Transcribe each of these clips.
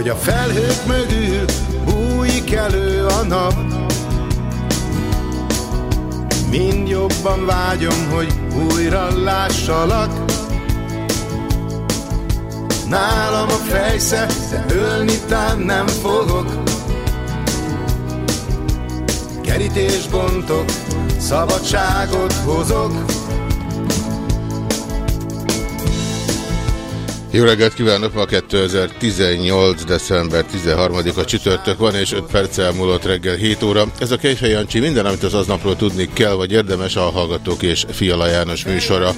Ahogy a felhők mögül bújik elő a nap. Mind jobban vágyom, hogy újra lássalak. Nálam a fejsze, de ölni tán nem fogok. Kerítés bontok, szabadságot hozok Jó reggelt kívánok! Ma 2018. december 13-a csütörtök van, és 5 perc elmúlott reggel 7 óra. Ez a Kejfej Jancsi minden, amit az aznapról tudni kell, vagy érdemes a Hallgatók és Fiala János műsora.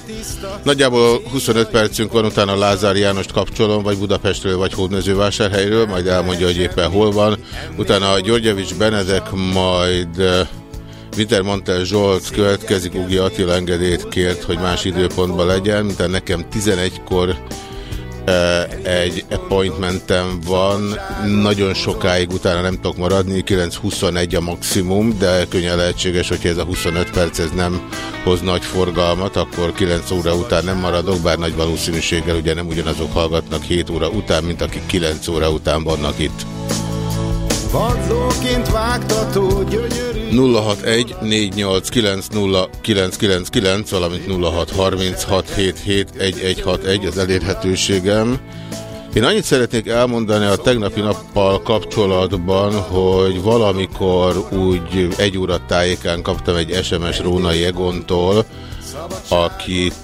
Nagyjából 25 percünk van, utána Lázár Jánost kapcsolom, vagy Budapestről, vagy Hódmezővásárhelyről, majd elmondja, hogy éppen hol van. Utána Györgyevics Benedek, majd... Wintermantel Zsolt következik, Ugi Attila engedélyt kért, hogy más időpontban legyen, mint nekem 11-kor egy appointmentem van, nagyon sokáig utána nem tudok maradni, 9.21 a maximum, de könnyen lehetséges, hogyha ez a 25 perc ez nem hoz nagy forgalmat, akkor 9 óra után nem maradok, bár nagy valószínűséggel ugye nem ugyanazok hallgatnak 7 óra után, mint akik 9 óra után vannak itt. Padlóként vágtató gyönyörű 061 489 valamint 0636771161 az elérhetőségem. Én annyit szeretnék elmondani a tegnapi nappal kapcsolatban, hogy valamikor úgy egy óra tájékán kaptam egy SMS Rónai Egontól, akit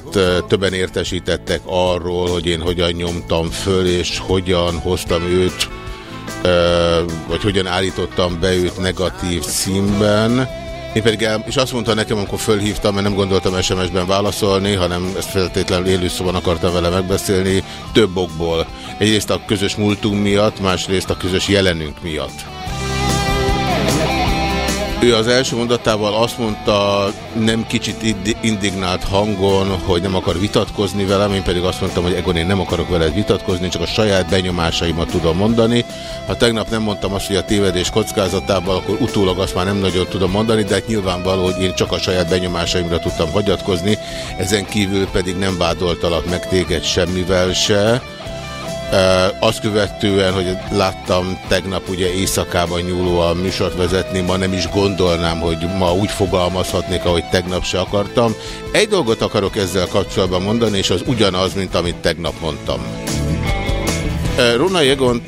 többen értesítettek arról, hogy én hogyan nyomtam föl, és hogyan hoztam őt vagy hogyan állítottam be őt negatív színben. Én pedig el, és azt mondta nekem, amikor fölhívtam, mert nem gondoltam SMS-ben válaszolni, hanem ezt feltétlenül élőszóban akartam vele megbeszélni, több okból. Egyrészt a közös múltunk miatt, másrészt a közös jelenünk miatt. Ő az első mondatával azt mondta, nem kicsit indignált hangon, hogy nem akar vitatkozni velem, én pedig azt mondtam, hogy Egon, én nem akarok veled vitatkozni, csak a saját benyomásaimat tudom mondani. Ha tegnap nem mondtam azt, hogy a tévedés kockázatával, akkor utólag azt már nem nagyon tudom mondani, de hát nyilvánvaló, hogy én csak a saját benyomásaimra tudtam hagyatkozni, ezen kívül pedig nem vádoltalak meg téged semmivel se. Azt követően, hogy láttam tegnap ugye éjszakában nyúlóan műsort vezetni, ma nem is gondolnám, hogy ma úgy fogalmazhatnék, ahogy tegnap se akartam. Egy dolgot akarok ezzel kapcsolatban mondani, és az ugyanaz, mint amit tegnap mondtam. Runa Egon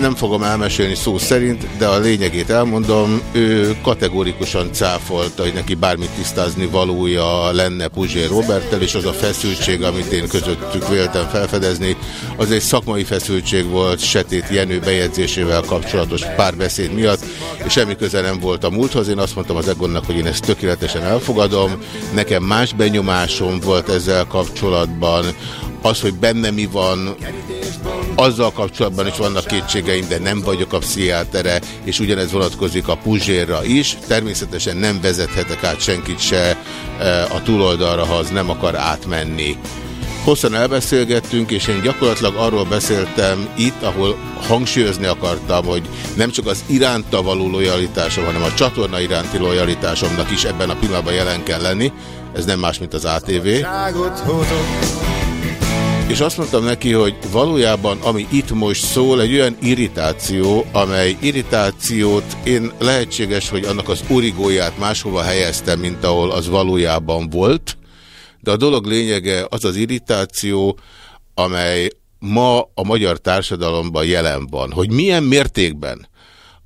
nem fogom elmesélni szó szerint, de a lényegét elmondom. Ő kategórikusan cáfolta, hogy neki bármit tisztázni valója lenne Puzsér Roberttel, és az a feszültség, amit én közöttük véltem felfedezni, az egy szakmai feszültség volt Setét Jenő bejegyzésével kapcsolatos párbeszéd miatt, és semmi köze nem volt a múlthoz. Én azt mondtam az Egonnak, hogy én ezt tökéletesen elfogadom. Nekem más benyomásom volt ezzel kapcsolatban. Az, hogy benne mi van, azzal kapcsolatban is vannak kétségeim, de nem vagyok a pszichiátere, és ugyanez vonatkozik a Puzsérra is. Természetesen nem vezethetek át senkit se e, a túloldalra, ha az nem akar átmenni. Hosszan elbeszélgettünk, és én gyakorlatilag arról beszéltem itt, ahol hangsúlyozni akartam, hogy nem csak az iránta való lojalitásom, hanem a csatorna iránti lojalitásomnak is ebben a pillanatban jelen kell lenni. Ez nem más, mint az ATV. És azt mondtam neki, hogy valójában ami itt most szól, egy olyan irritáció, amely irritációt én lehetséges, hogy annak az origóját máshova helyeztem, mint ahol az valójában volt, de a dolog lényege az az irritáció, amely ma a magyar társadalomban jelen van. Hogy milyen mértékben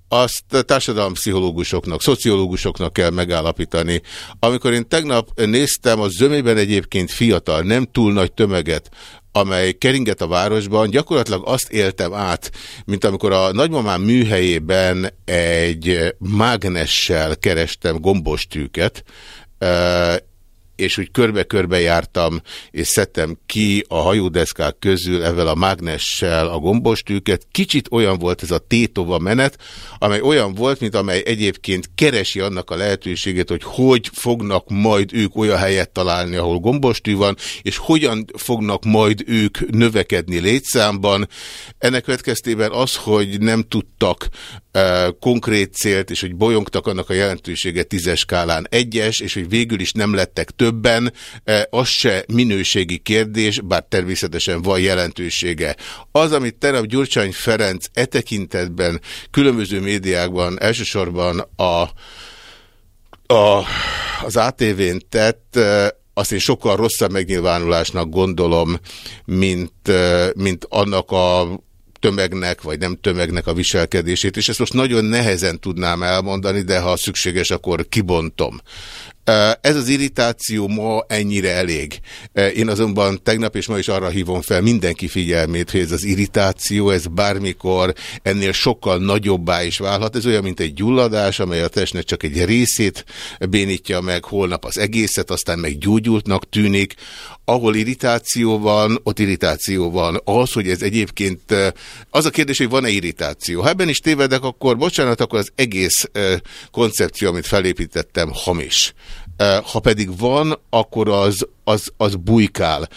azt társadalompszichológusoknak, szociológusoknak kell megállapítani. Amikor én tegnap néztem a zömében egyébként fiatal, nem túl nagy tömeget, amely keringet a városban, gyakorlatilag azt éltem át, mint amikor a nagymamám műhelyében egy mágnessel kerestem gombostűket, és úgy körbe-körbe jártam, és szedtem ki a hajódeszkák közül ezzel a mágnessel a gombostűket. Kicsit olyan volt ez a tétova menet, amely olyan volt, mint amely egyébként keresi annak a lehetőséget, hogy hogy fognak majd ők olyan helyet találni, ahol gombostű van, és hogyan fognak majd ők növekedni létszámban. Ennek következtében az, hogy nem tudtak konkrét célt, és hogy bolyongtak annak a jelentősége tízes skálán egyes, és hogy végül is nem lettek többen, az se minőségi kérdés, bár természetesen van jelentősége. Az, amit terap Gyurcsány Ferenc e tekintetben különböző médiákban, elsősorban a, a, az ATV-n tett, azt én sokkal rosszabb megnyilvánulásnak gondolom, mint, mint annak a tömegnek, vagy nem tömegnek a viselkedését, és ezt most nagyon nehezen tudnám elmondani, de ha szükséges, akkor kibontom. Ez az irritáció ma ennyire elég. Én azonban tegnap és ma is arra hívom fel mindenki figyelmét, hogy ez az irritáció, ez bármikor ennél sokkal nagyobbá is válhat. Ez olyan, mint egy gyulladás, amely a testnek csak egy részét bénítja meg, holnap az egészet, aztán meg gyógyultnak tűnik. Ahol irritáció van, ott irritáció van. Az, hogy ez egyébként, az a kérdés, hogy van-e irritáció. Ha ebben is tévedek, akkor bocsánat, akkor az egész koncepció, amit felépítettem, hamis. Ha pedig van, akkor az, az, az bujkál.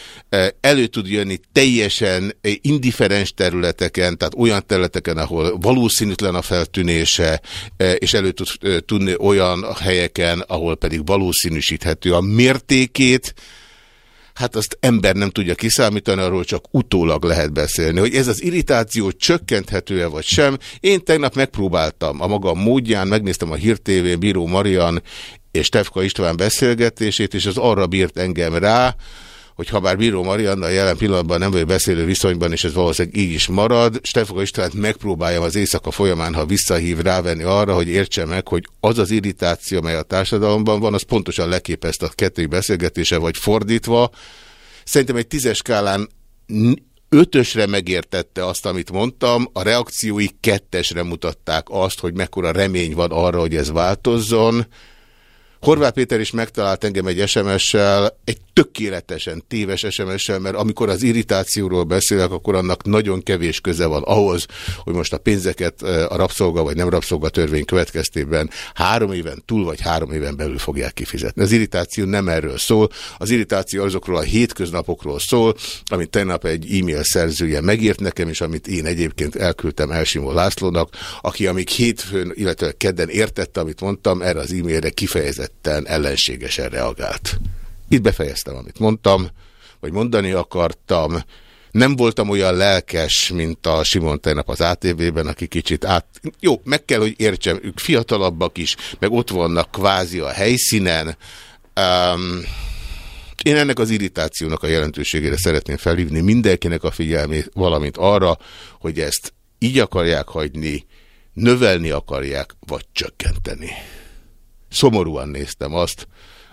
Elő tud jönni teljesen indiferens területeken, tehát olyan területeken, ahol valószínűtlen a feltűnése, és elő tud tudni olyan helyeken, ahol pedig valószínűsíthető a mértékét, hát azt ember nem tudja kiszámítani, arról csak utólag lehet beszélni. Hogy ez az irritáció csökkenthető-e vagy sem. Én tegnap megpróbáltam a magam módján, megnéztem a Hír Bíró Marian és Tefka István beszélgetését, és az arra bírt engem rá, hogy ha bár Bíró Marianna jelen pillanatban nem vagy beszélő viszonyban, és ez valószínűleg így is marad, Stefka Istvánt megpróbáljam az éjszaka folyamán, ha visszahív rávenni arra, hogy értse meg, hogy az az irritáció, mely a társadalomban van, az pontosan leképezte a kettői beszélgetése, vagy fordítva. Szerintem egy tízes skálán ötösre megértette azt, amit mondtam, a reakciói kettesre mutatták azt, hogy mekkora remény van arra, hogy ez változzon, Horváth Péter is megtalált engem egy SMS-sel, egy tökéletesen téves SMS-sel, mert amikor az irritációról beszélek, akkor annak nagyon kevés köze van ahhoz, hogy most a pénzeket a rabszolga vagy nem rabszolga törvény következtében három éven túl vagy három éven belül fogják kifizetni. Az irritáció nem erről szól, az irritáció azokról a hétköznapokról szól, amit tegnap egy e-mail szerzője megírt nekem, és amit én egyébként elküldtem Elsimó Lászlónak, aki amíg hétfőn, illetve kedden értette, amit mondtam, erre az e-mailre kifejezett kifejezetten ellenségesen reagált. Itt befejeztem, amit mondtam, vagy mondani akartam. Nem voltam olyan lelkes, mint a Simon tegnap az ATV-ben, aki kicsit át... Jó, meg kell, hogy értsem, ők fiatalabbak is, meg ott vannak kvázi a helyszínen. Um, én ennek az irritációnak a jelentőségére szeretném felhívni mindenkinek a figyelmét, valamint arra, hogy ezt így akarják hagyni, növelni akarják, vagy csökkenteni. Szomorúan néztem azt,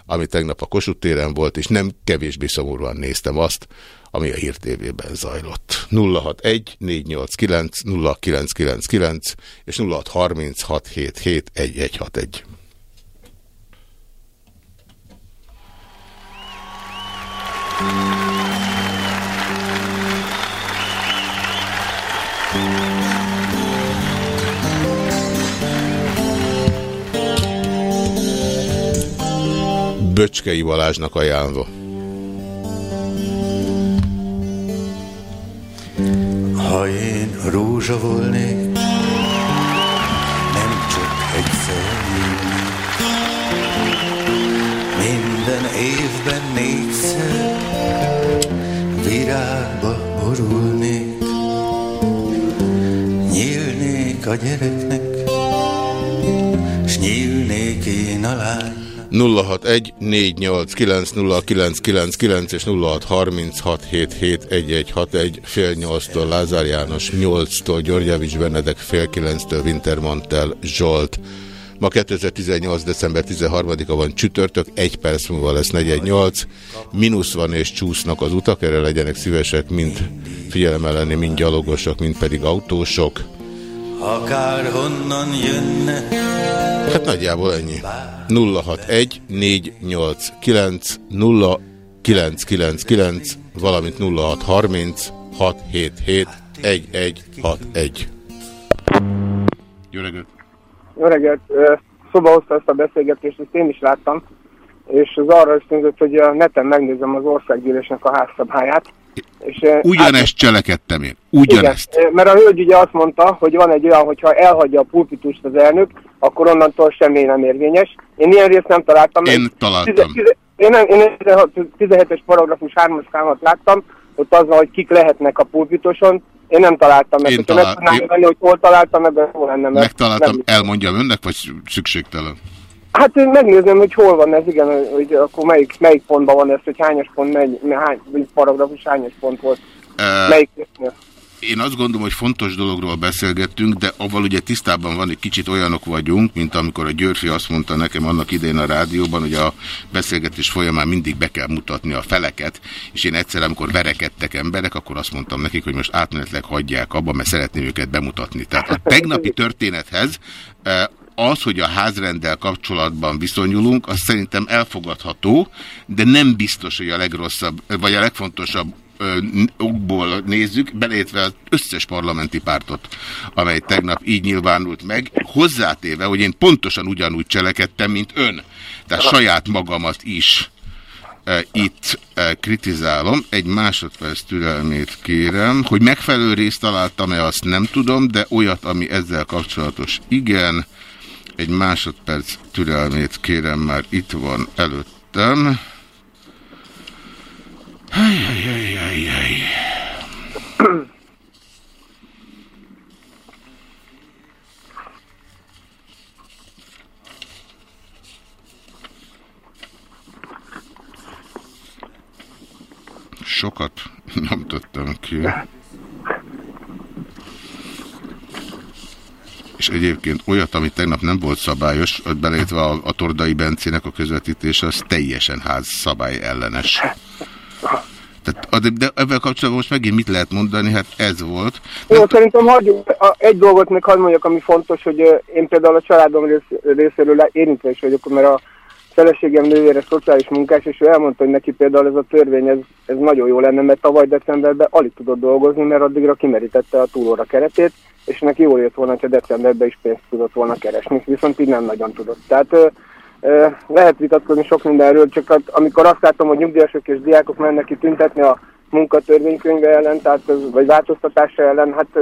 ami tegnap a Kossuth téren volt, és nem kevésbé szomorúan néztem azt, ami a Hír TV-ben zajlott. 061 489 0999 és 0636771161. Böcskei Balázsnak ajánlva. Ha én rózsa volnék, nem csak egy felnyílni. Minden évben négyszer virágba borulnék, nyílnék a gyereknek, s nyílnék én a lány. 061 489 és 0636771161 fél 8-tól Lázár János, 8-tól Györgyevics Benedek, fél 9-től Wintermantel Zsolt. Ma 2018. december 13-a van csütörtök, egy perc múlva lesz 418. Minusz van és csúsznak az utak, erre legyenek szívesek, mind figyelemmel lenni, mind gyalogosok, mind pedig autósok. Akár honnan jönne Hát nagyjából ennyi. 061 489 0999 valamint 0630 677 1161. Jó reggelt! Jó reggelt! Szoba hozta ezt a beszélgetést, ezt én is láttam, és az arra ösztönzött, hogy a neten megnézem az országgyűlésnek a házszabályát. És, Ugyanezt át... cselekedtem én. Ugyanezt. Igen, mert a hölgy ugye azt mondta, hogy van egy olyan, hogyha elhagyja a pulpitust az elnök, akkor onnantól semmi nem érvényes. Én ilyen részt nem találtam. Én találtam. Tize, én, én 17-es paragrafus 3 számot láttam, ott az van, hogy kik lehetnek a pulpitoson, én nem találtam meg. Én talál... én... venni, hogy hol találtam, ebben hol lenne. Megtaláltam, nem... elmondjam önnek, vagy szükségtelen? Hát én megnézem, hogy hol van ez, igen, hogy akkor melyik, melyik pontban van ez, hogy hányas pont, megy, hány, paragrafus hányas pont volt. Uh... Melyik én azt gondolom, hogy fontos dologról beszélgettünk, de avval ugye tisztában van, hogy kicsit olyanok vagyunk, mint amikor a Györfi azt mondta nekem annak idején a rádióban, hogy a beszélgetés folyamán mindig be kell mutatni a feleket, és én egyszer, amikor verekedtek emberek, akkor azt mondtam nekik, hogy most átmenetleg hagyják abba, mert szeretném őket bemutatni. Tehát a tegnapi történethez az, hogy a házrenddel kapcsolatban viszonyulunk, az szerintem elfogadható, de nem biztos, hogy a legrosszabb, vagy a legfontosabb okból nézzük, belétve az összes parlamenti pártot, amely tegnap így nyilvánult meg, hozzátéve, hogy én pontosan ugyanúgy cselekedtem, mint ön. Tehát saját magamat is e, itt e, kritizálom. Egy másodperc türelmét kérem, hogy megfelelő részt találtam-e, azt nem tudom, de olyat, ami ezzel kapcsolatos, igen. Egy másodperc türelmét kérem, már itt van előttem. Ajajajajaj. Sokat nyomtattam ki. Egyébként olyat, ami tegnap nem volt szabályos, beleértve a, a Tordai Bencének a közvetítése, az teljesen ház szabály ellenes. Tehát, de ebben kapcsolatban most megint mit lehet mondani? Hát ez volt. Jó, de... szerintem hagyjuk, egy dolgot még hadd mondjak, ami fontos, hogy én például a családom rész, részéről érintve is vagyok, mert a feleségem nővére szociális munkás, és ő elmondta, hogy neki például ez a törvény, ez, ez nagyon jó lenne, mert tavaly decemberben alig tudott dolgozni, mert addigra kimerítette a túlóra keretét, és neki jól jött volna, ha decemberben is pénzt tudott volna keresni, viszont így nem nagyon tudott. Tehát lehet vitatkozni sok mindenről, csak amikor azt látom, hogy nyugdíjasok és diákok mennek ki tüntetni a munkatörvénykönyve ellen, tehát, vagy változtatása ellen, hát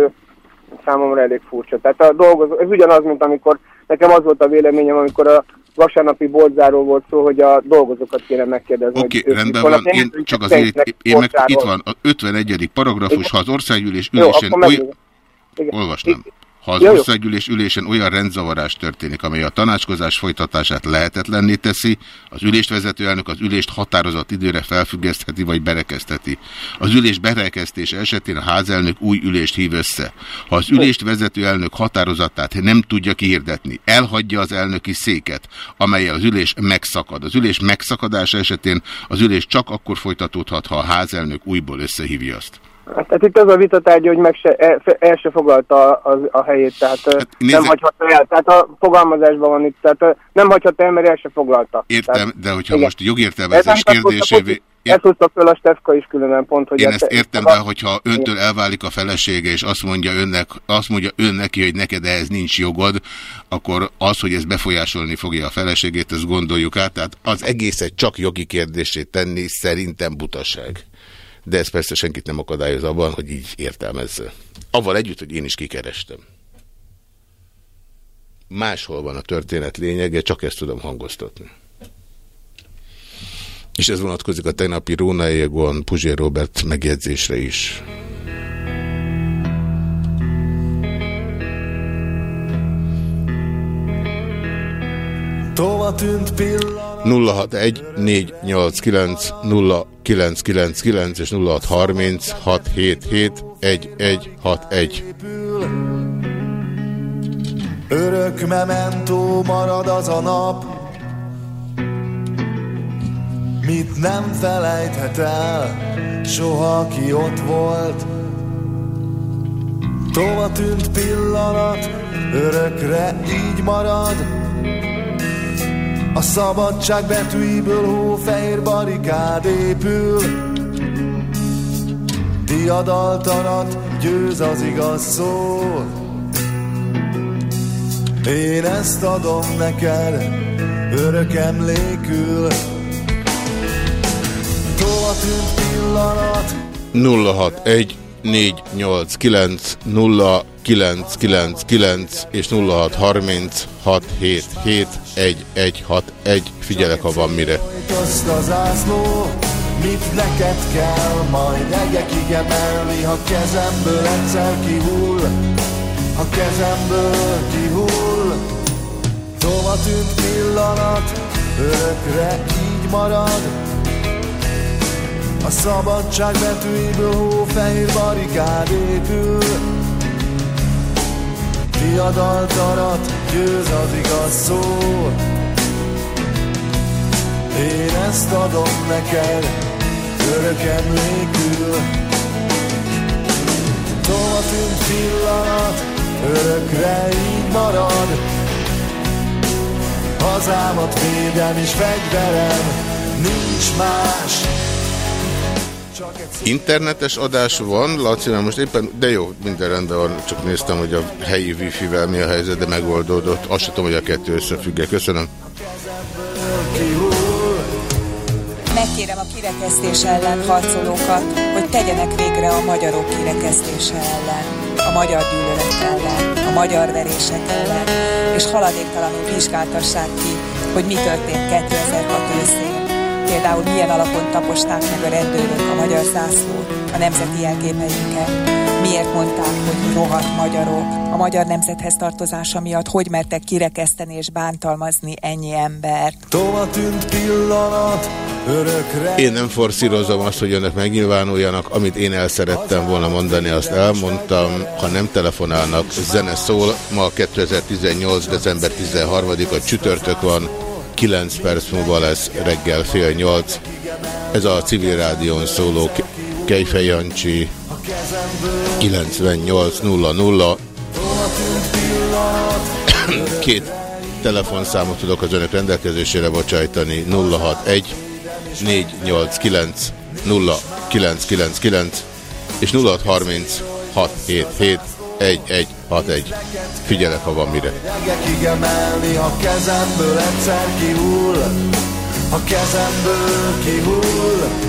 számomra elég furcsa. Tehát a dolgozó, ez ugyanaz, mint amikor nekem az volt a véleményem, amikor a vasárnapi boltzáról volt szó, hogy a dolgozókat kéne megkérdezni. Oké, okay, rendben van, én csak azért, én meg itt van a 51. paragrafus, ha az országgyűlés ülésen... Oly... Olvasnám. Ha az országgyűlés ülésen olyan rendzavarás történik, amely a tanácskozás folytatását lehetetlenné teszi, az ülést vezető elnök az ülést határozott időre felfüggesztheti vagy berekezteti. Az ülés berekeztése esetén a házelnök új ülést hív össze. Ha az ülést vezető elnök határozatát nem tudja kihirdetni, elhagyja az elnöki széket, amely az ülés megszakad. Az ülés megszakadása esetén az ülés csak akkor folytatódhat, ha a házelnök újból összehívja azt. Hát, tehát itt az a vitatárgya, hogy meg se, el, el se foglalta a, a helyét, tehát hát, nem hagyhatta el. Tehát a fogalmazásban van itt, tehát nem hagyhatta el, mert el se foglalta. Értem, tehát, de hogyha igen. most jogértelmezés kérdésévé... Ezt hozta föl a Stefka is különben pont, hogy... Én ezt értem, de hogyha öntől elválik a felesége, és azt mondja önnek, azt mondja ön neki, hogy neked ehhez nincs jogod, akkor az, hogy ez befolyásolni fogja a feleségét, ezt gondoljuk át. Tehát az egészet csak jogi kérdését tenni szerintem butaság de ez persze senkit nem akadályoz abban, hogy így értelmezze. Avval együtt, hogy én is kikerestem. Máshol van a történet lényege, csak ezt tudom hangoztatni. És ez vonatkozik a tegnapi Róna Egon Puzsé Robert megjegyzésre is. Tova tűnt pillanat 061 489 0999 és 0630 677 1161. Örök mementó marad az a nap, mit nem felejthet el, soha aki ott volt. Tova tűnt pillanat, örökre így marad, a szabadság betűiből hófehér barikád épül. Diadaltanat győz az igaz szó Én ezt adom neked örök emlékül. Tova tűnt pillanat 061 489 0999 és 0630 677 1161. Figyelek, ha van mire. Mit neked kell majd egekig emelni, ha kezemből egyszer kihull, ha kezemből kihull. Tova tűnt pillanat, örökre így marad, a szabadság betűiből hófehér barikád épül Diadaltarat győz az igaz szó. Én ezt adom neked örök emlékül Tova pillanat örökre így marad. Hazámat védem és fegyverem nincs más Internetes adás van, Laci, mert most éppen, de jó, minden rendben van, csak néztem, hogy a helyi wifi-vel mi a helyzet, de megoldódott. Azt sem tudom, hogy a kettő összefügg Köszönöm. Megkérem a kirekesztés ellen harcolókat, hogy tegyenek végre a magyarok kirekesztése ellen, a magyar gyűlölet ellen, a magyar verések ellen, és haladéktalanul vizsgáltassák ki, hogy mi történt 2006 őszén Például milyen alapon taposták meg a rendőrök a magyar zászlót, a nemzeti jelképeinket. Miért mondták, hogy rohadt magyarok, a magyar nemzethez tartozása miatt hogy mertek kirekeszteni és bántalmazni ennyi embert. Tova tűnt pillanat, örökre... Én nem forszírozom azt, hogy önök megnyilvánuljanak. Amit én el szerettem volna mondani, azt elmondtam. Ha nem telefonálnak, zene szól. Ma 2018. december 13-a csütörtök van. 9 perc múlva lesz reggel fél 8. Ez a civil rádión szóló Kejfej Jancsi 9800. Két telefonszámot tudok az önök rendelkezésére bocsájtani 061 489 0999 és 0630 677 1161. Figyelek, ha van mire. emelni, ha kezemből egyszer kihull, ha kezemből kihull.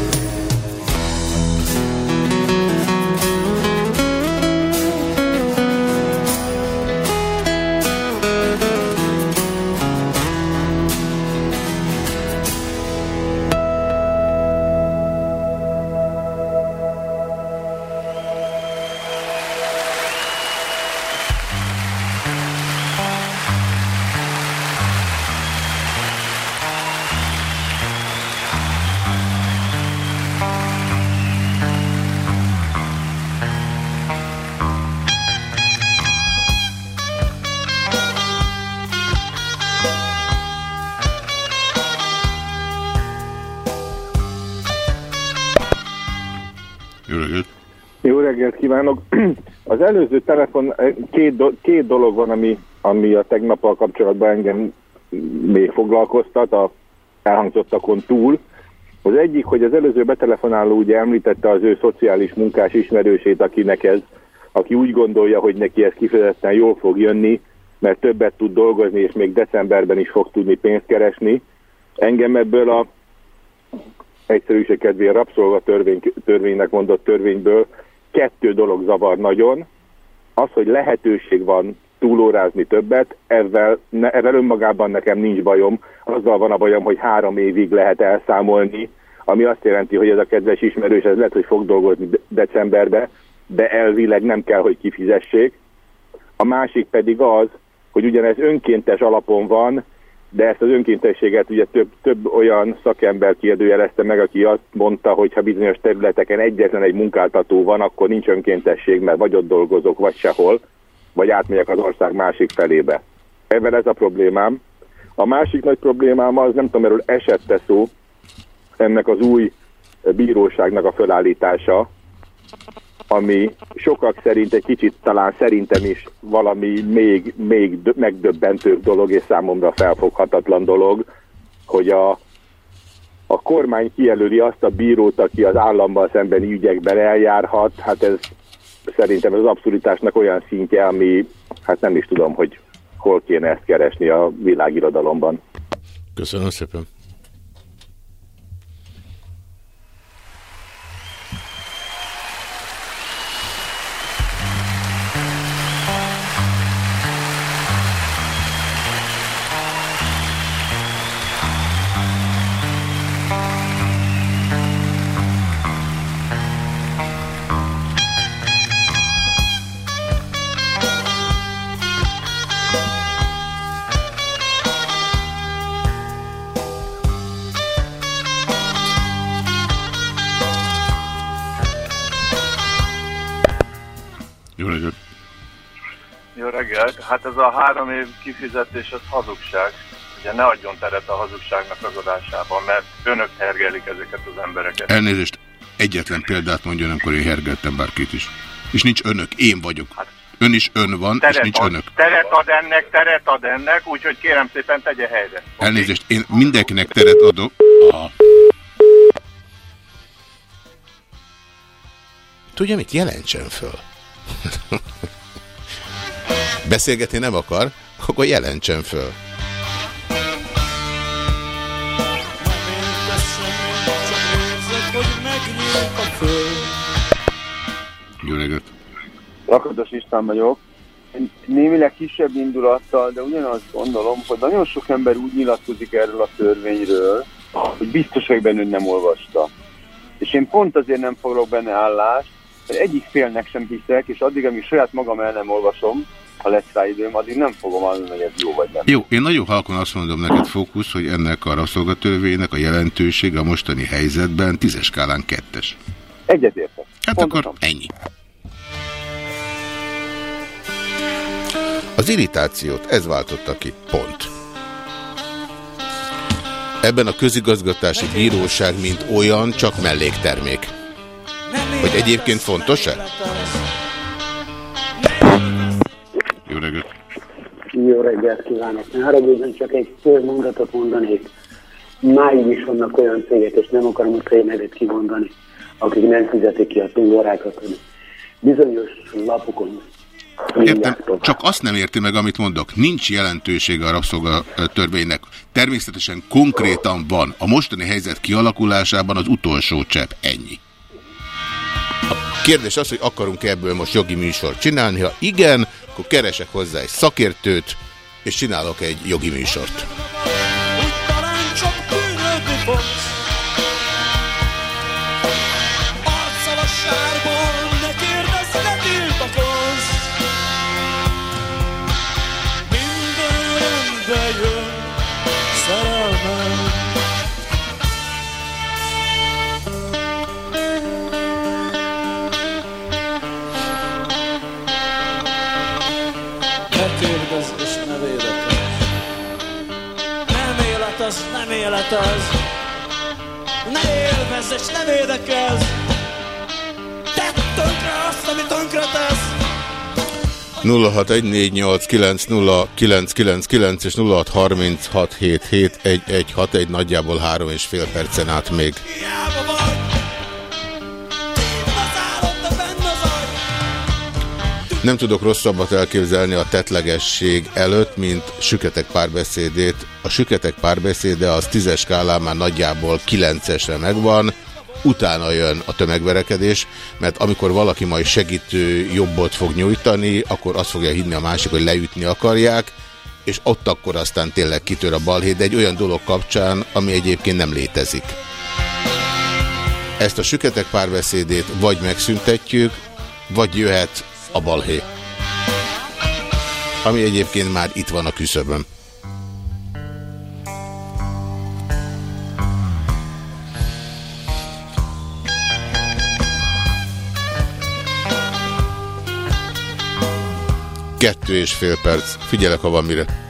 Az előző telefon, eh, két, do, két dolog van, ami, ami a tegnappal kapcsolatban engem még foglalkoztat, a elhangzottakon túl. Az egyik, hogy az előző betelefonáló ugye említette az ő szociális munkás ismerősét, akinek ez, aki úgy gondolja, hogy neki ez kifejezetten jól fog jönni, mert többet tud dolgozni, és még decemberben is fog tudni pénzt keresni. Engem ebből a egyszerűség kedvéért rabszolga törvény, törvénynek mondott törvényből kettő dolog zavar nagyon. Az, hogy lehetőség van túlórázni többet, ezzel, ne, ezzel önmagában nekem nincs bajom. Azzal van a bajom, hogy három évig lehet elszámolni, ami azt jelenti, hogy ez a kedves ismerős, ez lehet, hogy fog dolgozni decemberbe, de elvileg nem kell, hogy kifizessék. A másik pedig az, hogy ugyanez önkéntes alapon van, de ezt az önkéntességet ugye több, több olyan szakember kérdőjelezte meg, aki azt mondta, hogy ha bizonyos területeken egyetlen egy munkáltató van, akkor nincs önkéntesség, mert vagy ott dolgozok, vagy sehol. vagy átmegyek az ország másik felébe. Ebben ez a problémám. A másik nagy problémám az, nem tudom, erről esette szó, ennek az új bíróságnak a fölállítása, ami sokak szerint egy kicsit talán szerintem is valami még, még megdöbbentőbb dolog, és számomra felfoghatatlan dolog, hogy a, a kormány kijelöli azt a bírót, aki az államban szembeni ügyekben eljárhat, hát ez szerintem az abszolításnak olyan szintje, ami hát nem is tudom, hogy hol kéne ezt keresni a világirodalomban. Köszönöm szépen. Ez a három év kifizetés az hazugság. Ugye ne adjon teret a hazugságnak az adásában, mert önök hergelik ezeket az embereket. Elnézést, egyetlen példát mondjon, amikor én hergeltem bárkit is. És nincs önök, én vagyok. Hát, ön is ön van, és nincs ad, önök. Teret ad ennek, teret ad ennek, úgyhogy kérem szépen tegye helyre. Elnézést, én mindenkinek teret adok. Ah. Tudja mit? Jelentsen föl. Beszélgetni nem akar, akkor jelentsen föl. Jó reggelt! Lakatos István vagyok. Némileg kisebb indulattal, de ugyanazt gondolom, hogy nagyon sok ember úgy nyilatkozik erről a törvényről, hogy biztos, hogy benne nem olvasta. És én pont azért nem foglak benne állást, mert egyik félnek sem hiszek, és addig, amíg saját magam el nem olvasom, ha lesz rá időm, addig nem fogom mondani, hogy ez jó vagy nem. Jó, én nagyon halkon azt mondom neked, Fókusz, hogy ennek a rabszolgatörvénynek a jelentősége a mostani helyzetben tízes skálán kettes. Egyetértek. Hát Pontosan. akkor ennyi. Az irritációt ez váltotta ki. Pont. Ebben a közigazgatási bíróság, mint olyan, csak melléktermék. Hogy egyébként fontos-e? Jó reggelt! Jó reggelt kívánok! Ne haragudjon, csak egy fél mondatot mondanék. Máig is vannak olyan cégek, és nem akarom a cég kimondani, akik nem fizetik ki a túlórákat, bizonyos lapokon Értem, csak azt nem érti meg, amit mondok. Nincs jelentősége a rabszolgatörvénynek. Természetesen konkrétan van. A mostani helyzet kialakulásában az utolsó csepp. Ennyi. Kérdés az, hogy akarunk -e ebből most jogi műsort csinálni. Ha igen, akkor keresek hozzá egy szakértőt, és csinálok egy jogi műsort. Élet az. Ne élvezz és nem érdekez. Tedd tönkre azt, ami tönkre tesz. 0614890999 és 0636771161 nagyjából három és fél percen át még. Hiába vagy. Nem tudok rosszabbat elképzelni a tetlegesség előtt, mint süketek párbeszédét. A süketek párbeszéde az tízes skálán már nagyjából kilencesre megvan, utána jön a tömegverekedés, mert amikor valaki majd segítő jobbot fog nyújtani, akkor azt fogja hinni a másik, hogy leütni akarják, és ott akkor aztán tényleg kitör a balhé, egy olyan dolog kapcsán, ami egyébként nem létezik. Ezt a süketek párbeszédét vagy megszüntetjük, vagy jöhet a balhé. Ami egyébként már itt van a küszöbön. Kettő és fél perc. Figyelek, ha van mire.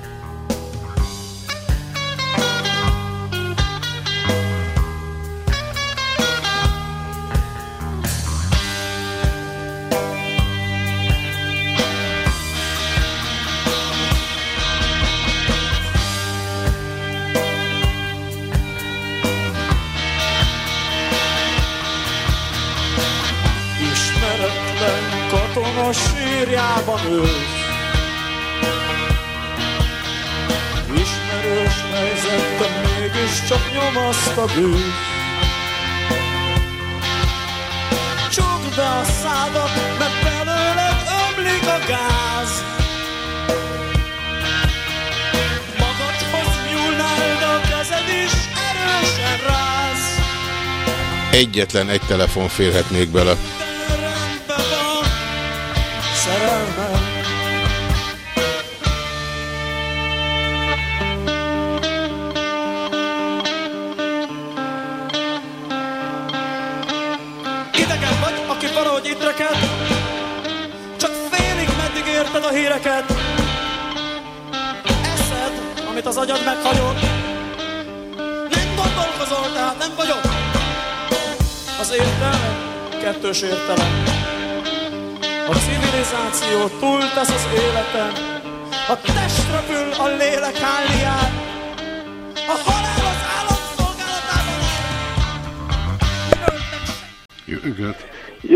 Egyetlen egy telefon férhet még bele.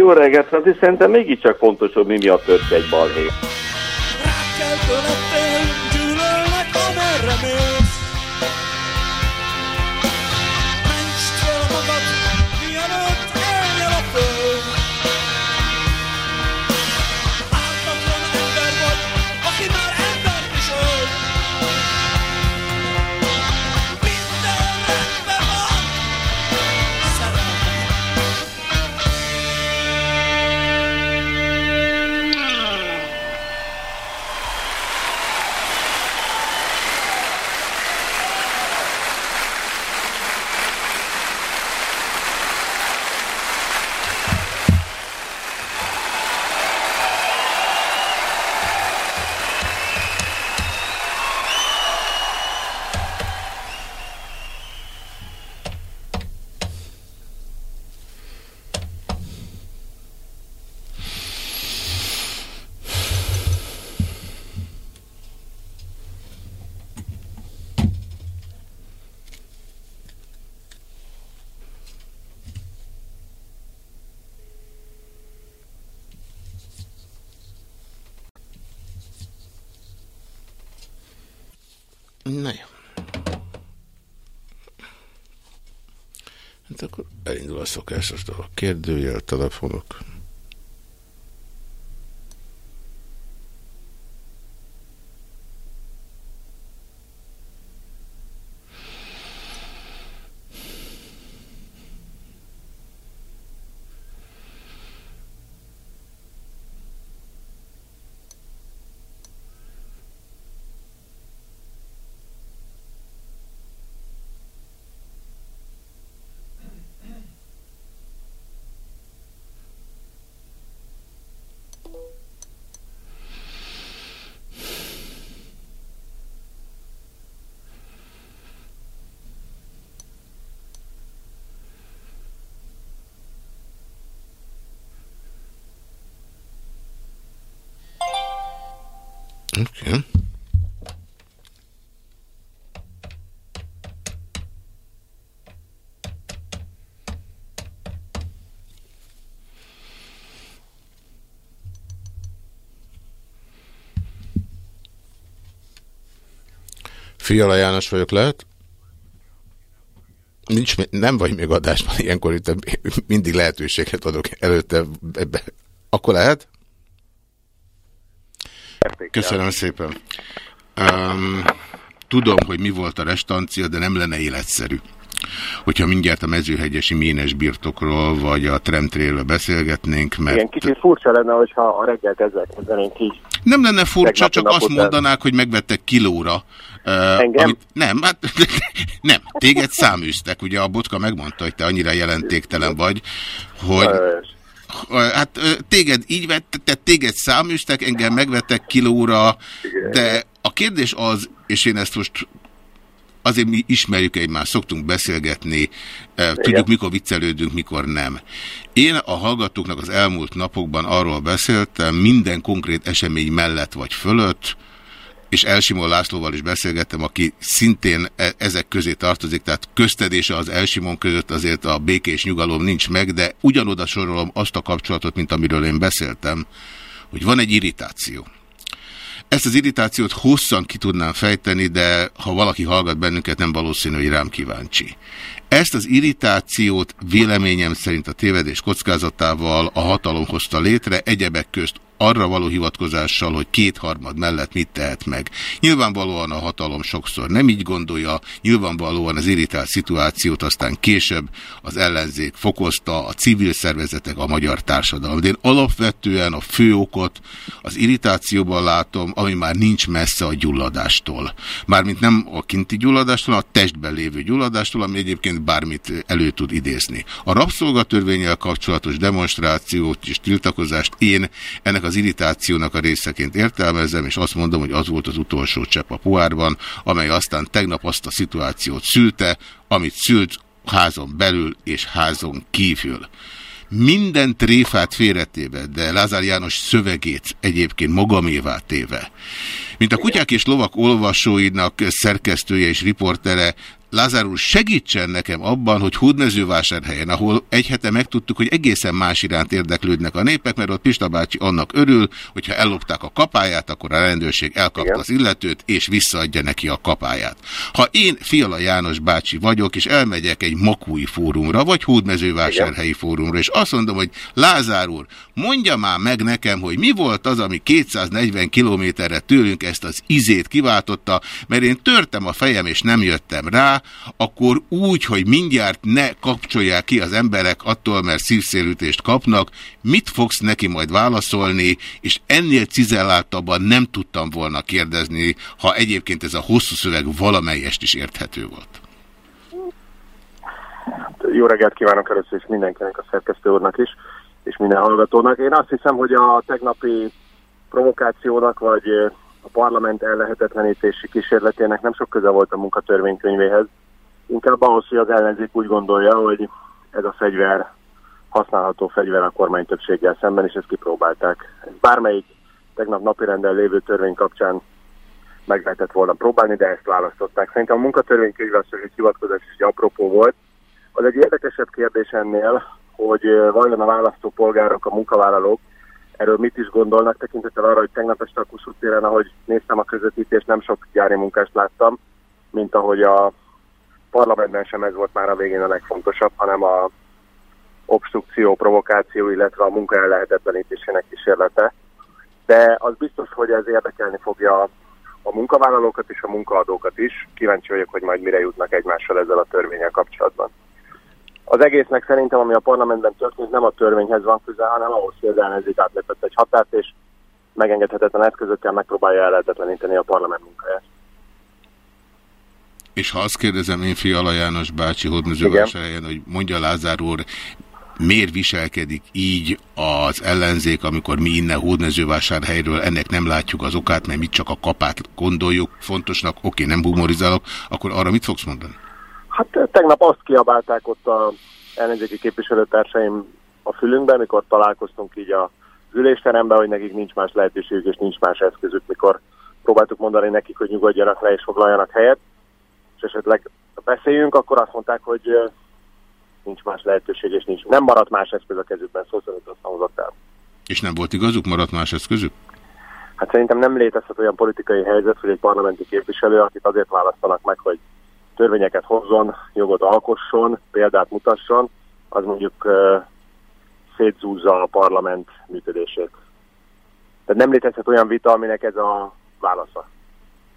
Jó reggelt, hát szerintem mégiscsak fontos, hogy mi miatt tört egy balhé. Na jó. Hát akkor elindul a szokásos dolog. Kérdőjel, telefonok. Oké. Fiala János vagyok, lehet? Nincs, nem vagy még adásban, ilyenkor itt mindig lehetőséget adok előtte ebbe. Akkor lehet? Köszönöm szépen. Um, tudom, hogy mi volt a restancia, de nem lenne életszerű. Hogyha mindjárt a mezőhegyesi ménes birtokról, vagy a tramtréről beszélgetnénk, mert... Igen, kicsit furcsa lenne, hogyha a reggelt ezzel kezdenénk így. Nem lenne furcsa, csak azt mondanák, hogy megvettek kilóra. Uh, Engem? nem, hát nem, téged száműztek. Ugye a Botka megmondta, hogy te annyira jelentéktelen vagy, hogy, Hát téged így vettek, téged száműztek, engem megvettek kilóra, de a kérdés az, és én ezt most azért mi ismerjük egymást, szoktunk beszélgetni, Igen. tudjuk, mikor viccelődünk, mikor nem. Én a hallgatóknak az elmúlt napokban arról beszéltem, minden konkrét esemény mellett vagy fölött, és Elsimon Lászlóval is beszélgettem, aki szintén e ezek közé tartozik, tehát köztedése az Elsimon között azért a békés nyugalom nincs meg, de ugyanoda sorolom azt a kapcsolatot, mint amiről én beszéltem, hogy van egy irritáció. Ezt az irritációt hosszan ki tudnám fejteni, de ha valaki hallgat bennünket, nem valószínű, hogy rám kíváncsi. Ezt az irritációt véleményem szerint a tévedés kockázatával a hatalom hozta létre, egyebek közt arra való hivatkozással, hogy kétharmad mellett mit tehet meg. Nyilvánvalóan a hatalom sokszor nem így gondolja, nyilvánvalóan az irritált szituációt aztán később az ellenzék fokozta, a civil szervezetek, a magyar társadalom. De én alapvetően a fő okot az irritációban látom, ami már nincs messze a gyulladástól. Mármint nem a kinti gyulladástól, a testben lévő gyulladástól, ami egyébként bármit elő tud idézni. A rabszolgatörvényel kapcsolatos demonstrációt és tiltakozást én ennek az irritációnak a részeként értelmezem, és azt mondom, hogy az volt az utolsó csepp a poárban, amely aztán tegnap azt a szituációt szülte, amit szült házon belül és házon kívül minden tréfát félretéve, de Lázár János szövegét egyébként magamévá téve. Mint a Kutyák és Lovak olvasóinak szerkesztője és riportere, Lázár úr, segítsen nekem abban, hogy Hódmezővásárhelyen, ahol egy hete megtudtuk, hogy egészen más iránt érdeklődnek a népek, mert ott Pista bácsi annak örül, hogyha ellopták a kapáját, akkor a rendőrség elkapta Igen. az illetőt, és visszaadja neki a kapáját. Ha én Fiala János bácsi vagyok, és elmegyek egy makúi fórumra, vagy Hódmezővásárhelyi fórumra, és azt mondom, hogy Lázár úr, mondja már meg nekem, hogy mi volt az, ami 240 kilométerre tőlünk ezt az izét kiváltotta, mert én törtem a fejem, és nem jöttem rá, akkor úgy, hogy mindjárt ne kapcsolják ki az emberek attól, mert szívszélütést kapnak, mit fogsz neki majd válaszolni, és ennél cizelláltabban nem tudtam volna kérdezni, ha egyébként ez a hosszú szöveg valamelyest is érthető volt. Jó reggelt kívánok először is mindenkinek, a szerkesztő úrnak is, és minden hallgatónak. Én azt hiszem, hogy a tegnapi provokációnak, vagy a parlament ellehetetlenítési kísérletének nem sok köze volt a munkatörvénykönyvéhez. Inkább ahhoz, hogy az ellenzék úgy gondolja, hogy ez a fegyver használható fegyver a kormány többséggel szemben, és ezt kipróbálták. Bármelyik tegnap napirenden lévő törvény kapcsán meg lehetett volna próbálni, de ezt választották. Szerintem a munkatörvénykönyv az, hogy hivatkozás is egy apropó volt. Az egy érdekesebb kérdés ennél, hogy vajon a választópolgárok, a munkavállalók erről mit is gondolnak, tekintettel arra, hogy tegnap este a Kossuth téren, ahogy néztem a közvetítést, nem sok gyári munkást láttam, mint ahogy a parlamentben sem ez volt már a végén a legfontosabb, hanem a obstrukció, provokáció, illetve a munka ellehetetlenítésének kísérlete. De az biztos, hogy ez érdekelni fogja a munkavállalókat és a munkaadókat is. Kíváncsi vagyok, hogy majd mire jutnak egymással ezzel a törvényel kapcsolatban. Az egésznek szerintem, ami a parlamentben történt, nem a törvényhez van közel, hanem ahhoz, hogy az ellenzék átlépett egy határt, és megengedhetetlen eszközökkel megpróbálja ellehetetleníteni a parlament munkáját. És ha azt kérdezem én Fiala János bácsi Hódműzővásárhelyen, hogy mondja Lázár úr, miért viselkedik így az ellenzék, amikor mi innen Hódmezővásárhelyről ennek nem látjuk az okát, mert mi csak a kapát gondoljuk fontosnak, oké, nem humorizálok, akkor arra mit fogsz mondani? Hát tegnap azt kiabálták ott a ellenzéki képviselőtársaim a fülünkben, mikor találkoztunk így a ülésteremben, hogy nekik nincs más lehetőségük és nincs más eszközük, mikor próbáltuk mondani nekik, hogy nyugodjanak le és foglaljanak helyet, és esetleg beszéljünk, akkor azt mondták, hogy nincs más lehetőség, és nincs, nem maradt más eszköz a kezükben, szó szerint azt hozott el. És nem volt igazuk, maradt más eszközük? Hát szerintem nem létezhet olyan politikai helyzet, hogy egy parlamenti képviselő, akit azért választanak meg, hogy törvényeket hozzon, jogot alkosson, példát mutasson, az mondjuk uh, szétzúzza a parlament működését. Tehát nem létezhet olyan vita, aminek ez a válasza.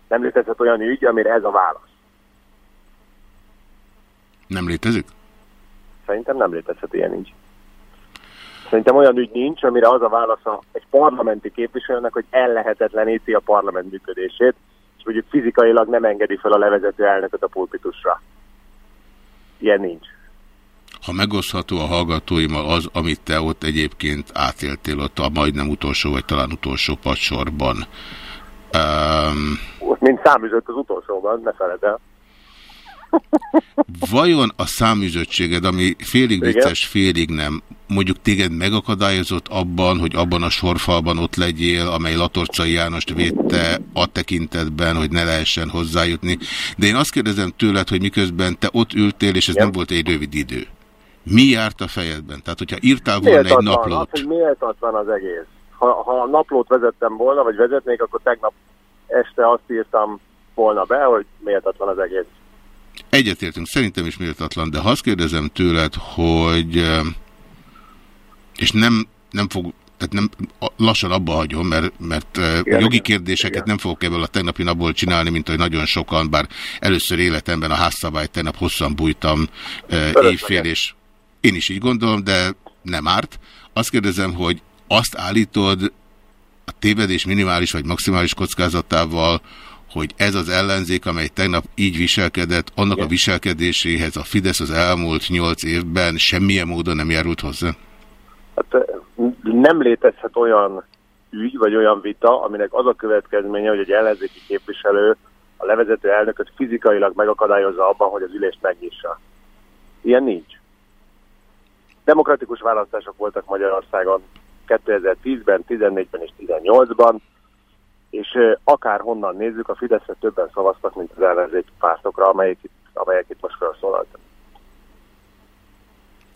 Nem létezhet olyan ügy, amire ez a válasz. Nem létezik? Szerintem nem létezhet ilyen nincs. Szerintem olyan ügy nincs, amire az a válasza egy parlamenti képviselőnek, hogy ellehetetleníti a parlament működését, és mondjuk fizikailag nem engedi fel a levezető elnököt a pulpitusra. Ilyen nincs. ha megosztható a hallgatóimmal az, amit te ott egyébként átéltél ott a majdnem utolsó, vagy talán utolsó padsorban. Um, Mint számüzött az utolsóban, ne feled el. Vajon a számüzöttséged, ami félig vicces, félig nem, mondjuk téged megakadályozott abban, hogy abban a sorfalban ott legyél, amely Latorcai Jánost védte a tekintetben, hogy ne lehessen hozzájutni. De én azt kérdezem tőled, hogy miközben te ott ültél, és ez nem volt egy rövid idő. Mi járt a fejedben? Tehát, hogyha írtál volna egy naplót... Az, hogy méltatlan az egész. Ha, ha a naplót vezettem volna, vagy vezetnék, akkor tegnap este azt írtam volna be, hogy méltatlan az egész. Egyetértünk, szerintem is méltatlan, de ha azt kérdezem tőled, hogy és nem, nem fog, tehát nem, lassan abba hagyom, mert, mert igen, jogi kérdéseket igen. nem fogok ebből a tegnapi napból csinálni, mint hogy nagyon sokan, bár először életemben a házszabályt tegnap hosszan bújtam éjfél, és én is így gondolom, de nem árt. Azt kérdezem, hogy azt állítod a tévedés minimális vagy maximális kockázatával, hogy ez az ellenzék, amely tegnap így viselkedett, annak Igen. a viselkedéséhez a Fidesz az elmúlt nyolc évben semmilyen módon nem járult hozzá? Hát nem létezhet olyan ügy, vagy olyan vita, aminek az a következménye, hogy egy ellenzéki képviselő a levezető elnököt fizikailag megakadályozza abban, hogy az ülést megnyissa. Ilyen nincs. Demokratikus választások voltak Magyarországon 2010-ben, 14-ben és 18-ban, és akár honnan nézzük, a Fideszre többen szavaztak, mint az ellenzéki pártokra, amelyek itt, amelyek itt most felszólaltak.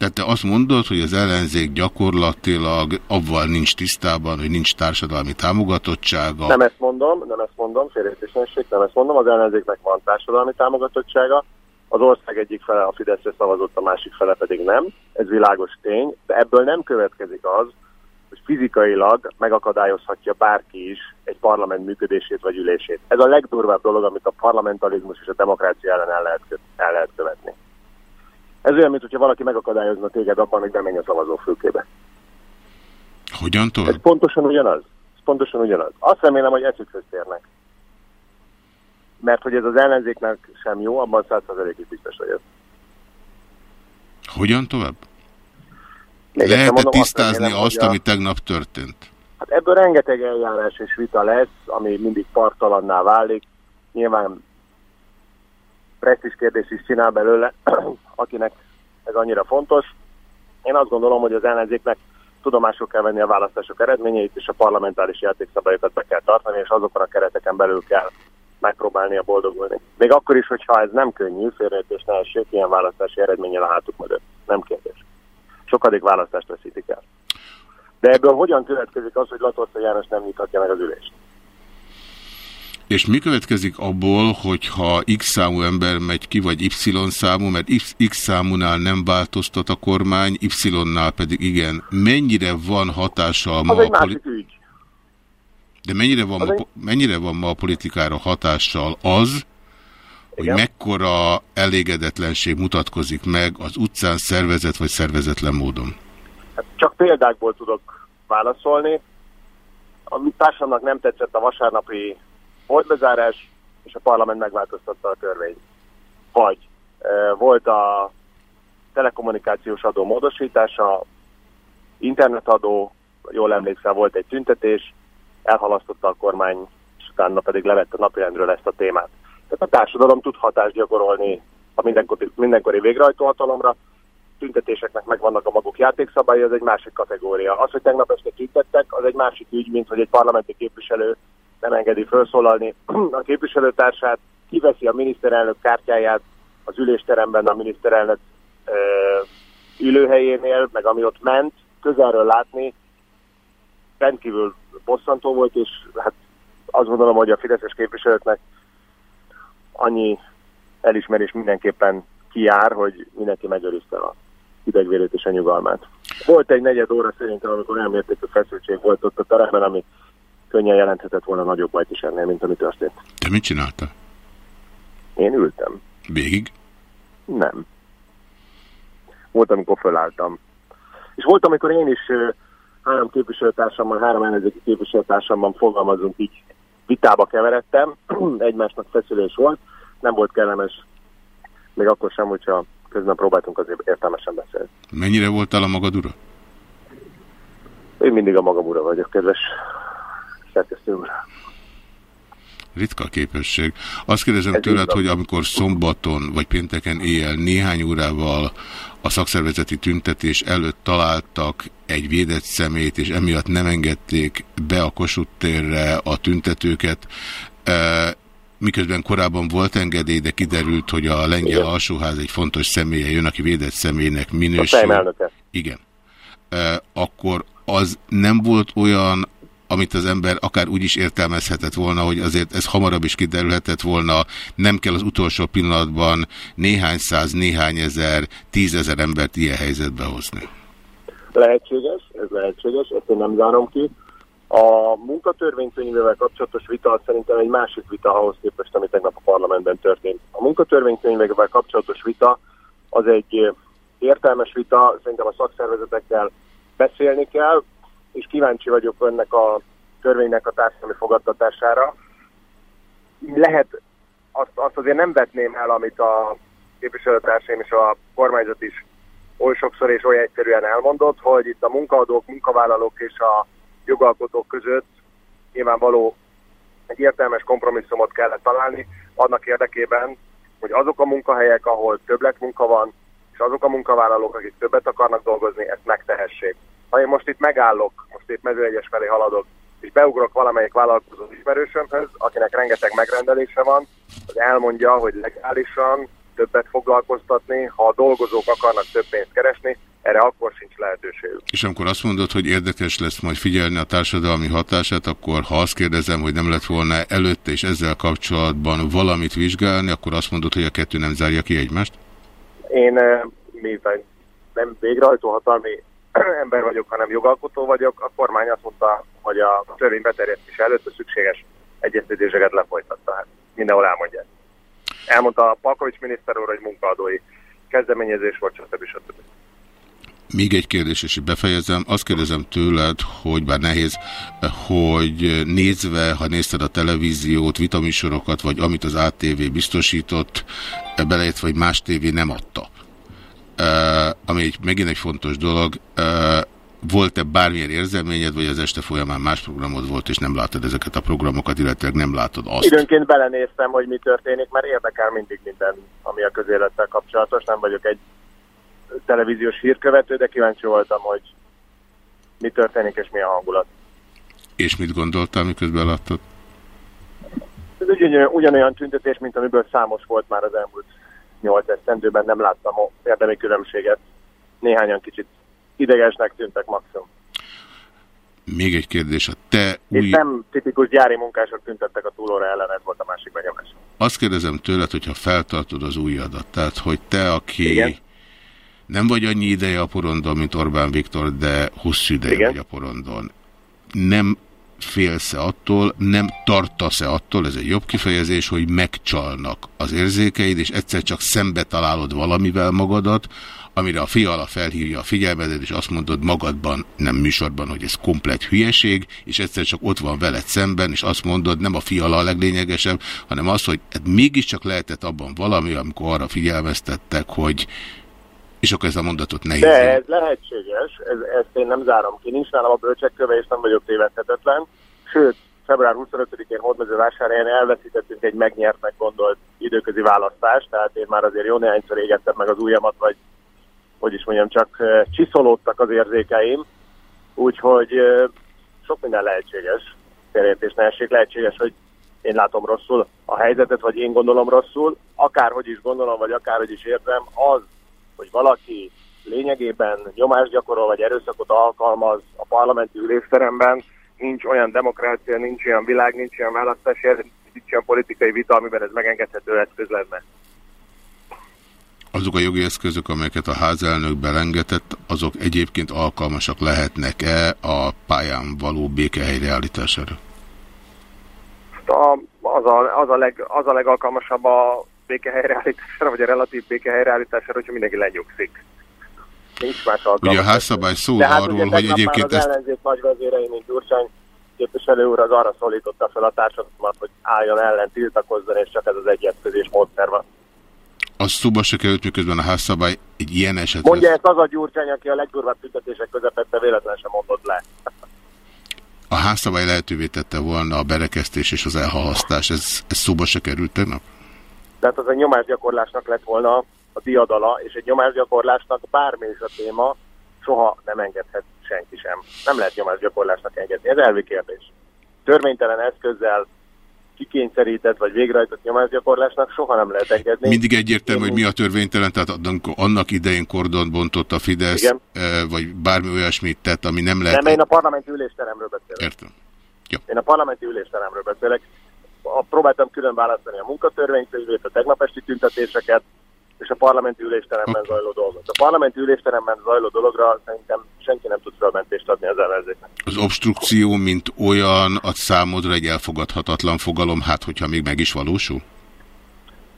Tehát te azt mondod, hogy az ellenzék gyakorlatilag avval nincs tisztában, hogy nincs társadalmi támogatottsága? Nem ezt mondom, nem ezt mondom, félreértésenség, nem ezt mondom, az ellenzéknek van társadalmi támogatottsága, az ország egyik fele a Fideszre szavazott, a másik fele pedig nem, ez világos tény, de ebből nem következik az, hogy fizikailag megakadályozhatja bárki is egy parlament működését vagy ülését. Ez a legdurvább dolog, amit a parlamentarizmus és a demokrácia ellen el lehet, el lehet követni. Ez olyan, mintha valaki megakadályozna téged abban, hogy bemenj a szavazófülkébe. Hogyan tovább? Ez pontosan ugyanaz. Ez pontosan ugyanaz. Azt remélem, hogy eszükhöz térnek. Mert hogy ez az ellenzéknek sem jó, abban százszerzelékig biztos vagyok. Hogyan tovább? Lehet-e tisztázni azt, azt, ami tegnap történt? Hát ebből rengeteg eljárás és vita lesz, ami mindig partalanná válik. Nyilván presztis kérdés is csinál belőle, akinek ez annyira fontos. Én azt gondolom, hogy az ellenzéknek tudomásul kell venni a választások eredményeit, és a parlamentáris játékszabályokat be kell tartani, és azokon a kereteken belül kell megpróbálni a boldogulni. Még akkor is, hogyha ez nem könnyű, félreértés ne essék, ilyen választási eredménye a hátuk mögött. Nem kérdés sokadik választást veszítik el. De ebből hogyan következik az, hogy Latorca János nem nyithatja meg az ülést? És mi következik abból, hogyha X számú ember megy ki, vagy Y számú, mert X, X számúnál nem változtat a kormány, Y-nál pedig igen. Mennyire van hatással ma a. De mennyire van, ma, egy... mennyire van ma a politikára hatással az, hogy mekkora elégedetlenség mutatkozik meg az utcán szervezet vagy szervezetlen módon? Hát csak példákból tudok válaszolni. A társadalomnak nem tetszett a vasárnapi boltbezárás, és a parlament megváltoztatta a törvényt. Vagy volt a telekommunikációs adó módosítása, internetadó, jól emlékszel, volt egy tüntetés, elhalasztotta a kormány, és utána pedig levett a napirendről ezt a témát. Tehát a társadalom tud hatást gyakorolni a mindenkori, mindenkori végrehajtóhatalomra, tüntetéseknek megvannak a maguk játékszabályai, az egy másik kategória. Az, hogy tegnap este tüntettek, az egy másik ügy, mint hogy egy parlamenti képviselő nem engedi felszólalni a képviselőtársát, kiveszi a miniszterelnök kártyáját az ülésteremben a miniszterelnök ö, ülőhelyénél, meg ami ott ment, közelről látni, rendkívül bosszantó volt, és hát azt gondolom, hogy a fideszes képviselőknek annyi elismerés mindenképpen kiár, hogy mindenki megőrizte a hidegvérét és a nyugalmát. Volt egy negyed óra szerintem, amikor elmérték, hogy feszültség volt ott a teremben, ami könnyen jelenthetett volna nagyobb bajt is ennél, mint ami történt. Te mit csinálta? Én ültem. Végig? Nem. Volt, amikor fölálltam. És volt, amikor én is három képviselőtársammal, három ellenzéki képviselőtársammal fogalmazunk így vitába keveredtem, egymásnak feszülés volt, nem volt kellemes, még akkor sem, hogyha közben próbáltunk azért értelmesen beszélni. Mennyire voltál a magad ura? Én mindig a magam ura vagyok, kedves szerkesztő úr. Ritka képesség. Azt kérdezem Ez tőled, hogy amikor szombaton vagy pénteken éjjel néhány órával a szakszervezeti tüntetés előtt találtak egy védett szemét, és emiatt nem engedték be a Kossuth térre a tüntetőket, e, miközben korábban volt engedély, de kiderült, hogy a lengyel Igen. alsóház egy fontos személye jön, aki védett személynek minősül. Igen. E, akkor az nem volt olyan, amit az ember akár úgy is értelmezhetett volna, hogy azért ez hamarabb is kiderülhetett volna, nem kell az utolsó pillanatban néhány száz, néhány ezer, tízezer embert ilyen helyzetbe hozni. Lehetséges, ez lehetséges, ezt én nem zárom ki. A munkatörvénykönyvével kapcsolatos vita szerintem egy másik vita ahhoz képest, ami tegnap a parlamentben történt. A munkatörvénykönyvével kapcsolatos vita az egy értelmes vita, szerintem a szakszervezetekkel beszélni kell, és kíváncsi vagyok önnek a törvénynek a társadalmi fogadtatására. Lehet, azt, azt azért nem vetném el, amit a képviselőtársaim és a kormányzat is oly sokszor és olyan egyszerűen elmondott, hogy itt a munkaadók, munkavállalók és a jogalkotók között nyilvánvaló egy értelmes kompromisszumot kellett találni annak érdekében, hogy azok a munkahelyek, ahol többlet munka van, és azok a munkavállalók, akik többet akarnak dolgozni, ezt megtehessék. Ha én most itt megállok, most itt mezőegyes felé haladok, és beugrok valamelyik vállalkozó ismerősömhöz, akinek rengeteg megrendelése van, az elmondja, hogy legálisan többet foglalkoztatni, ha a dolgozók akarnak több pénzt keresni, erre akkor sincs lehetőség. És amikor azt mondod, hogy érdekes lesz majd figyelni a társadalmi hatását, akkor ha azt kérdezem, hogy nem lett volna előtte és ezzel kapcsolatban valamit vizsgálni, akkor azt mondod, hogy a kettő nem zárja ki egymást? Én miután nem végrehajtó hatalmi ember vagyok, hanem jogalkotó vagyok, a kormány azt mondta, hogy a törvény beterjesztése előtt a szükséges egyeztetéseket lefolytatta. Hát mindenhol elmondja. Elmondta a Palkovics miniszter úr, hogy munkaadói kezdeményezés volt, stb. stb. Még egy kérdés, és befejezem. Azt kérdezem tőled, hogy bár nehéz, hogy nézve, ha nézted a televíziót, vitamisorokat, vagy amit az ATV biztosított, beleértve, vagy más tévé nem adta ami egy, megint egy fontos dolog, uh, volt-e bármilyen érzelményed, vagy az este folyamán más programod volt, és nem láttad ezeket a programokat, illetve nem látod azt? Időnként belenéztem, hogy mi történik, mert érdekel mindig minden, ami a közélettel kapcsolatos. Nem vagyok egy televíziós hírkövető, de kíváncsi voltam, hogy mi történik és mi a hangulat. És mit gondoltál, miközben láttad? Ez ugyan, ugyanolyan tüntetés, mint amiből számos volt már az elmúlt 8 esztendőben nem láttam érdemi különbséget. Néhányan kicsit idegesnek tűntek maximum. Még egy kérdés, a te új... És nem tipikus gyári munkások tüntettek a túlóra ellen, ez volt a másik benyomás. Azt kérdezem tőled, hogyha feltartod az újadat, tehát hogy te, aki Igen. nem vagy annyi ideje a porondon, mint Orbán Viktor, de hosszú ideje Igen. vagy a porondon, nem félsz-e attól, nem tartasz-e attól, ez egy jobb kifejezés, hogy megcsalnak az érzékeid, és egyszer csak szembe találod valamivel magadat, amire a fiala felhívja a figyelmedet, és azt mondod magadban, nem műsorban, hogy ez komplet hülyeség, és egyszer csak ott van veled szemben, és azt mondod, nem a fiala a leglényegesebb, hanem az, hogy hát mégiscsak lehetett abban valami, amikor arra figyelmeztettek, hogy és akkor ez a mondatot nehéz. De ez lehetséges, ez, ezt én nem zárom ki. Nincs nálam a bölcsekköve, és nem vagyok tévedhetetlen. Sőt, február 25-én Hódmezővásárhelyen elveszítettünk egy megnyertnek gondolt időközi választást, tehát én már azért jó néhányszor égettem meg az ujjamat, vagy hogy is mondjam, csak csiszolódtak az érzékeim, úgyhogy sok minden lehetséges, félértés ne essék, lehetséges, hogy én látom rosszul a helyzetet, vagy én gondolom rosszul, akárhogy is gondolom, vagy akárhogy is értem, az hogy valaki lényegében nyomást gyakorol, vagy erőszakot alkalmaz a parlamenti ülésteremben, nincs olyan demokrácia, nincs olyan világ, nincs olyan választási nincs olyan politikai vita, amiben ez megengedhető eszköz lenne. Azok a jogi eszközök, amelyeket a házelnök belengetett, azok egyébként alkalmasak lehetnek-e a pályán való békehelyreállítására? A, az, a, az, a leg, az a legalkalmasabb a békehelyreállítására, vagy a relatív békehelyreállítására, hogyha mindenki lenyugszik. Nincs más alkalmas. Ugye a házszabály szól hát arról, hogy egyébként ezt... Az ellenzék nagy vezérei, mint Gyurcsány képviselő úr, az arra szólította fel a társadalmat, hogy álljon ellen, tiltakozzon, és csak ez az egyetkezés módszer van. Az szóba se került, miközben a házszabály egy ilyen esetben... Mondja ezt az a Gyurcsány, aki a legdurvább tüntetések közepette véletlenül sem mondott le. A házszabály lehetővé tette volna a berekesztés és az elhalasztás. Ez, ez szóba se került tegnap? Tehát az egy nyomásgyakorlásnak lett volna a diadala, és egy nyomásgyakorlásnak bármi is a téma, soha nem engedhet senki sem. Nem lehet nyomásgyakorlásnak engedni. Ez elvi kérdés. Törvénytelen eszközzel kikényszerített vagy végrehajtott nyomásgyakorlásnak soha nem lehet engedni. Mindig egyértelmű, hogy mi a törvénytelen, tehát annak idején kordon bontott a Fidesz, Igen. vagy bármi olyasmit tett, ami nem lehet... Nem, én a parlamenti ülésteremről beszélek. Értem. Jó. Én a parlamenti ülésteremről beszélek. A, próbáltam külön választani a munkatörvénykönyvét, a tegnap esti tüntetéseket, és a parlamenti ülésteremben zajló dolgot. A parlamenti ülésteremben zajló dologra szerintem senki nem tud felmentést adni az ellenzéknek. Az obstrukció, mint olyan, ad számodra egy elfogadhatatlan fogalom, hát hogyha még meg is valósul?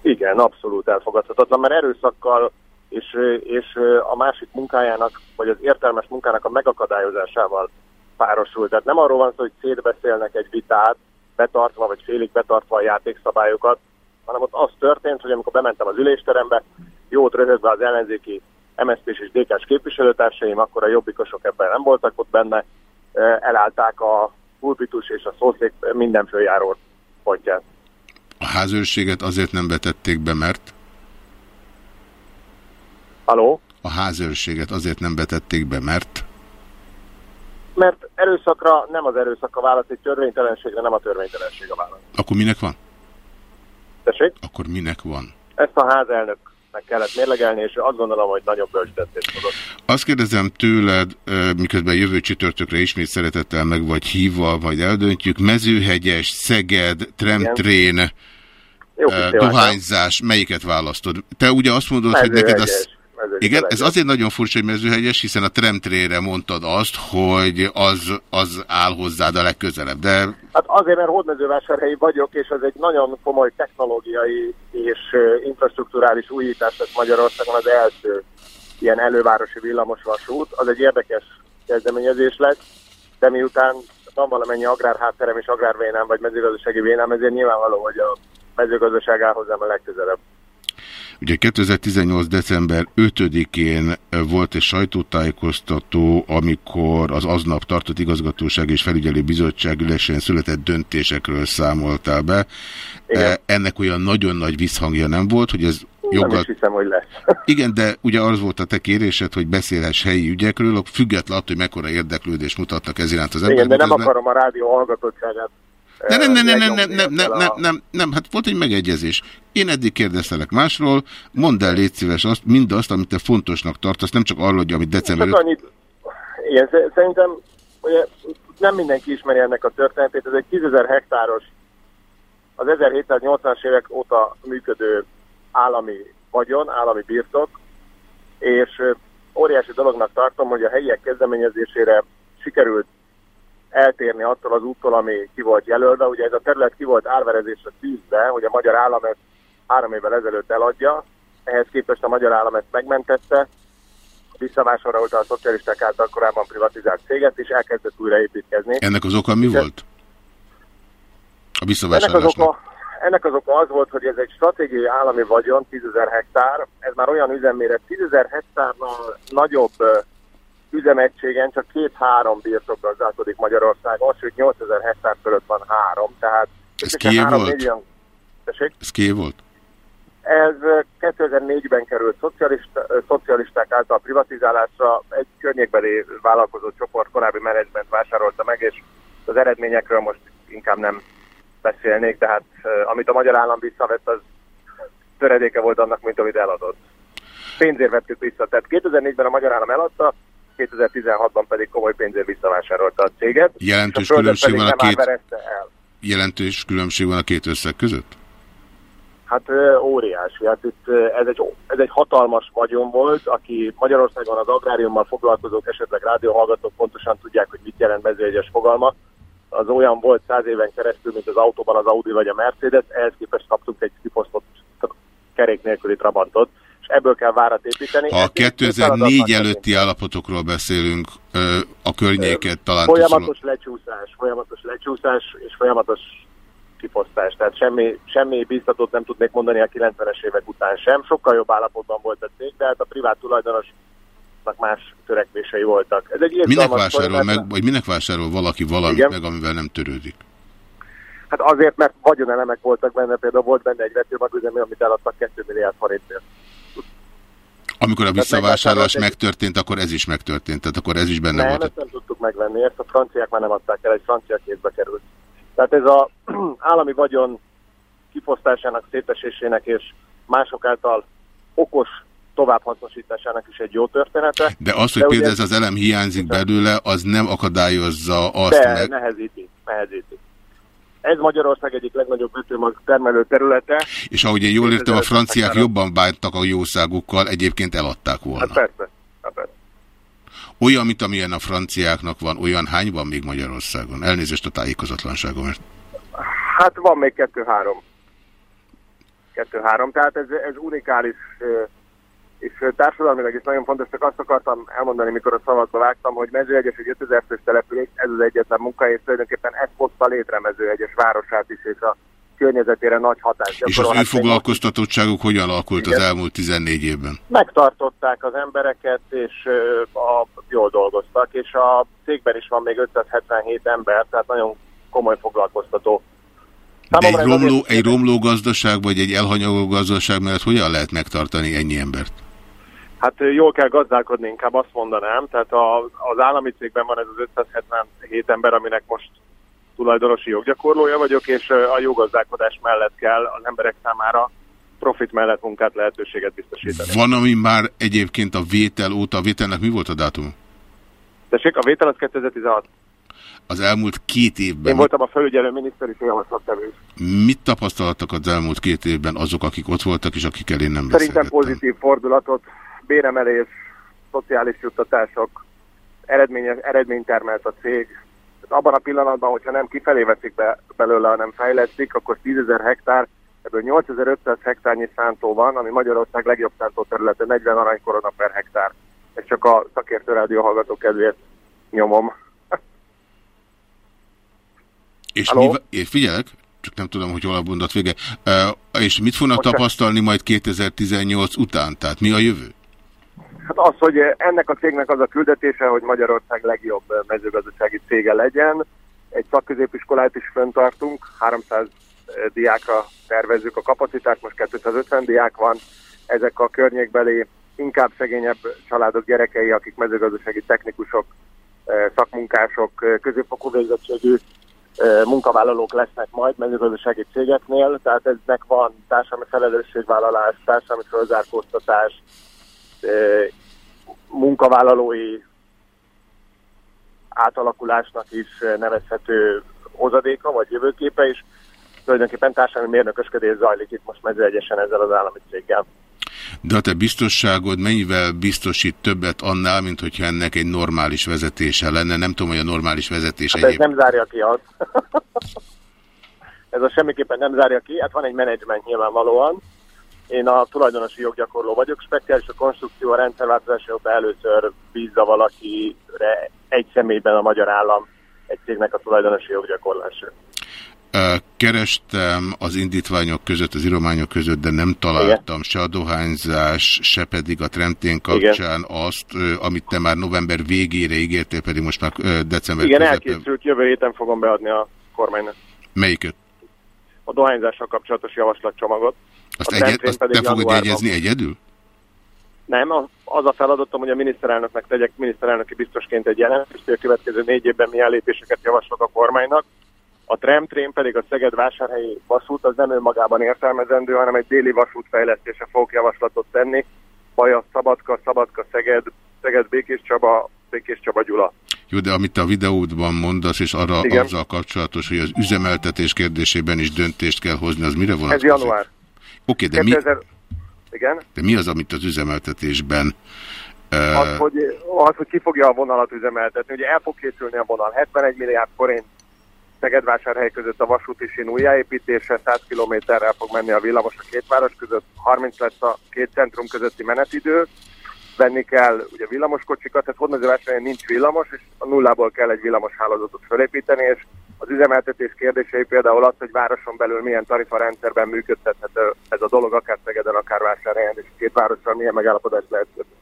Igen, abszolút elfogadhatatlan, mert erőszakkal és, és a másik munkájának, vagy az értelmes munkának a megakadályozásával párosul. Tehát nem arról van szó, hogy szétbeszélnek egy vitát, betartva vagy félig betartva a játékszabályokat, hanem ott az történt, hogy amikor bementem az ülésterembe, jót röhögve az ellenzéki mszp és DK-s képviselőtársaim, akkor a jobbikosok ebben nem voltak ott benne, elállták a pulpitus és a szószék minden följáró pontját. A házőrséget azért nem betették be, mert? Haló? A házőrséget azért nem betették be, mert? Mert erőszakra nem az erőszak a válasz, egy törvénytelenségre nem a törvénytelenség a válasz. Akkor minek van? Tessék? Akkor minek van? Ezt a házelnök meg kellett mérlegelni, és azt gondolom, hogy nagyobb bölcsdöntést hozott. Azt kérdezem tőled, miközben jövő csütörtökre ismét szeretettel meg vagy hívva, majd eldöntjük, mezőhegyes, Szeged, Tremtrén, dohányzás, melyiket választod? Te ugye azt mondod, hogy neked az... Igen, ez azért nagyon furcsa, hogy mezőhegyes, hiszen a Tremtrére mondtad azt, hogy az, az áll hozzád a legközelebb, de... Hát azért, mert hódmezővásárhelyi vagyok, és ez egy nagyon komoly technológiai és infrastruktúrális újítás lett Magyarországon az első ilyen elővárosi villamosvasút. Az egy érdekes kezdeményezés lett, de miután van valamennyi agrárhátterem és agrárvénám, vagy mezőgazdasági vénám, ezért nyilvánvaló, hogy a mezőgazdaság áll hozzám a legközelebb. Ugye 2018. december 5-én volt egy sajtótájékoztató, amikor az aznap tartott igazgatóság és felügyelő bizottság ülésén született döntésekről számoltál be. Igen. Ennek olyan nagyon nagy visszhangja nem volt, hogy ez joggal... Nem is hiszem, hogy lesz. Igen, de ugye az volt a te kérésed, hogy beszélhess helyi ügyekről, függetlenül attól, hogy mekkora érdeklődést mutatnak ez iránt az emberek. Igen, de nem akarom a rádió hallgatottságát nem, nem, nem, nem, nem, nem, nem, nem, nem, nem, nem, hát volt egy megegyezés. Én eddig kérdeztelek másról, mondd el légy szíves azt, mindazt, amit te fontosnak tartasz, nem csak arról, hogy amit december... Csak annyit, igen, szerintem ugye, nem mindenki ismeri ennek a történetét, ez egy 10 hektáros, az 1780-as évek óta működő állami vagyon, állami birtok, és óriási dolognak tartom, hogy a helyiek kezdeményezésére sikerült eltérni attól az úttól, ami ki volt jelölve. Ugye ez a terület ki volt árverezésre tűzve, hogy a magyar állam ezt három évvel ezelőtt eladja, ehhez képest a magyar állam ezt megmentette, visszavásárolta a szocialisták által korábban privatizált céget, és elkezdett újraépítkezni. Ennek az oka mi és volt? A visszavásárlásnak? Ennek az oka, ennek az oka az volt, hogy ez egy stratégiai állami vagyon, 10 hektár, ez már olyan üzemméret, 10 hektárnál nagyobb üzemegységen csak két-három birtok gazdálkodik Magyarországon, sőt 8000 hektár fölött van három, tehát... Ez kié volt? Millió... Ez kié volt? Ez 2004-ben került szocialista, szocialisták által privatizálásra, egy környékbeli vállalkozó csoport korábbi menedzsment vásárolta meg, és az eredményekről most inkább nem beszélnék, tehát amit a magyar állam visszavett, az töredéke volt annak, mint amit eladott. Pénzért vettük vissza. Tehát 2004-ben a magyar állam eladta, 2016-ban pedig komoly pénzért visszavásárolta a céget. Jelentős a különbség van a két... Jelentős különbség van a két összeg között? Hát óriási. Hát itt ez egy, ez egy hatalmas vagyon volt, aki Magyarországon az agráriummal foglalkozók, esetleg rádióhallgatók pontosan tudják, hogy mit jelent mezőegyes fogalma. Az olyan volt száz éven keresztül, mint az autóban az Audi vagy a Mercedes, ehhez képest kaptunk egy kiposztott kerék nélküli Trabantot ebből kell várat építeni. Ha a 2004 előtti állapotokról beszélünk, a környéket talán... Folyamatos tuszol... lecsúszás, folyamatos lecsúszás és folyamatos kifosztás. Tehát semmi, semmi biztatót nem tudnék mondani a 90-es évek után sem. Sokkal jobb állapotban volt a cég, de hát a privát tulajdonosnak más törekvései voltak. Ez egy minek vásárol meg, vagy minek vásárol valaki valamit Igen? meg, amivel nem törődik? Hát azért, mert vagyonelemek voltak benne, például volt benne egy vetőmagüzemű, amit eladtak 2 milliárd forintért. Amikor a visszavásárlás megtörtént, akkor ez is megtörtént, tehát akkor ez is benne nem, volt. Nem, ezt nem tudtuk megvenni, ezt a franciák már nem adták el, egy francia kézbe került. Tehát ez az állami vagyon kifosztásának, szétesésének és mások által okos továbbhasznosításának is egy jó története. De az, hogy de például ugye... ez az elem hiányzik belőle, az nem akadályozza azt de meg... nehezíti, nehezíti. Ez Magyarország egyik legnagyobb vetőmag termelő területe. És ahogy én jól értem, a franciák jobban bántak a jószágukkal, egyébként eladták volna. Hát persze. Hát persze. Olyan, mint amilyen a franciáknak van, olyan hány van még Magyarországon? Elnézést a tájékozatlanságomért. Hát van még kettő-három. Kettő-három, tehát ez, ez unikális és társadalmilag is nagyon fontos, csak azt akartam elmondani, mikor a szavakba vágtam, hogy Mezőegyes egy 5000 fős település, ez az egyetlen munkahely, és tulajdonképpen ez hozta létre Mezőegyes városát is, és a környezetére nagy hatást. És az ő foglalkoztatottságuk hogyan alakult Igen. az elmúlt 14 évben? Megtartották az embereket, és a, jól dolgoztak, és a cégben is van még 577 ember, tehát nagyon komoly foglalkoztató. De egy romló, egy romló gazdaság, vagy egy elhanyagoló gazdaság mellett hogyan lehet megtartani ennyi embert? Hát jól kell gazdálkodni, inkább azt mondanám. Tehát a, az állami cégben van ez az 577 ember, aminek most tulajdonosi joggyakorlója vagyok, és a jó gazdálkodás mellett kell az emberek számára profit mellett munkát lehetőséget biztosítani. Van, ami már egyébként a vétel óta, a vételnek mi volt a dátum? Tessék, a vétel az 2016. Az elmúlt két évben... Én voltam a felügyelő miniszter és javaslattevő. Mit tapasztaltak az elmúlt két évben azok, akik ott voltak, és akikkel én nem Szerintem pozitív fordulatot béremelés, szociális juttatások, eredményes, eredményt termelt a cég. Abban a pillanatban, hogyha nem kifelé veszik be belőle, hanem fejlesztik, akkor 10.000 hektár, ebből 8500 hektárnyi szántó van, ami Magyarország legjobb szántó területe, 40 aranykorona per hektár. Ez csak a szakértő rádió hallgatók kedvéért nyomom. És mi, én figyelek, csak nem tudom, hogy hol a bundat vége. Uh, és mit fognak Most tapasztalni majd 2018 után? Tehát mi a jövő? Hát az, hogy ennek a cégnek az a küldetése, hogy Magyarország legjobb mezőgazdasági cége legyen. Egy szakközépiskolát is föntartunk, 300 diákra tervezzük a kapacitást, most 250 diák van. Ezek a környékbeli inkább szegényebb családok gyerekei, akik mezőgazdasági technikusok, szakmunkások, középfokú végzettségű munkavállalók lesznek majd mezőgazdasági cégeknél, tehát eznek van társadalmi felelősségvállalás, társadalmi fölzárkóztatás, munkavállalói átalakulásnak is nevezhető hozadéka, vagy jövőképe is. Tulajdonképpen társadalmi mérnökösködés zajlik itt most mezőegyesen ezzel az állami céggel. De a te biztosságod mennyivel biztosít többet annál, mint hogyha ennek egy normális vezetése lenne? Nem tudom, hogy a normális vezetés hát egyéb... ez nem zárja ki azt. ez a semmiképpen nem zárja ki. Hát van egy menedzsment nyilvánvalóan, én a tulajdonosi joggyakorló vagyok, speciális a konstrukció a rendszerváltozása óta először bízza valakire egy személyben a magyar állam egy cégnek a tulajdonosi joggyakorlása. Kerestem az indítványok között, az írományok között, de nem találtam Igen. se a dohányzás, se pedig a Tremtén kapcsán Igen. azt, amit te már november végére ígértél, pedig most már december Igen, közepén. elkészült, jövő héten fogom beadni a kormánynak. Melyiket? A dohányzással kapcsolatos javaslatcsomagot. Azt egyed, azt te fogod jegyezni egyedül? Nem, az a feladatom, hogy a miniszterelnöknek tegyek miniszterelnöki biztosként egy jelentést, hogy a következő négy évben milyen lépéseket javaslok a kormánynak. A tramtrén pedig a Szeged-Vásárhelyi vasút az nem önmagában értelmezendő, hanem egy déli vasút fejlesztése fog javaslatot tenni. Baja, Szabadka, Szabadka, Szeged, Szeged, Békés Csaba, Békés Csaba, Gyula. Jó, de amit a videódban mondasz, és arra Igen. azzal kapcsolatos, hogy az üzemeltetés kérdésében is döntést kell hozni, az mire vonatkozik? Ez január. Oké, de 2000... mi... Igen? De mi az, amit az üzemeltetésben... Uh... Az, hogy, az, hogy ki fogja a vonalat üzemeltetni. Ugye el fog készülni a vonal. 71 milliárd forint Szegedvásárhely között a vasúti sín újjáépítése, 100 kilométerrel fog menni a villamos a két város között, 30 lesz a két centrum közötti menetidő, venni kell ugye villamoskocsikat, tehát hódmezővásárhelyen nincs villamos, és a nullából kell egy villamos hálózatot felépíteni, és az üzemeltetés kérdései például az, hogy városon belül milyen tarifarendszerben működtethető ez a dolog, akár Szegeden, akár Vásárhelyen, és két várossal milyen megállapodást lehet kötni.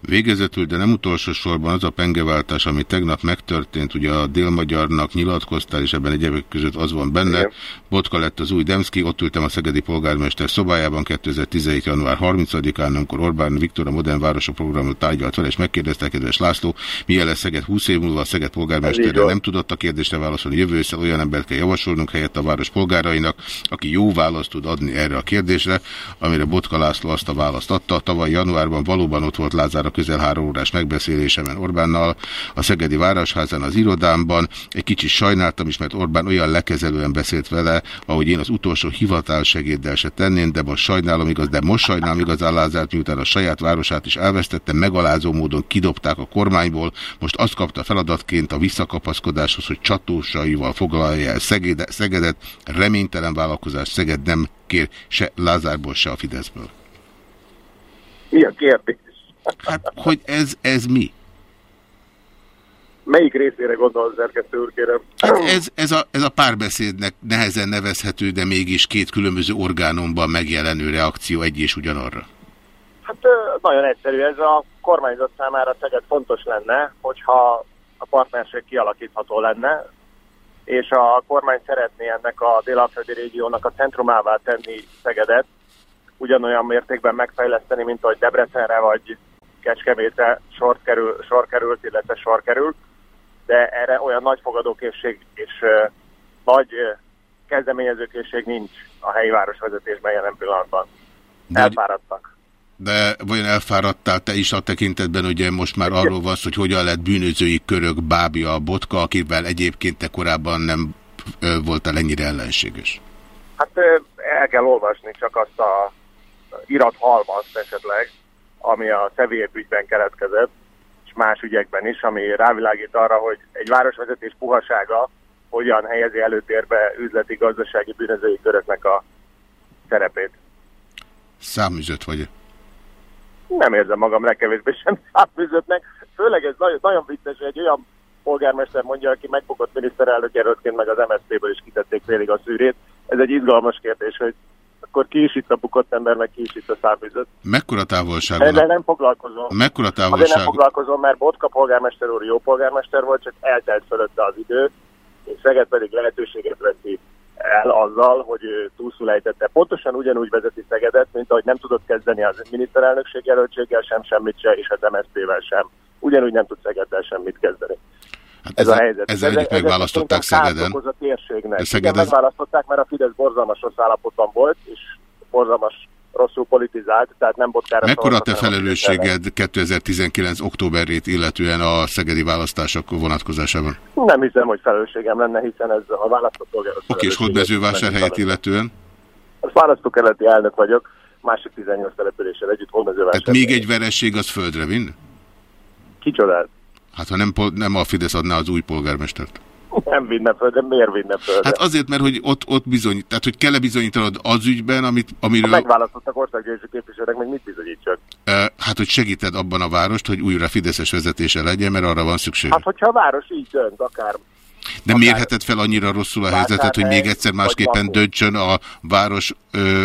Végezetül, de nem utolsó sorban az a pengeváltás, ami tegnap megtörtént, ugye a délmagyarnak nyilatkoztál, és ebben egyébként között az van benne. Igen. Botka lett az új Demszki, ott ültem a szegedi polgármester szobájában 2017. január 30-án, amikor Orbán Viktor a Modern Városok programot tárgyalt fel, és megkérdezte kedves László, milyen lesz Szeged 20 év múlva, a Szeged polgármesterre nem tudott a kérdésre válaszolni. Jövő össze olyan embert kell javasolnunk helyett a város polgárainak, aki jó választ tud adni erre a kérdésre, amire Botka László azt a választ adta. Tavaly januárban valóban ott volt Lázár a közel három órás megbeszélésemen Orbánnal, a Szegedi Városházán, az irodámban. Egy kicsit sajnáltam is, mert Orbán olyan lekezelően beszélt vele, ahogy én az utolsó hivatalsegéddel se tenném, de most sajnálom igaz, de most sajnálom igazán Lázárt, miután a saját városát is elvesztette, megalázó módon kidobták a kormányból, most azt kapta feladatként a visszakapaszkodáshoz, hogy csatósaival foglalja el Szegedet, reménytelen vállalkozás Szeged nem kér se Lázárból, se a Fideszből. Mi a kérdés? Hát, hogy ez, ez mi? Melyik részére gondol szerkesztő úr, kérem? Hát ez, ez, a, ez a párbeszédnek nehezen nevezhető, de mégis két különböző orgánumban megjelenő reakció egy és ugyanarra. Hát nagyon egyszerű, ez a kormányzat számára Szeged fontos lenne, hogyha a partnerség kialakítható lenne, és a kormány szeretné ennek a délalföldi régiónak a centrumává tenni Szegedet, ugyanolyan mértékben megfejleszteni, mint ahogy Debrecenre vagy Kecskemétre sor, kerül, sor került, illetve sor került, de erre olyan nagy fogadókészség és uh, nagy uh, kezdeményezőkészség nincs a helyi városvezetésben jelen pillanatban. De, Elfáradtak. De vajon elfáradtál te is a tekintetben, ugye most már arról van hogy hogyan lett bűnözői körök bábja a botka, akivel egyébként te korábban nem voltál ennyire ellenséges? Hát el kell olvasni csak azt a irat halmazt esetleg, ami a Szevélyép ügyben keletkezett, és más ügyekben is, ami rávilágít arra, hogy egy városvezetés puhasága hogyan helyezi előtérbe üzleti gazdasági bűnözői köröknek a szerepét. Száműzött vagy? Nem érzem magam legkevésbé sem száműzöttnek. Főleg ez nagyon, nagyon vicces, hogy egy olyan polgármester mondja, aki megbukott miniszterelnök jelöltként, meg az MSZP-ből is kitették félig a szűrét. Ez egy izgalmas kérdés, hogy akkor ki is itt a bukott ember, meg ki is itt a számvizet. Mekkora távolság? Ezzel nem foglalkozom. Mekkora távolság? Azért nem foglalkozom, mert Botka polgármester úr jó polgármester volt, csak eltelt fölötte az idő, és Szeged pedig lehetőséget veszi el azzal, hogy ő túlszul ejtette. Pontosan ugyanúgy vezeti Szegedet, mint ahogy nem tudott kezdeni az miniszterelnökség jelöltséggel sem, semmit se, és az MSZP-vel sem. Ugyanúgy nem tud Szegeddel semmit kezdeni. Hát ez, ez a helyzet. Ezzel együtt megválasztották Szegeden. A térségnek. Szeged Igen, megválasztották, mert a Fidesz borzalmas rossz állapotban volt, és borzalmas rosszul politizált, tehát nem botkára... Mekkora te felelősséged 2019. októberét illetően a szegedi választások vonatkozásában? Nem hiszem, hogy felelősségem lenne, hiszen ez a választópolgárok... Oké, okay, és Hódmezővásárhelyet illetően? Most választókeleti elnök vagyok, másik 18 településsel együtt Hódmezővásárhely. Tehát még egy veresség az földre vin? Kicsodál? Hát ha nem, nem a Fidesz adná az új polgármestert. Nem vinne föl, de miért vinne föl? Hát azért, mert hogy ott, ott bizony, tehát hogy kell -e bizonyítanod az ügyben, amit, amiről... Ha megválasztottak országgyűlési képviselők, még mit bizonyítsak? Hát, hogy segíted abban a várost, hogy újra Fideszes vezetése legyen, mert arra van szükség. Hát, hogyha a város így dönt, akár... De akár mérheted fel annyira rosszul a helyzetet, hogy még egyszer másképpen döntsön a város ö,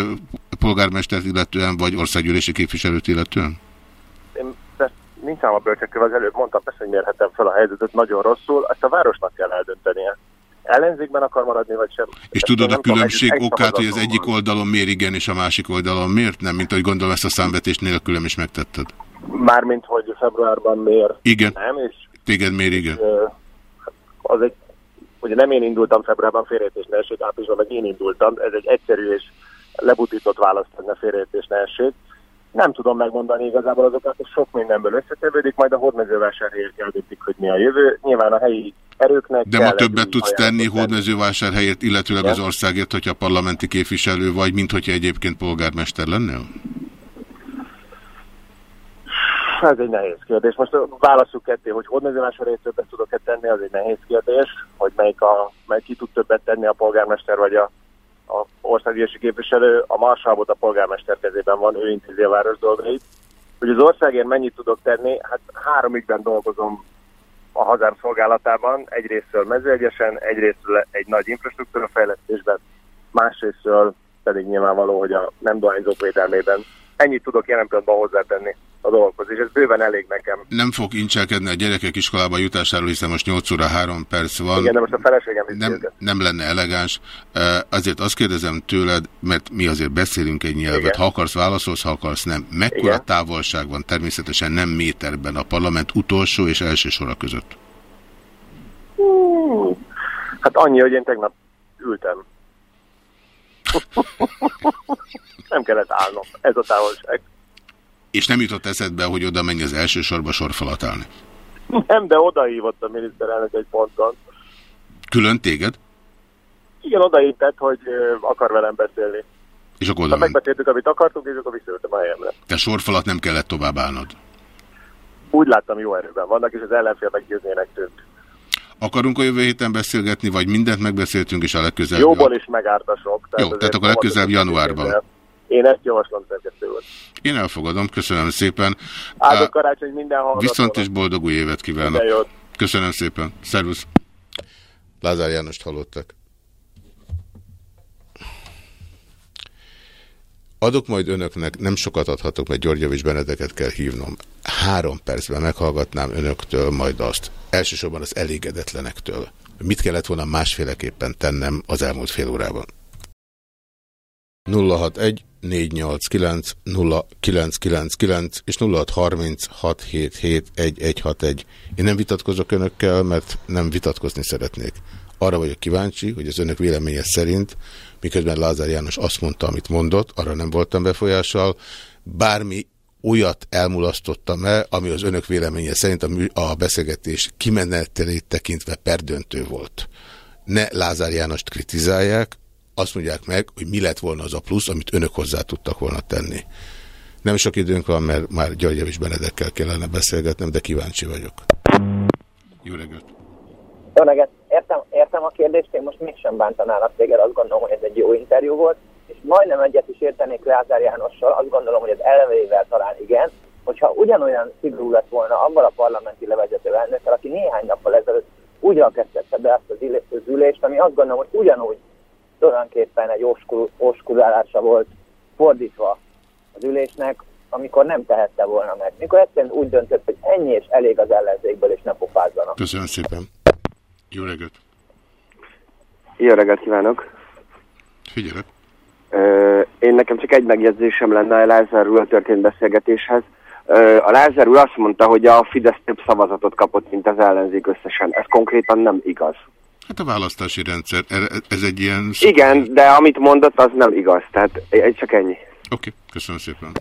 polgármestert illetően, vagy országgyűlési képviselőt illetően? Nincs ám a bölcsekkel, az előbb mondtam, persze, hogy mérhetem fel a helyzetet nagyon rosszul, ezt a városnak kell eldöntenie. Ellenzékben akar maradni, vagy sem. És ezt tudod a különbség egy okát, hogy az egyik oldalon miért igen, és a másik oldalon miért nem? Mint ahogy gondolom ezt a számvetést nélkülem is megtetted. Mármint, hogy februárban miért igen. nem, és... Téged miért igen? Az egy, ugye nem én indultam februárban félreértés ne essék, áprilisban meg én indultam, ez egy egyszerű és lebutított választ lenne félreértés ne essék nem tudom megmondani igazából azokat, hogy sok mindenből összetevődik, majd a hódmezővásárhelyért eldöntik, hogy mi a jövő. Nyilván a helyi erőknek... De ma többet tudsz tenni hódmezővásárhelyért, illetőleg az országért, hogyha parlamenti képviselő vagy, mint hogyha egyébként polgármester lennél? Ez egy nehéz kérdés. Most válaszuk ketté, hogy hódmezővásárhelyért többet tudok-e tenni, az egy nehéz kérdés, hogy melyik, a, melyik ki tud többet tenni a polgármester vagy a a országgyűlési képviselő, a marsalbot a polgármester kezében van, ő intézi a város dolgait. Hogy az országért mennyit tudok tenni, hát három ügyben dolgozom a hazám szolgálatában, egyrésztről mezőegyesen, egyrésztről egy nagy infrastruktúra fejlesztésben, másrésztről pedig nyilvánvaló, hogy a nem dohányzók védelmében ennyit tudok jelen pillanatban hozzátenni a dolgokhoz, és ez bőven elég nekem. Nem fog incselkedni a gyerekek iskolába jutásáról, hiszen most 8 óra 3 perc van. Igen, de most a feleségem is nem, nem lenne elegáns. Azért azt kérdezem tőled, mert mi azért beszélünk egy nyelvet. Igen. Ha akarsz, válaszolsz, ha akarsz, nem. Mekkora Igen. távolság van természetesen nem méterben a parlament utolsó és első sora között? Hát annyi, hogy én tegnap ültem. Nem kellett állnom. Ez a távolság. És nem jutott eszedbe, hogy oda menj az első sorba sorfalat állni? Nem, de odahívott a miniszterelnök egy ponton. Külön téged? Igen, odaintett, hogy akar velem beszélni. És akkor oda Megbeszéltük, amit akartunk, és akkor visszaültem a helyemre. Te sorfalat nem kellett tovább állnod? Úgy láttam, jó erőben vannak, és az ellenfél meggyőznének tűnt. Akarunk a jövő héten beszélgetni, vagy mindent megbeszéltünk, és a legközelebb... Jóból is megártasok. Tehát Jó, tehát akkor a legközelebb januárban. Én ezt javaslom szerkesztő. Én elfogadom, köszönöm szépen. Áldott karácsony minden hallgatónak. Viszont és boldog új évet kívánok. Köszönöm szépen. Szervusz. Lázár Jánost hallottak. Adok majd önöknek, nem sokat adhatok, mert Györgyevics Benedeket kell hívnom. Három percben meghallgatnám önöktől majd azt. Elsősorban az elégedetlenektől. Mit kellett volna másféleképpen tennem az elmúlt fél órában? 061 489 0999 és 0636771161. Én nem vitatkozok önökkel, mert nem vitatkozni szeretnék. Arra vagyok kíváncsi, hogy az önök véleménye szerint, miközben Lázár János azt mondta, amit mondott, arra nem voltam befolyással, bármi olyat elmulasztottam-e, ami az önök véleménye szerint a, a beszélgetés kimenetelét tekintve perdöntő volt. Ne Lázár Jánost kritizálják, azt mondják meg, hogy mi lett volna az a plusz, amit önök hozzá tudtak volna tenni. Nem sok időnk van, mert már Györgyevics Benedekkel kellene beszélgetnem, de kíváncsi vagyok. Jó reggelt! Jó reggelt! Értem, értem a kérdést, én most mégsem bántanálak téged, azt gondolom, hogy ez egy jó interjú volt, és majdnem egyet is értenék Lázár Jánossal, azt gondolom, hogy az elevével talán igen, hogyha ugyanolyan szigorú lett volna abban a parlamenti levezető elnökkel, aki néhány nappal ezelőtt úgy kezdette be azt az ülést, ami azt gondolom, hogy ugyanúgy tulajdonképpen egy oskulálása volt fordítva az ülésnek, amikor nem tehette volna meg. Mikor egyszerűen úgy döntött, hogy ennyi és elég az ellenzékből, és ne pofázzanak. Köszönöm szépen. Jó reggelt. Jó reggelt kívánok. Figyelek. Én nekem csak egy megjegyzésem lenne a Lázár úr történt beszélgetéshez. A Lázár úr azt mondta, hogy a Fidesz több szavazatot kapott, mint az ellenzék összesen. Ez konkrétan nem igaz. Hát a választási rendszer, ez egy ilyen... Igen, de amit mondott, az nem igaz, tehát csak ennyi. Oké, okay, köszönöm szépen.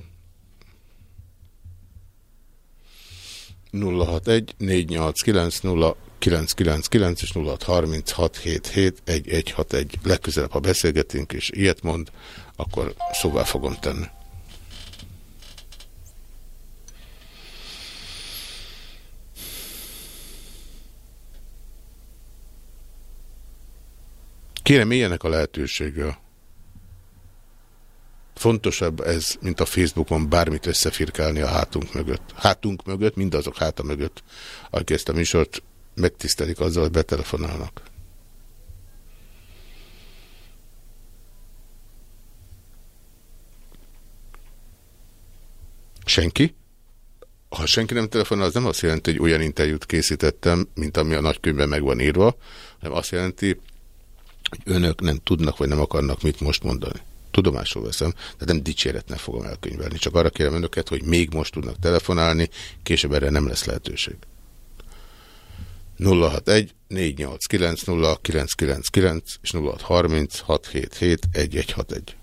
061 489 0999 és 0636771161. Legközelebb, ha beszélgetünk és ilyet mond, akkor szóvá fogom tenni. Kérem, éljenek a lehetőséggel. Fontosabb ez, mint a Facebookon bármit összefirkálni a hátunk mögött. Hátunk mögött, mindazok háta mögött, akik ezt a műsort megtisztelik azzal, hogy betelefonálnak. Senki? Ha senki nem telefonál, az nem azt jelenti, hogy olyan interjút készítettem, mint ami a nagykönyvben meg van írva, hanem azt jelenti, hogy önök nem tudnak, vagy nem akarnak mit most mondani. Tudomásul veszem, de nem dicséretnek fogom elkönyvelni. Csak arra kérem önöket, hogy még most tudnak telefonálni, később erre nem lesz lehetőség. 061 489 0999 és 0630 677 1161.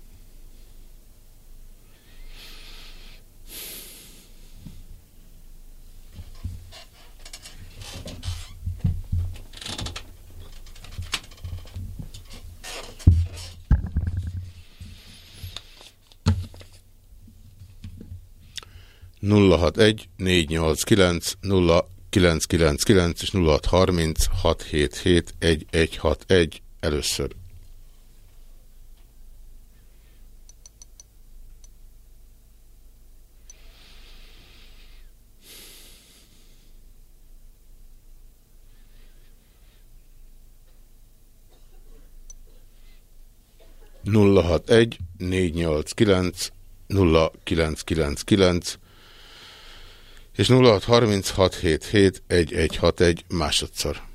061 489 999 és 0630 677 1161 először. nulla hat egy négy nyolc kilenc nulla kilenc kilenc kilenc és 0636771161 másodszor.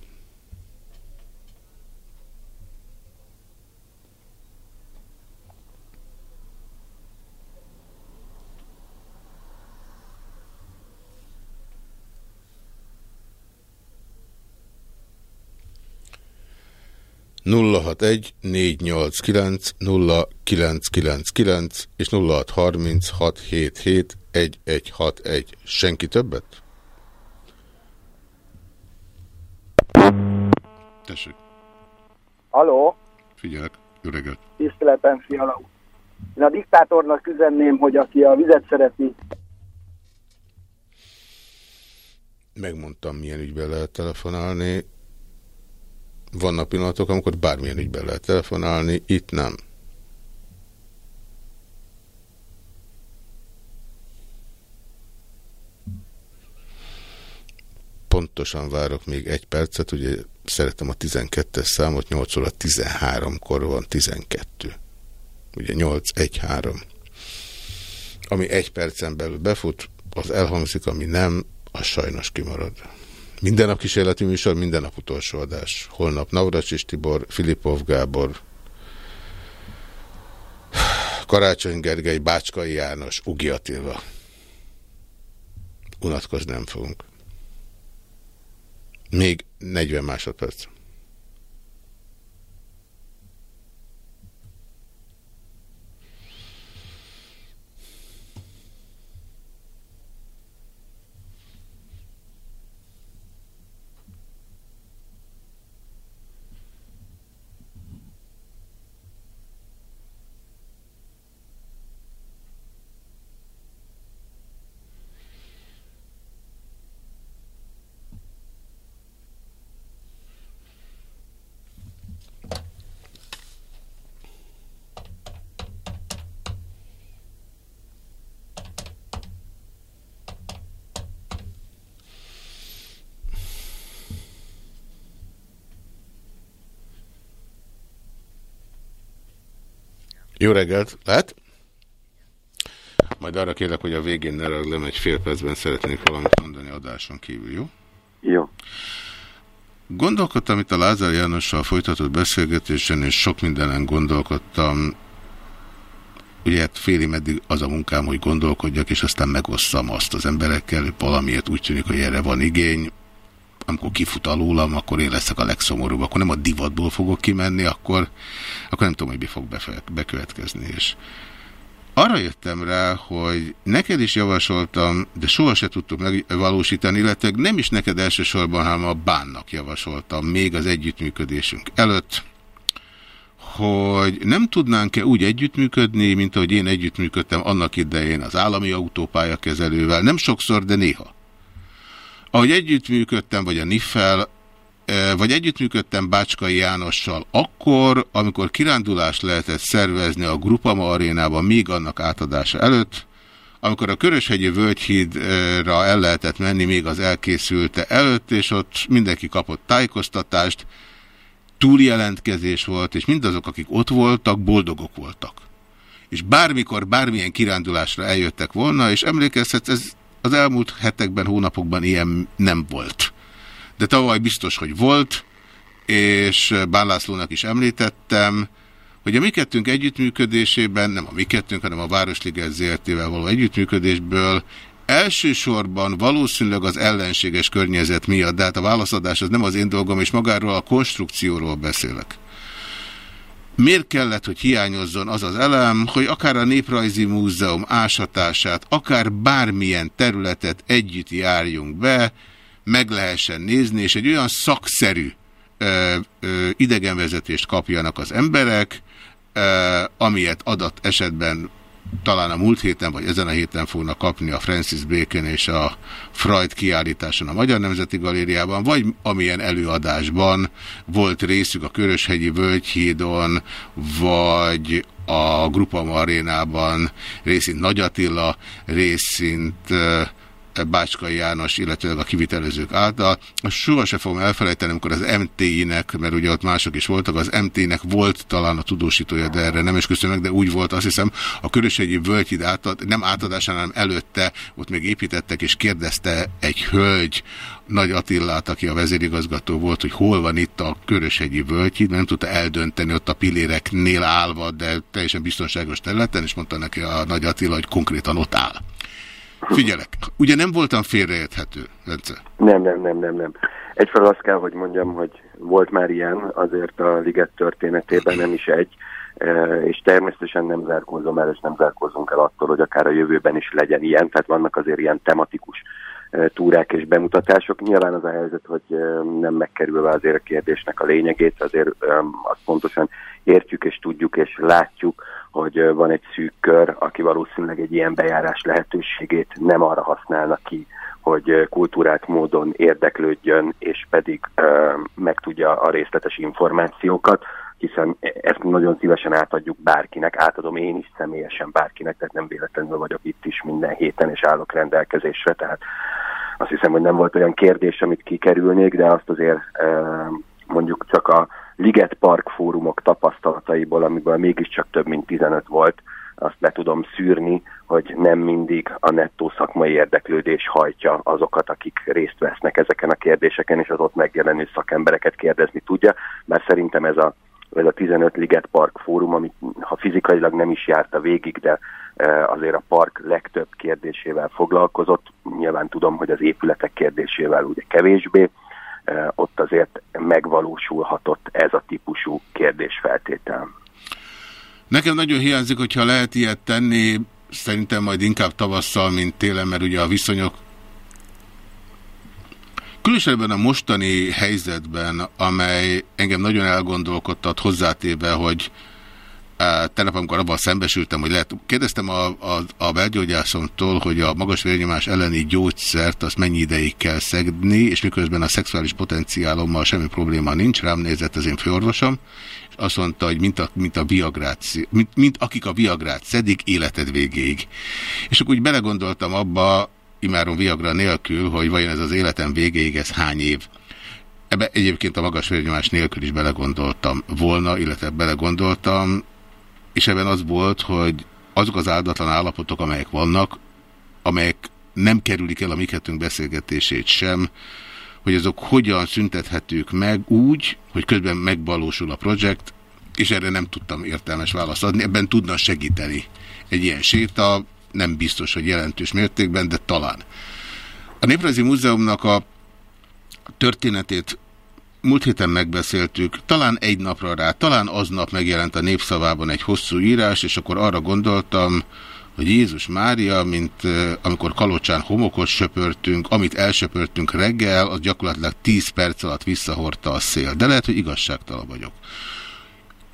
061 489 0999 és 0636771161. Senki többet? Tessék. Haló? Figyelek, öreget. Tiszteletem, fiala Én a diktátornak üzenném, hogy aki a vizet szereti... Megmondtam, milyen ügyben lehet telefonálni vannak pillanatok, amikor bármilyen ügyben lehet telefonálni, itt nem. Pontosan várok még egy percet, ugye szeretem a 12-es számot, 8 óra 13-kor van 12. Ugye 8, 1, 3. Ami egy percen belül befut, az elhangzik, ami nem, az sajnos kimarad. Minden nap kísérleti műsor, minden nap utolsó adás. Holnap Navracsis Tibor, Filipov Gábor, Karácsony Gergely, Bácskai János, Ugi Attila. Unatkozni nem fogunk. Még 40 másodperc. Jó reggelt, lehet? Majd arra kérlek, hogy a végén ne raglem, egy fél percben szeretnék valamit mondani adáson kívül, jó? Jó. Gondolkodtam itt a Lázár Jánossal folytatott beszélgetésen, és sok mindenen gondolkodtam. Ugye hát félig meddig az a munkám, hogy gondolkodjak, és aztán megosszam azt az emberekkel, valamiért úgy tűnik, hogy erre van igény. Amikor kifut alólam, akkor én leszek a legszomorúbb. Akkor nem a divatból fogok kimenni, akkor, akkor nem tudom, hogy mi fog bekövetkezni. És arra jöttem rá, hogy neked is javasoltam, de soha se tudtuk megvalósítani, illetve nem is neked elsősorban, hanem a bánnak javasoltam, még az együttműködésünk előtt, hogy nem tudnánk-e úgy együttműködni, mint ahogy én együttműködtem annak idején az állami autópályakezelővel, nem sokszor, de néha. Ahogy együttműködtem, vagy a NIF-fel, vagy együttműködtem Bácskai Jánossal akkor, amikor kirándulást lehetett szervezni a Grupama arénában még annak átadása előtt, amikor a Köröshegyi Völgyhídra el lehetett menni még az elkészülte előtt, és ott mindenki kapott tájékoztatást, túljelentkezés volt, és mindazok, akik ott voltak, boldogok voltak. És bármikor, bármilyen kirándulásra eljöttek volna, és emlékezhetsz, ez az elmúlt hetekben, hónapokban ilyen nem volt de tavaly biztos, hogy volt, és Bálászlónak is említettem, hogy a mi kettőnk együttműködésében, nem a mi kettőnk, hanem a Városliget ZRT-vel való együttműködésből elsősorban valószínűleg az ellenséges környezet miatt, de hát a válaszadás az nem az én dolgom, és magáról a konstrukcióról beszélek. Miért kellett, hogy hiányozzon az az elem, hogy akár a Néprajzi Múzeum ásatását, akár bármilyen területet együtt járjunk be, meg lehessen nézni, és egy olyan szakszerű ö, ö, idegenvezetést kapjanak az emberek, ö, amilyet adat esetben talán a múlt héten, vagy ezen a héten fognak kapni a Francis Bacon és a Freud kiállításon a Magyar Nemzeti Galériában, vagy amilyen előadásban volt részük a Köröshegyi Völgyhídon, vagy a Grupa Arénában részint Nagy Attila, részint Bácskai János, illetve a kivitelezők által. Soha se fogom elfelejteni, amikor az MT-nek, mert ugye ott mások is voltak, az MT-nek volt talán a tudósítója, de erre nem is köszönöm meg, de úgy volt, azt hiszem, a Körösegyi Völgyhíd átad, nem átadásán, hanem előtte ott még építettek, és kérdezte egy hölgy, Nagy Attillát, aki a vezérigazgató volt, hogy hol van itt a Köröshegyi Völgyhíd, nem tudta eldönteni ott a pilléreknél állva, de teljesen biztonságos területen, és mondta neki a Nagy Attila, hogy konkrétan ott áll. Figyelek, ugye nem voltam félreérthető, Lence? Nem, nem, nem, nem, nem. Egyfelől azt kell, hogy mondjam, hogy volt már ilyen, azért a liget történetében nem is egy, e, és természetesen nem zárkózom el, és nem zárkózunk el attól, hogy akár a jövőben is legyen ilyen, tehát vannak azért ilyen tematikus e, túrák és bemutatások. Nyilván az a helyzet, hogy e, nem megkerülve azért a kérdésnek a lényegét, azért azt pontosan értjük és tudjuk és látjuk, hogy van egy szűk kör, aki valószínűleg egy ilyen bejárás lehetőségét nem arra használna ki, hogy kultúrát módon érdeklődjön, és pedig megtudja a részletes információkat, hiszen ezt nagyon szívesen átadjuk bárkinek, átadom én is személyesen bárkinek, tehát nem véletlenül vagyok itt is minden héten, és állok rendelkezésre, tehát azt hiszem, hogy nem volt olyan kérdés, amit kikerülnék, de azt azért mondjuk csak a Liget Park fórumok tapasztalataiból, amiből mégiscsak több mint 15 volt, azt le tudom szűrni, hogy nem mindig a nettó szakmai érdeklődés hajtja azokat, akik részt vesznek ezeken a kérdéseken, és az ott megjelenő szakembereket kérdezni tudja, mert szerintem ez a, ez a 15 Liget Park fórum, amit ha fizikailag nem is járta végig, de e, azért a park legtöbb kérdésével foglalkozott. Nyilván tudom, hogy az épületek kérdésével ugye kevésbé, ott azért megvalósulhatott ez a típusú kérdésfeltétel. Nekem nagyon hiányzik, hogyha lehet ilyet tenni, szerintem majd inkább tavasszal, mint télen, mert ugye a viszonyok Különösen a mostani helyzetben, amely engem nagyon elgondolkodtat hozzátéve, hogy tegnap, amikor abban szembesültem, hogy lehet, kérdeztem a, a, a belgyógyászomtól, hogy a magas vérnyomás elleni gyógyszert azt mennyi ideig kell szedni, és miközben a szexuális potenciálommal semmi probléma nincs, rám nézett az én főorvosom, és azt mondta, hogy mint, a, mint, a viagrát, mint, mint akik a viagrát szedik életed végéig. És akkor úgy belegondoltam abba, imáron viagra nélkül, hogy vajon ez az életem végéig, ez hány év. Ebbe egyébként a magas vérnyomás nélkül is belegondoltam volna, illetve belegondoltam, és ebben az volt, hogy azok az áldatlan állapotok, amelyek vannak, amelyek nem kerülik el a mi beszélgetését sem, hogy azok hogyan szüntethetők meg úgy, hogy közben megvalósul a projekt, és erre nem tudtam értelmes választ adni. Ebben tudna segíteni egy ilyen séta, nem biztos, hogy jelentős mértékben, de talán. A Néprajzi Múzeumnak a történetét múlt héten megbeszéltük, talán egy napra rá, talán aznap megjelent a népszavában egy hosszú írás, és akkor arra gondoltam, hogy Jézus Mária, mint amikor Kalocsán homokot söpörtünk, amit elsöpörtünk reggel, az gyakorlatilag 10 perc alatt visszahordta a szél. De lehet, hogy igazságtalan vagyok.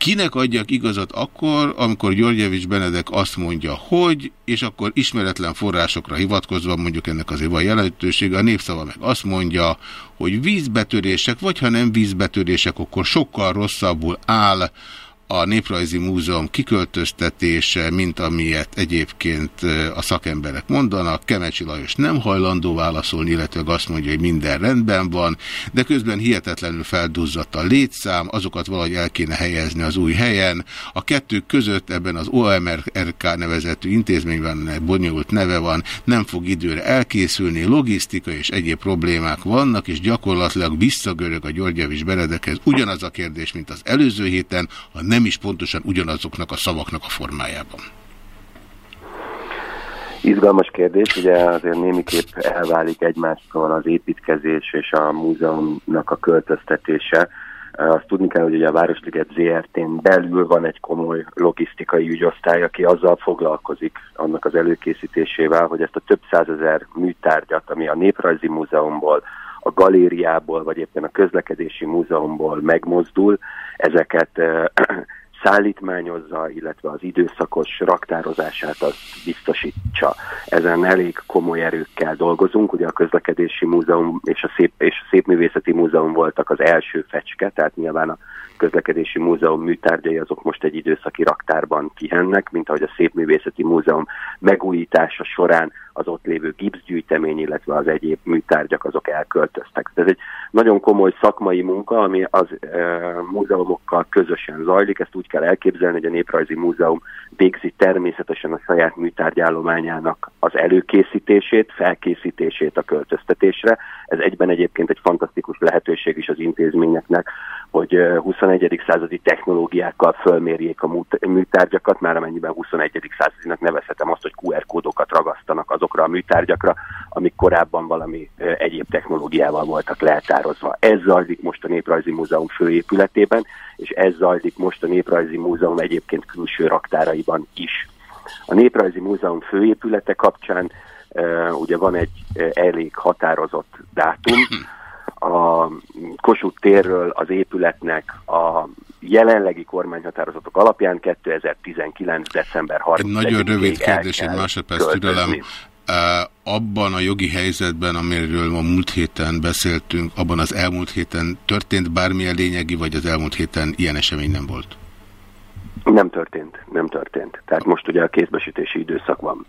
Kinek adjak igazat akkor, amikor Györgyevics Benedek azt mondja, hogy, és akkor ismeretlen forrásokra hivatkozva, mondjuk ennek azért van jelentősége, a népszava meg azt mondja, hogy vízbetörések, vagy ha nem vízbetörések, akkor sokkal rosszabbul áll a Néprajzi Múzeum kiköltöztetése, mint amilyet egyébként a szakemberek mondanak. Kemecsi Lajos nem hajlandó válaszolni, illetve azt mondja, hogy minden rendben van, de közben hihetetlenül felduzzadt a létszám, azokat valahogy el kéne helyezni az új helyen. A kettő között ebben az OMRK nevezetű intézményben bonyolult neve van, nem fog időre elkészülni, logisztika és egyéb problémák vannak, és gyakorlatilag visszagörög a Györgyevics Benedekhez ugyanaz a kérdés, mint az előző héten, a nem nem is pontosan ugyanazoknak a szavaknak a formájában? Izgalmas kérdés, ugye azért némiképp elválik egymástól az építkezés és a múzeumnak a költöztetése. Azt tudni kell, hogy ugye a Városliget ZRT-n belül van egy komoly logisztikai ügyosztály, aki azzal foglalkozik annak az előkészítésével, hogy ezt a több százezer műtárgyat, ami a Néprajzi Múzeumból, a galériából, vagy éppen a közlekedési múzeumból megmozdul, ezeket szállítmányozza, illetve az időszakos raktározását azt biztosítsa. Ezen elég komoly erőkkel dolgozunk, ugye a közlekedési múzeum és a, szép, és a szépművészeti múzeum voltak az első fecske, tehát nyilván a közlekedési múzeum műtárgyai azok most egy időszaki raktárban kihennek, mint ahogy a szépművészeti múzeum megújítása során az ott lévő gipszgyűjtemény, illetve az egyéb műtárgyak azok elköltöztek. Ez egy nagyon komoly szakmai munka, ami az e, múzeumokkal közösen zajlik. Ezt úgy kell elképzelni, hogy a Néprajzi Múzeum végzi természetesen a saját műtárgyállományának az előkészítését, felkészítését a költöztetésre. Ez egyben egyébként egy fantasztikus lehetőség is az intézményeknek, hogy 21. századi technológiákkal fölmérjék a műtárgyakat, már amennyiben 21. századinak nevezhetem azt, hogy QR kódokat ragasztanak azokra a műtárgyakra, amik korábban valami egyéb technológiával voltak lehetározva. Ez zajlik most a Néprajzi Múzeum főépületében, és ez zajlik most a Néprajzi Múzeum egyébként külső raktáraiban is. A Néprajzi Múzeum főépülete kapcsán ugye van egy elég határozott dátum, a Kossuth térről az épületnek a jelenlegi kormányhatározatok alapján 2019. december 30 Egy nagyon rövid kérdés, egy másodperc türelem. Abban a jogi helyzetben, amiről ma múlt héten beszéltünk, abban az elmúlt héten történt bármilyen lényegi, vagy az elmúlt héten ilyen esemény nem volt? Nem történt, nem történt. Tehát most ugye a kézbesítési időszak van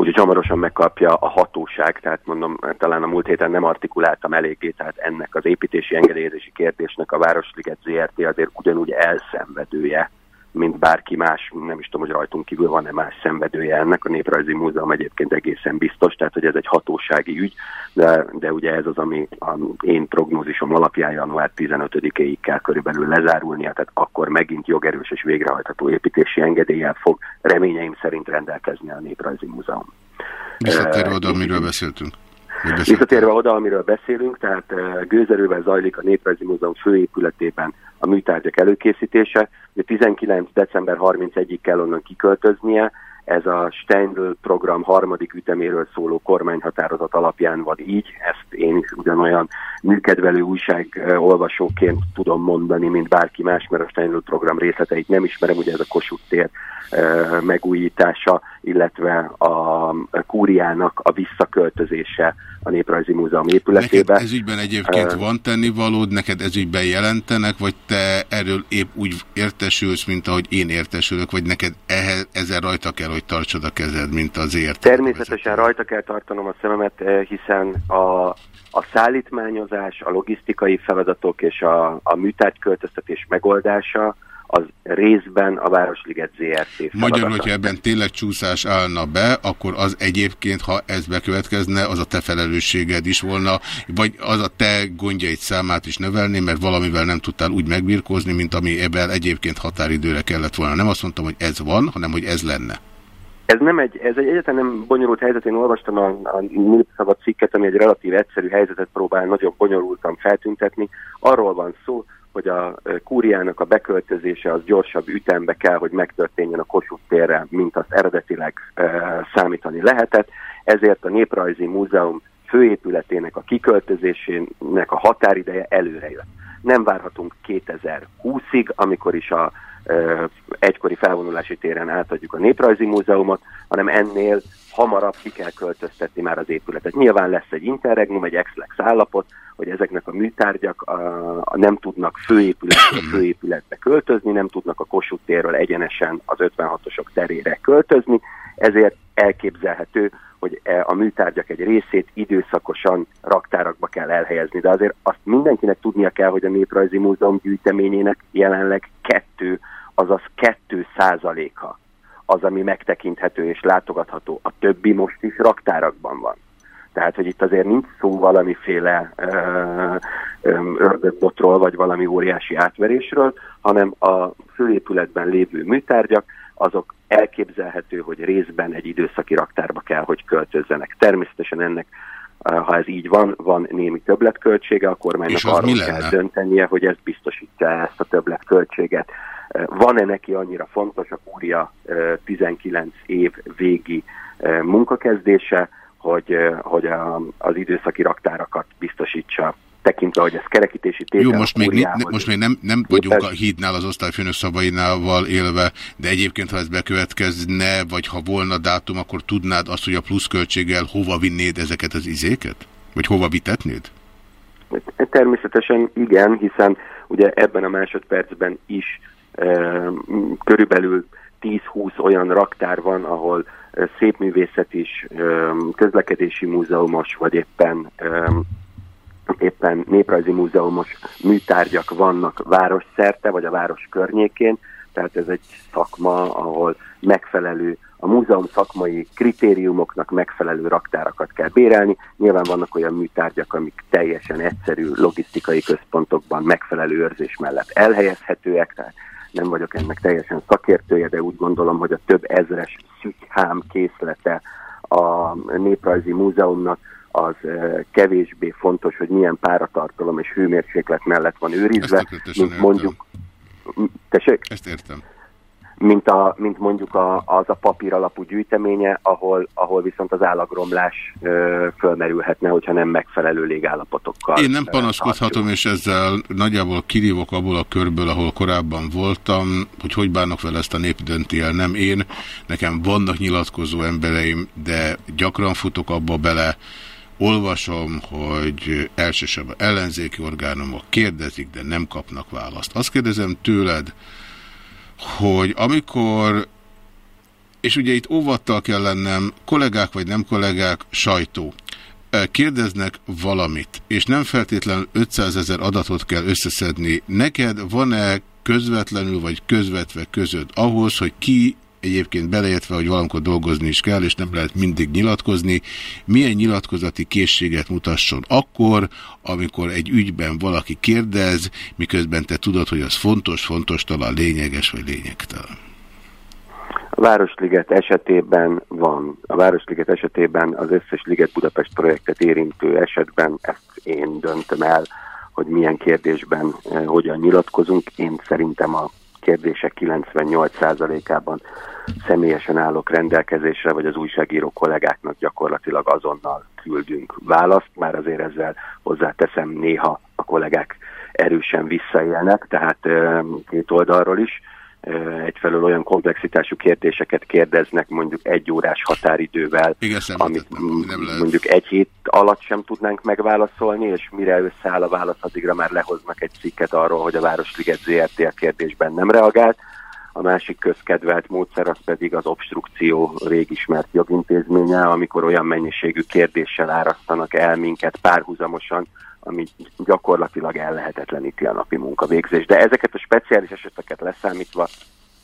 úgyhogy hamarosan megkapja a hatóság, tehát mondom, talán a múlt héten nem artikuláltam eléggé, tehát ennek az építési engedélyezési kérdésnek a Városliget ZRT azért ugyanúgy elszenvedője, mint bárki más, nem is tudom, hogy rajtunk kívül van-e más szenvedője ennek, a Néprajzi Múzeum egyébként egészen biztos, tehát hogy ez egy hatósági ügy, de, de ugye ez az, ami a én prognózisom alapján január 15-éig kell körülbelül lezárulnia, tehát akkor megint jogerős és végrehajtható építési engedéllyel fog reményeim szerint rendelkezni a Néprajzi Múzeum. Visszatérve oda, amiről beszéltünk. Visszatérve oda, amiről beszélünk, tehát gőzerővel zajlik a Néprajzi Múzeum főépületében a műtárgyak előkészítése. 19. december 31-ig kell onnan kiköltöznie, ez a Steindl program harmadik üteméről szóló kormányhatározat alapján van így, ezt én is ugyanolyan műkedvelő újság olvasóként tudom mondani, mint bárki más, mert a Steindl program részleteit nem ismerem, ugye ez a Kossuth tér megújítása, illetve a kúriának a visszaköltözése a Néprajzi Múzeum épületébe. Neked ezügyben egyébként van tennivalód, neked ezügyben jelentenek, vagy te erről épp úgy értesülsz, mint ahogy én értesülök, vagy neked ehhez, ezzel rajta kell, hogy tartsad a kezed, mint az ért? Természetesen rajta kell tartanom a szememet, hiszen a, a szállítmányozás, a logisztikai feladatok és a, a műtárgyköltöztetés megoldása, az részben a Városliget ZRT Magyarul, hogyha ebben tényleg csúszás állna be, akkor az egyébként, ha ez bekövetkezne, az a te felelősséged is volna, vagy az a te gondjaid számát is növelni, mert valamivel nem tudtál úgy megbirkózni, mint ami ebben egyébként határidőre kellett volna. Nem azt mondtam, hogy ez van, hanem hogy ez lenne. Ez nem egy, ez egy egyáltalán nem bonyolult helyzet. Én olvastam a, a Népszava cikket, ami egy relatív egyszerű helyzetet próbál nagyon bonyolultan feltüntetni. Arról van szó, hogy a kúriának a beköltözése az gyorsabb ütembe kell, hogy megtörténjen a Kossuth térre, mint azt eredetileg e, számítani lehetett. Ezért a Néprajzi Múzeum főépületének a kiköltözésének a határideje előre jött. Nem várhatunk 2020-ig, amikor is a egykori felvonulási téren átadjuk a Néprajzi Múzeumot, hanem ennél hamarabb ki kell költöztetni már az épületet. Nyilván lesz egy interregnum, egy ex-lex állapot, hogy ezeknek a műtárgyak a, a nem tudnak főépületbe, főépületbe költözni, nem tudnak a Kossuth térről egyenesen az 56-osok terére költözni, ezért elképzelhető, hogy e, a műtárgyak egy részét időszakosan raktárakba kell elhelyezni, de azért azt mindenkinek tudnia kell, hogy a Néprajzi Múzeum gyűjteményének jelenleg kettő, azaz kettő százaléka az, ami megtekinthető és látogatható. A többi most is raktárakban van. Tehát, hogy itt azért nincs szó valamiféle ördögbotról, vagy valami óriási átverésről, hanem a főépületben lévő műtárgyak, azok elképzelhető, hogy részben egy időszaki raktárba kell, hogy költözzenek. Természetesen ennek ha ez így van, van némi többletköltsége, a kormánynak arról kell döntenie, hogy ez biztosítja ezt a többletköltséget. Van-e neki annyira fontos a kúria 19 év végi munkakezdése, hogy, hogy a, az időszaki raktárakat biztosítsa tekintve, hogy ez kerekítési tétel. Jó, most még, ne, most még nem, nem vagyunk a hídnál, az osztályfőnök szabainával élve, de egyébként, ha ez bekövetkezne, vagy ha volna dátum, akkor tudnád azt, hogy a pluszköltséggel hova vinnéd ezeket az izéket? Vagy hova vitetnéd? Természetesen igen, hiszen ugye ebben a másodpercben is e, körülbelül 10-20 olyan raktár van, ahol szépművészet is, közlekedési múzeumos, vagy éppen éppen néprajzi múzeumos műtárgyak vannak városszerte, vagy a város környékén, tehát ez egy szakma, ahol megfelelő, a múzeum szakmai kritériumoknak megfelelő raktárakat kell bérelni. Nyilván vannak olyan műtárgyak, amik teljesen egyszerű logisztikai központokban megfelelő őrzés mellett elhelyezhetőek, tehát nem vagyok ennek teljesen szakértője, de úgy gondolom, hogy a több ezres szükhám készlete a Néprajzi Múzeumnak az kevésbé fontos, hogy milyen páratartalom és hőmérséklet mellett van őrizve, mint mondjuk... Tessék? Ezt értem mint, a, mint mondjuk a, az a papír alapú gyűjteménye, ahol, ahol viszont az állagromlás ö, fölmerülhetne, hogyha nem megfelelő légállapotokkal. Én nem panaszkodhatom, és ezzel nagyjából kirívok abból a körből, ahol korábban voltam, hogy hogy bánok vele ezt a nép dönti el, nem én. Nekem vannak nyilatkozó embereim, de gyakran futok abba bele, olvasom, hogy elsősorban ellenzéki orgánumok kérdezik, de nem kapnak választ. Azt kérdezem tőled, hogy amikor, és ugye itt óvattal kell lennem, kollégák vagy nem kollégák, sajtó, kérdeznek valamit, és nem feltétlenül 500 ezer adatot kell összeszedni, neked van-e közvetlenül vagy közvetve között ahhoz, hogy ki egyébként beleértve, hogy valamikor dolgozni is kell, és nem lehet mindig nyilatkozni, milyen nyilatkozati készséget mutasson akkor, amikor egy ügyben valaki kérdez, miközben te tudod, hogy az fontos, fontos, talán lényeges vagy lényegtelen. A Városliget esetében van. A Városliget esetében az összes Liget Budapest projektet érintő esetben ezt én döntöm el, hogy milyen kérdésben eh, hogyan nyilatkozunk. Én szerintem a kérdések 98%-ában személyesen állok rendelkezésre, vagy az újságíró kollégáknak gyakorlatilag azonnal küldünk választ, már azért ezzel hozzáteszem néha a kollégák erősen visszaélnek, tehát két oldalról is egyfelől olyan komplexitású kérdéseket kérdeznek mondjuk egy órás határidővel, Igen, amit mondjuk egy hét alatt sem tudnánk megválaszolni, és mire összeáll a válasz, addigra már lehoznak egy cikket arról, hogy a Városliget ZRT a kérdésben nem reagált. A másik közkedvelt módszer az pedig az obstrukció régismert jogintézménye, amikor olyan mennyiségű kérdéssel árasztanak el minket párhuzamosan, ami gyakorlatilag ellehetetleníti a napi munkavégzést. De ezeket a speciális eseteket leszámítva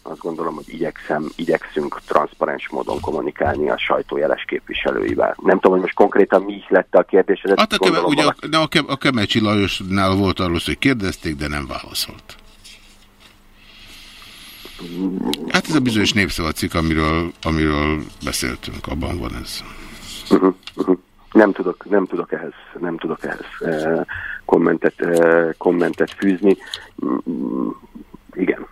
azt gondolom, hogy igyekszem, igyekszünk transzparens módon kommunikálni a sajtójeles képviselőivel. Nem tudom, hogy most konkrétan mi is lett a kérdés. Hát a, keme, ugye a, a, a Kemecsi Lajosnál volt arról, hogy kérdezték, de nem válaszolt. Hát ez a bizonyos népszavacik, amiről, amiről beszéltünk, abban van ez. Uh -huh, uh -huh. Nem tudok, nem tudok ehhez, nem tudok ehhez eh, kommentet, eh, kommentet fűzni. Mm, igen.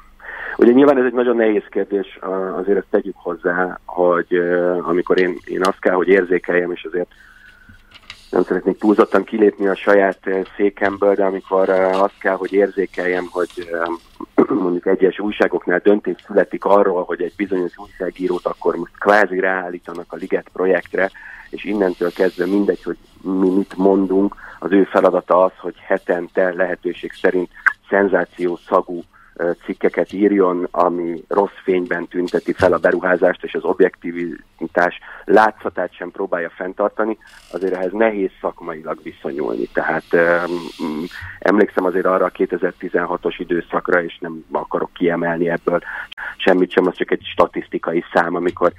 Ugye nyilván ez egy nagyon nehéz kérdés, azért ezt tegyük hozzá, hogy eh, amikor én, én azt kell, hogy érzékeljem, és azért nem szeretnék túlzottan kilépni a saját székemből, de amikor azt kell, hogy érzékeljem, hogy mondjuk egyes újságoknál döntés születik arról, hogy egy bizonyos újságírót akkor most kvázi ráállítanak a Liget projektre, és innentől kezdve mindegy, hogy mi mit mondunk, az ő feladata az, hogy hetente lehetőség szerint szenzáció szagú cikkeket írjon, ami rossz fényben tünteti fel a beruházást, és az objektivitás látszatát sem próbálja fenntartani, azért ehhez nehéz szakmailag viszonyulni. Tehát um, emlékszem azért arra a 2016-os időszakra, és nem akarok kiemelni ebből semmit sem, az csak egy statisztikai szám, amikor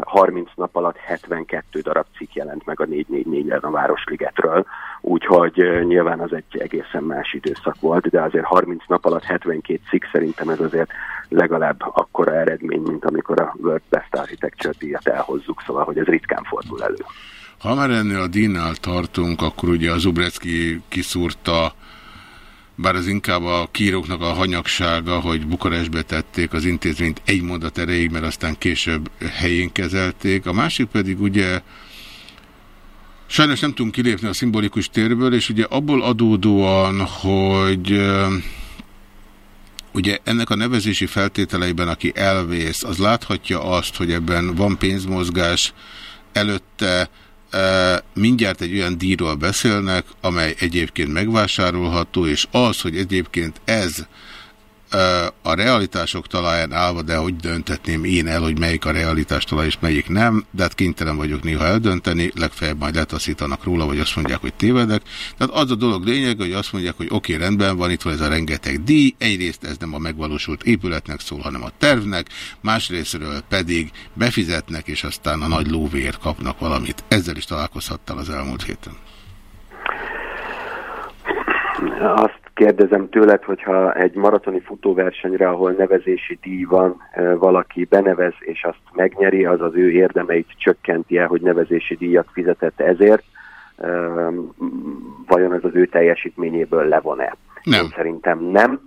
30 nap alatt 72 darab cikk jelent meg a 444-en a Városligetről, úgyhogy nyilván az egy egészen más időszak volt, de azért 30 nap alatt 72 cikk szerintem ez azért legalább akkora eredmény, mint amikor a World Best Architecture díjat elhozzuk, szóval hogy ez ritkán fordul elő. Ha már ennél a díjnál tartunk, akkor ugye az Ubrecki kiszúrta bár az inkább a kíróknak a hanyagsága, hogy Bukarestbe tették az intézményt egy mondat erejéig, mert aztán később helyén kezelték. A másik pedig ugye sajnos nem tudunk kilépni a szimbolikus térből, és ugye abból adódóan, hogy ugye ennek a nevezési feltételeiben, aki elvész, az láthatja azt, hogy ebben van pénzmozgás, előtte mindjárt egy olyan díjról beszélnek, amely egyébként megvásárolható, és az, hogy egyébként ez a realitások talaján állva, de hogy döntetném én el, hogy melyik a realitás talaj és melyik nem, de hát kénytelen vagyok néha eldönteni, legfeljebb majd letaszítanak róla, vagy azt mondják, hogy tévedek. Tehát az a dolog lényeg, hogy azt mondják, hogy oké, rendben van, itt van ez a rengeteg díj, egyrészt ez nem a megvalósult épületnek szól, hanem a tervnek, másrésztről pedig befizetnek, és aztán a nagy lóvér kapnak valamit. Ezzel is találkozhattál az elmúlt héten. Azt kérdezem tőled, hogyha egy maratoni futóversenyre, ahol nevezési díj van, valaki benevez és azt megnyeri, az az ő érdemeit csökkenti el, hogy nevezési díjat fizetett ezért, vajon ez az ő teljesítményéből levon-e? Nem. szerintem nem.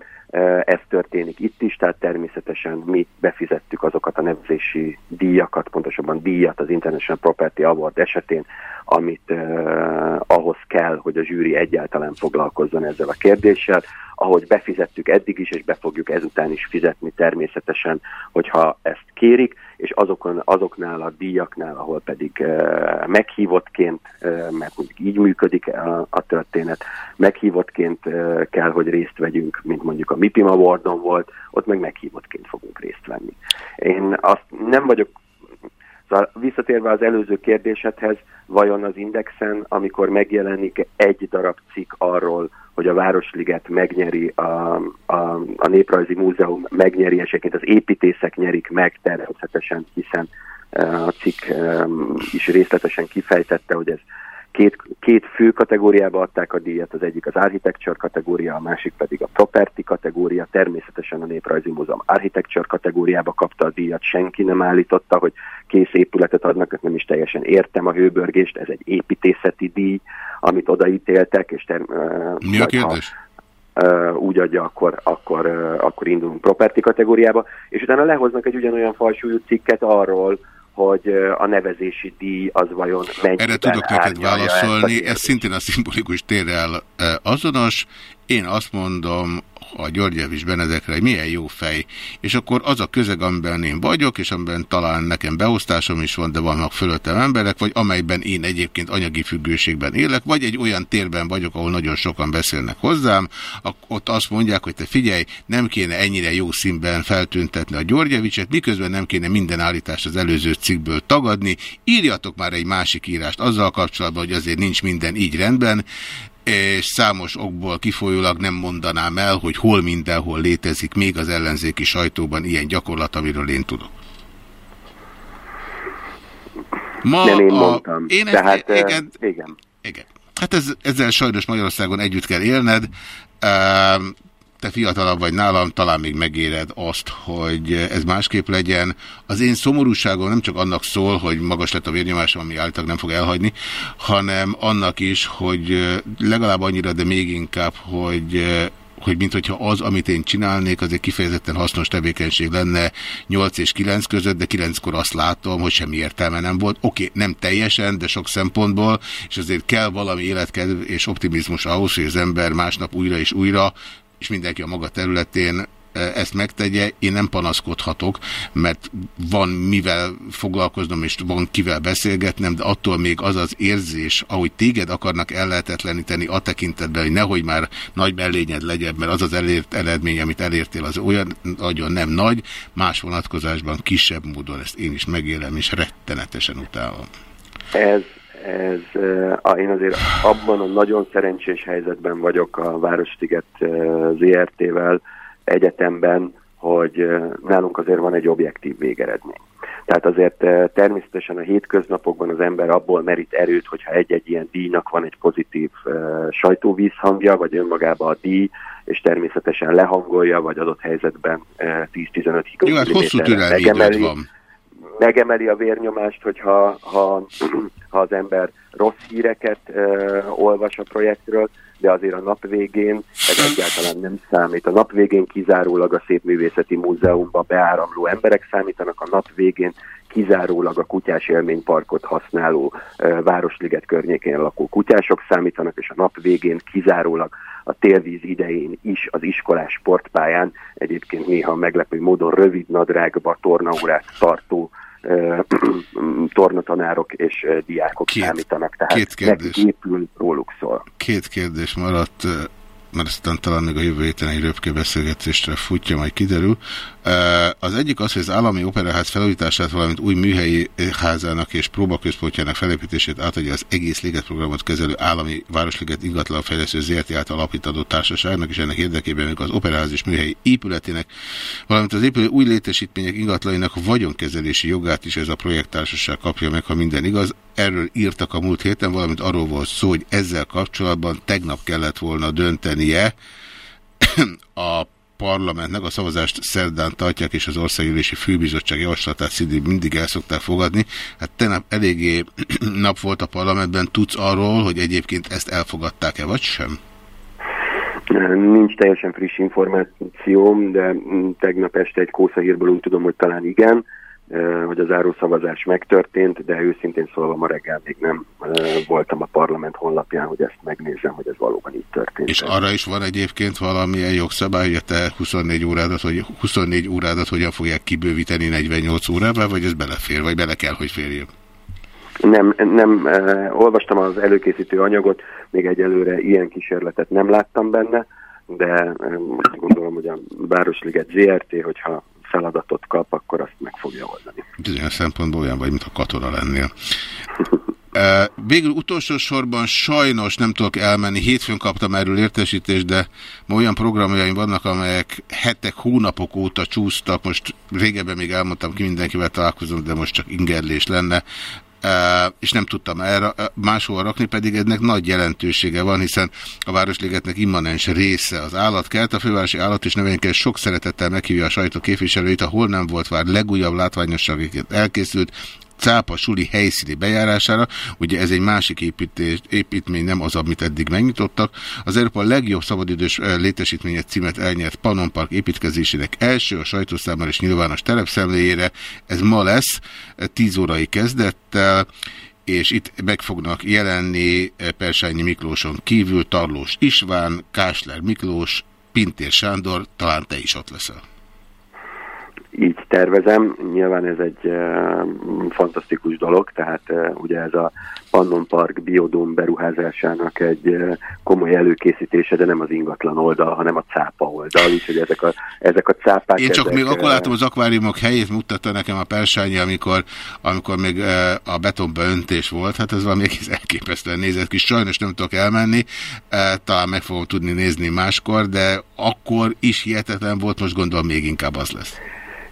Ez történik itt is, tehát természetesen mi befizettük azokat a nevezési díjakat, pontosabban díjat az International Property Award esetén, amit uh, ahhoz kell, hogy a zsűri egyáltalán foglalkozzon ezzel a kérdéssel. Ahogy befizettük eddig is, és be fogjuk ezután is fizetni természetesen, hogyha ezt kérik, és azokon, azoknál a díjaknál, ahol pedig uh, meghívottként, uh, mert mondjuk így működik a, a történet, meghívottként uh, kell, hogy részt vegyünk, mint mondjuk a MIPIM Awardon volt, ott meg meghívottként fogunk részt venni. Én azt nem vagyok Szóval visszatérve az előző kérdésedhez, vajon az Indexen, amikor megjelenik egy darab cikk arról, hogy a Városliget megnyeri, a, a, a Néprajzi Múzeum megnyeri, és az építészek nyerik meg természetesen, hiszen eh, a cikk is részletesen kifejtette, hogy ez Két, két fő kategóriába adták a díjat, az egyik az architecture kategória, a másik pedig a property kategória. Természetesen a Néprajzi Múzeum architecture kategóriába kapta a díjat, senki nem állította, hogy kész épületet adnak, ezt nem is teljesen értem a hőbörgést, ez egy építészeti díj, amit odaítéltek, és term, Mi a kérdés? Ha, úgy adja, akkor, akkor, akkor indulunk property kategóriába, és utána lehoznak egy ugyanolyan falsúlyú cikket arról, hogy a nevezési díj az vajon mennyiben Erre tudok neked válaszolni, ez szintén a szimbolikus térrel azonos. Én azt mondom, a Györgyevics Benedekre, hogy milyen jó fej. És akkor az a közeg, amiben én vagyok, és amiben talán nekem beosztásom is van, de vannak fölöttem emberek, vagy amelyben én egyébként anyagi függőségben élek, vagy egy olyan térben vagyok, ahol nagyon sokan beszélnek hozzám, ott azt mondják, hogy te figyelj, nem kéne ennyire jó színben feltüntetni a Györgyevicset, miközben nem kéne minden állítást az előző cikkből tagadni. Írjatok már egy másik írást azzal kapcsolatban, hogy azért nincs minden így rendben, és számos okból kifolyólag nem mondanám el, hogy hol mindenhol létezik még az ellenzéki sajtóban ilyen gyakorlat, amiről én tudok. Ma nem én a... mondtam. Én Tehát, ezt, igen, igen. igen. Hát ez, ezzel sajnos Magyarországon együtt kell élned. Te fiatalabb vagy nálam, talán még megéred azt, hogy ez másképp legyen. Az én szomorúságom nem csak annak szól, hogy magas lett a vérnyomásom, ami állítólag nem fog elhagyni, hanem annak is, hogy legalább annyira, de még inkább, hogy hogy mint hogyha az, amit én csinálnék, az egy kifejezetten hasznos tevékenység lenne 8 és 9 között, de 9-kor azt látom, hogy semmi értelme nem volt. Oké, okay, nem teljesen, de sok szempontból, és azért kell valami életkedv és optimizmus ahhoz, hogy az ember másnap újra és újra és mindenki a maga területén e, ezt megtegye, én nem panaszkodhatok, mert van mivel foglalkoznom, és van kivel beszélgetnem, de attól még az az érzés, ahogy téged akarnak ellehetetleníteni a tekintetben, hogy nehogy már nagy mellényed legyen, mert az az elért eredmény, amit elértél, az olyan nagyon nem nagy, más vonatkozásban kisebb módon ezt én is megélem, és rettenetesen utálom. Ez ez, én azért abban a nagyon szerencsés helyzetben vagyok a Városliget ZRT-vel egyetemben, hogy nálunk azért van egy objektív végeredmény. Tehát azért természetesen a hétköznapokban az ember abból merít erőt, hogyha egy-egy ilyen díjnak van egy pozitív sajtóvízhangja, vagy önmagában a díj, és természetesen lehangolja, vagy adott helyzetben 10-15 Jó, hát hosszú türelmi van megemeli a vérnyomást, hogyha ha, ha az ember rossz híreket uh, olvas a projektről, de azért a nap végén ez egyáltalán nem számít. A nap végén kizárólag a Szépművészeti Múzeumban beáramló emberek számítanak, a nap végén kizárólag a kutyás élményparkot használó uh, Városliget környékén lakó kutyások számítanak, és a nap végén kizárólag a télvíz idején is az iskolás sportpályán egyébként néha meglepő módon rövid nadrágba tornaórát tartó tornatanárok és diákok két, számítanak, tehát két kérdés. épül róluk szól. Két kérdés maradt. Mert aztán talán még a jövő héten egy röpke beszélgetésre futja, majd kiderül. Az egyik az, hogy az állami operaház felújítását, valamint új műhelyi házának és próbaközpontjának felépítését átadja az egész ligetprogramot kezelő állami Városliget ingatlanfejlesztő ZRT által alapítandó társaságnak, és ennek érdekében még az operaház és műhelyi épületének, valamint az épülő új létesítmények ingatlainak vagyonkezelési jogát is ez a projekttársaság kapja meg, ha minden igaz. Erről írtak a múlt héten, valamint arról volt szó, hogy ezzel kapcsolatban tegnap kellett volna döntenie a parlamentnek a szavazást szerdán tartják, és az országgyűlési főbizottság javaslatát szintén mindig el szokták fogadni. Hát tegnap eléggé nap volt a parlamentben. Tudsz arról, hogy egyébként ezt elfogadták-e, vagy sem? Nincs teljesen friss információm, de tegnap este egy kószahírből úgy tudom, hogy talán igen hogy az árószavazás megtörtént, de őszintén szólva ma reggel még nem voltam a parlament honlapján, hogy ezt megnézem, hogy ez valóban így történt. És arra is van egyébként valamilyen jogszabály, hogy te 24 órádat, hogy 24 órádat hogyan fogják kibővíteni 48 órába, vagy ez belefér, vagy bele kell, hogy férjön? Nem, nem eh, olvastam az előkészítő anyagot, még egyelőre ilyen kísérletet nem láttam benne, de eh, gondolom, hogy a Városliget ZRT, hogyha feladatot kap, akkor azt meg fogja oldani. Bizonyos szempontból olyan vagy, mintha katona lennél. Végül utolsó sorban sajnos nem tudok elmenni. Hétfőn kaptam erről értesítést, de ma olyan programjaim vannak, amelyek hetek, hónapok óta csúsztak. Most régebben még elmondtam ki mindenkivel találkozom, de most csak ingerlés lenne és nem tudtam erre máshol rakni, pedig ennek nagy jelentősége van, hiszen a Városligetnek immanens része az állatkert. A fővárosi állat és növénykert sok szeretettel meghívja a sajtó képviselőit, ahol nem volt vár legújabb látványosságért elkészült cápa suli helyszíni bejárására. Ugye ez egy másik építés, építmény, nem az, amit eddig megnyitottak. Az Európa legjobb szabadidős létesítményet címet elnyert Pannon Park építkezésének első, a sajtószámmal és nyilvános terepszemléjére. Ez ma lesz, 10 órai kezdettel és itt meg fognak jelenni Persányi Miklóson kívül Tarlós István, Kásler Miklós, Pintér Sándor, talán te is ott leszel így tervezem. Nyilván ez egy uh, fantasztikus dolog, tehát uh, ugye ez a Pannon Park biodóm beruházásának egy uh, komoly előkészítése, de nem az ingatlan oldal, hanem a cápa oldal, úgyhogy ezek a, ezek a cápák... Én csak ezek, még akkor látom az akváriumok helyét mutatta nekem a Persányi, amikor, amikor még uh, a betonba öntés volt, hát ez valami egész elképesztően nézett ki, sajnos nem tudok elmenni, uh, talán meg fogom tudni nézni máskor, de akkor is hihetetlen volt, most gondolom még inkább az lesz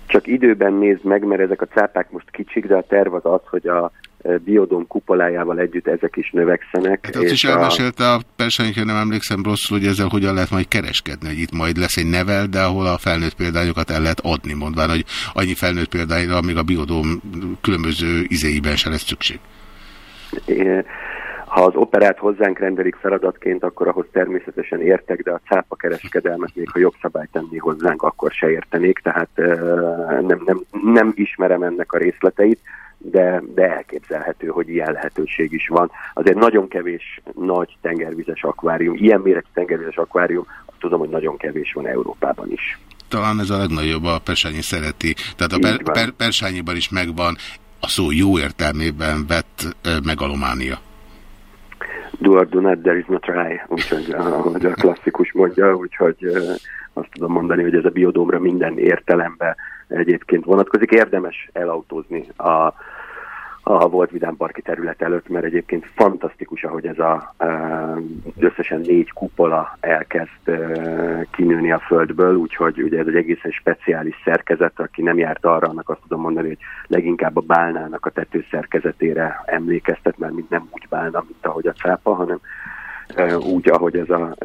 csak időben nézd meg, mert ezek a cápák most kicsik, de a terv az az, hogy a e, biodóm kupolájával együtt ezek is növekszenek. Hát ott is elmesélte a persenyke, nem emlékszem rosszul, hogy ezzel hogyan lehet majd kereskedni, hogy itt majd lesz egy nevel, de ahol a felnőtt példányokat el lehet adni, mondván, hogy annyi felnőtt példányra, amíg a biodóm különböző izéiben se lesz szükség. É ha az operát hozzánk rendelik feladatként, akkor ahhoz természetesen értek, de a cápa kereskedelmet még ha jogszabályt tenni hozzánk, akkor se értenék, tehát nem, nem, nem ismerem ennek a részleteit, de, de elképzelhető, hogy ilyen lehetőség is van. Azért nagyon kevés nagy tengervizes akvárium, ilyen méretű tengervizes akvárium, azt tudom, hogy nagyon kevés van Európában is. Talán ez a legnagyobb, a Persányi szereti, tehát a per, per, Persányiban is megvan a szó jó értelmében vett megalománia do or do not, there is no try, úgyhogy ahogy a klasszikus mondja, úgyhogy azt tudom mondani, hogy ez a biodómra minden értelemben egyébként vonatkozik. Érdemes elautózni a a volt vidámparki terület előtt, mert egyébként fantasztikus, ahogy ez a összesen négy kupola elkezd kinőni a földből, úgyhogy ugye ez egy egészen speciális szerkezet, aki nem járt arra, annak azt tudom mondani, hogy leginkább a bálnának a tetőszerkezetére emlékeztet, mert mint nem úgy bálna, mint ahogy a cápa, hanem úgy, ahogy ez a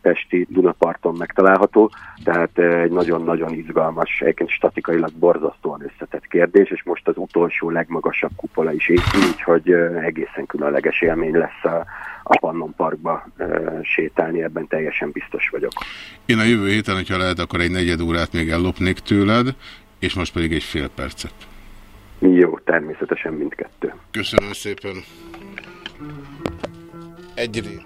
Pesti Dunaparton megtalálható. Tehát egy nagyon-nagyon izgalmas, egyébként statikailag borzasztóan összetett kérdés, és most az utolsó legmagasabb kupola is épül, úgyhogy egészen különleges élmény lesz a, a Pannon Parkba sétálni, ebben teljesen biztos vagyok. Én a jövő héten, hogyha lehet, akkor egy negyed órát még ellopnék tőled, és most pedig egy fél percet. Jó, természetesen mindkettő. Köszönöm szépen. Egyri.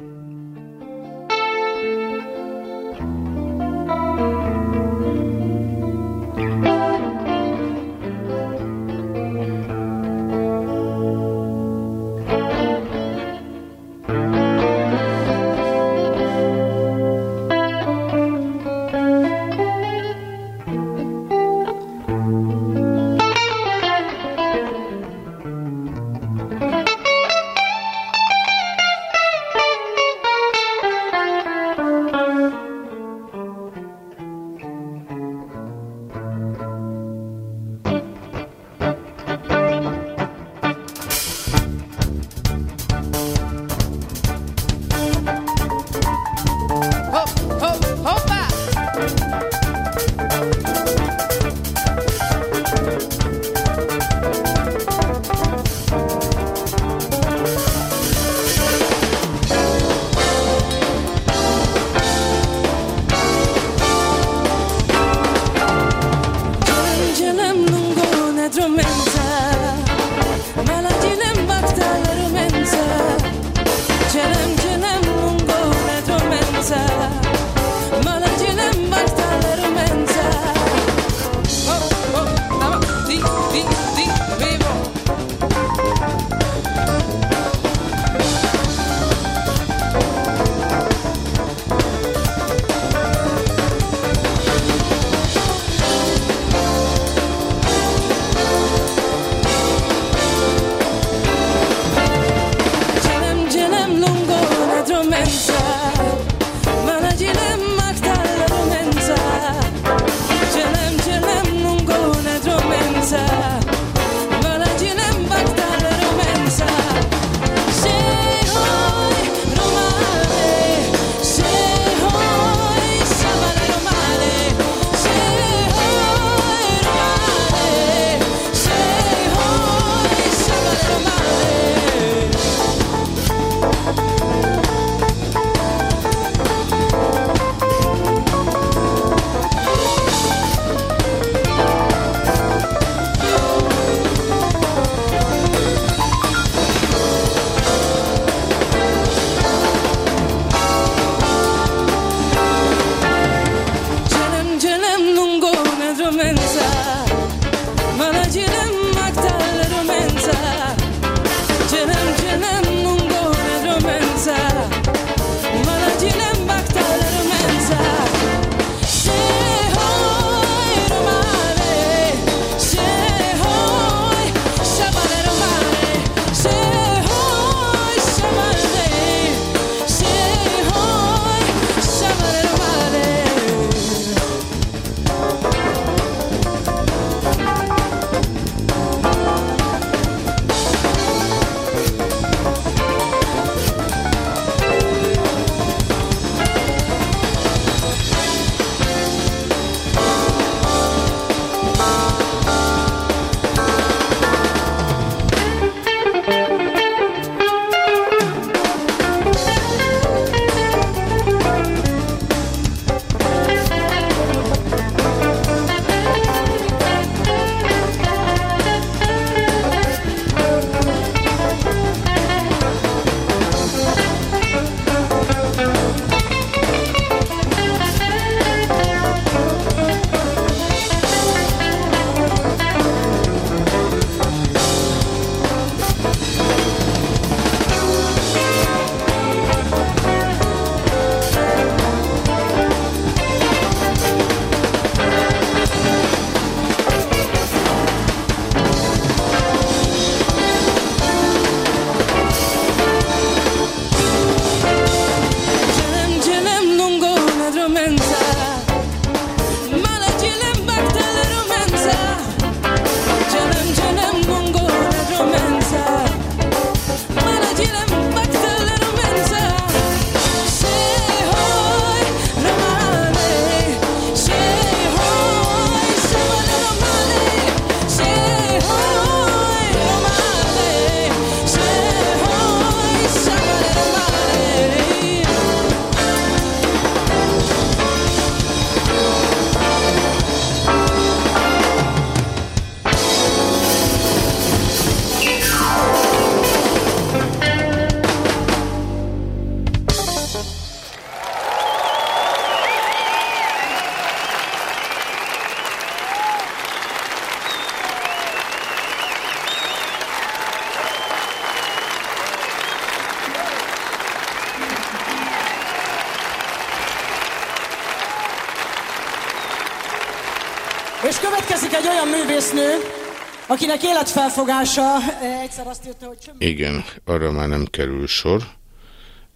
Akinek életfelfogása egyszer azt írta, hogy... Igen, arra már nem kerül sor.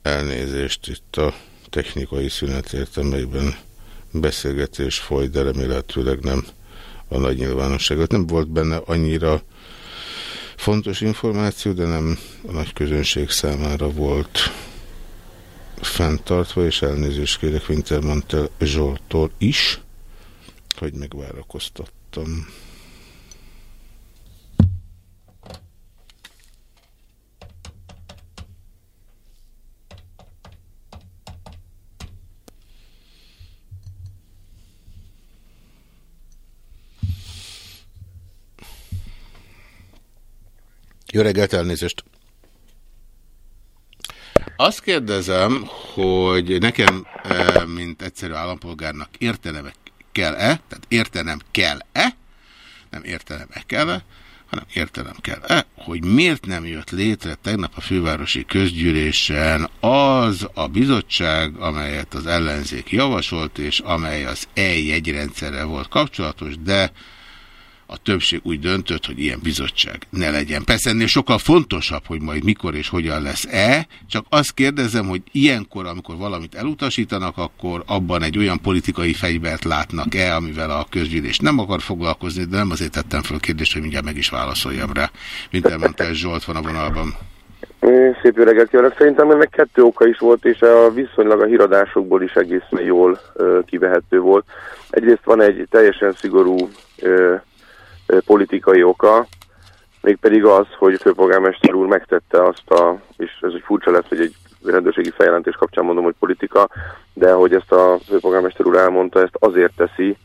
Elnézést itt a technikai szünetért, amelyben beszélgetés folyt, de remélhetőleg nem a nagy nyilvánosságot. Nem volt benne annyira fontos információ, de nem a nagy közönség számára volt fenntartva, és elnézést kérek Wintermantel Zsoltól is, hogy megvárakoztattam. Jó reggelt, elnézést! Azt kérdezem, hogy nekem, eh, mint egyszerű állampolgárnak értenem kell-e, tehát értenem kell-e, nem értenem-e kell-e, hanem értenem kell-e, hogy miért nem jött létre tegnap a fővárosi közgyűlésen az a bizottság, amelyet az ellenzék javasolt, és amely az E-jegyrendszerrel volt kapcsolatos, de a többség úgy döntött, hogy ilyen bizottság ne legyen. Persze ennél sokkal fontosabb, hogy majd mikor és hogyan lesz-e, csak azt kérdezem, hogy ilyenkor, amikor valamit elutasítanak, akkor abban egy olyan politikai fegyvert látnak-e, amivel a közgyűlés nem akar foglalkozni, de nem azért tettem fel a kérdést, hogy mindjárt meg is válaszoljam rá. Mint elmondta, Zsolt van a vonalban. Szép reggelt kívánok. Szerintem ennek kettő oka is volt, és a viszonylag a híradásokból is egészen jól ö, kivehető volt. Egyrészt van egy teljesen szigorú politikai oka, mégpedig az, hogy a főpolgármester úr megtette azt a, és ez egy furcsa lesz, hogy egy rendőrségi feljelentés kapcsán mondom, hogy politika, de hogy ezt a főpolgármester úr elmondta, ezt azért teszi,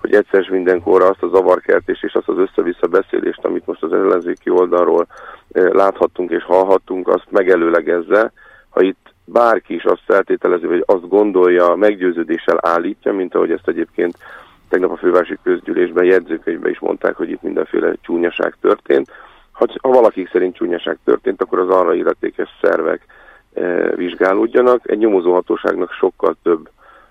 hogy egyszer mindenkorra azt a zavarkertés és azt az össze-vissza beszélést, amit most az ellenzéki oldalról láthattunk és hallhattunk, azt megelőlegezze, ha itt bárki is azt feltételezi, vagy azt gondolja, meggyőződéssel állítja, mint ahogy ezt egyébként tegnap a fővárosi közgyűlésben jegyzőkönyvben is mondták, hogy itt mindenféle csúnyaság történt. Ha, ha valakik szerint csúnyaság történt, akkor az arra illetékes szervek e, vizsgálódjanak. Egy nyomozóhatóságnak sokkal több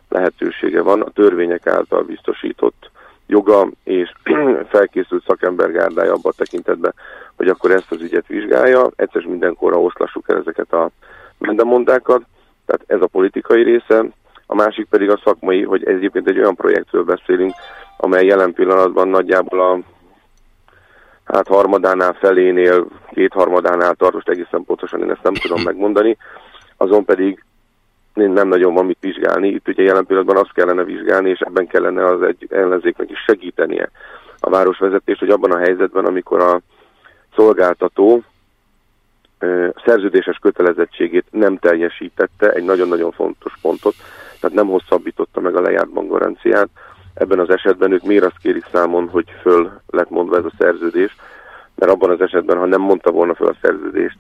lehetősége van a törvények által biztosított joga és felkészült szakembergárdája abban a tekintetben, hogy akkor ezt az ügyet vizsgálja. Egyszer mindenkorra oszlassuk el ezeket a mendemondákat, tehát ez a politikai része. A másik pedig a szakmai, hogy ez egyébként egy olyan projektről beszélünk, amely jelen pillanatban nagyjából a hát harmadánál felénél, kétharmadánál tart, most egészen pontosan én ezt nem tudom megmondani, azon pedig nem nagyon van mit vizsgálni. Itt ugye jelen pillanatban azt kellene vizsgálni, és ebben kellene az egy ellenzéknek is segítenie a városvezetés, hogy abban a helyzetben, amikor a szolgáltató szerződéses kötelezettségét nem teljesítette, egy nagyon-nagyon fontos pontot, tehát nem hosszabbította meg a lejárt bankgaranciát. Ebben az esetben ők miért azt kérik számon, hogy föl lett mondva ez a szerződés, mert abban az esetben, ha nem mondta volna föl a szerződést,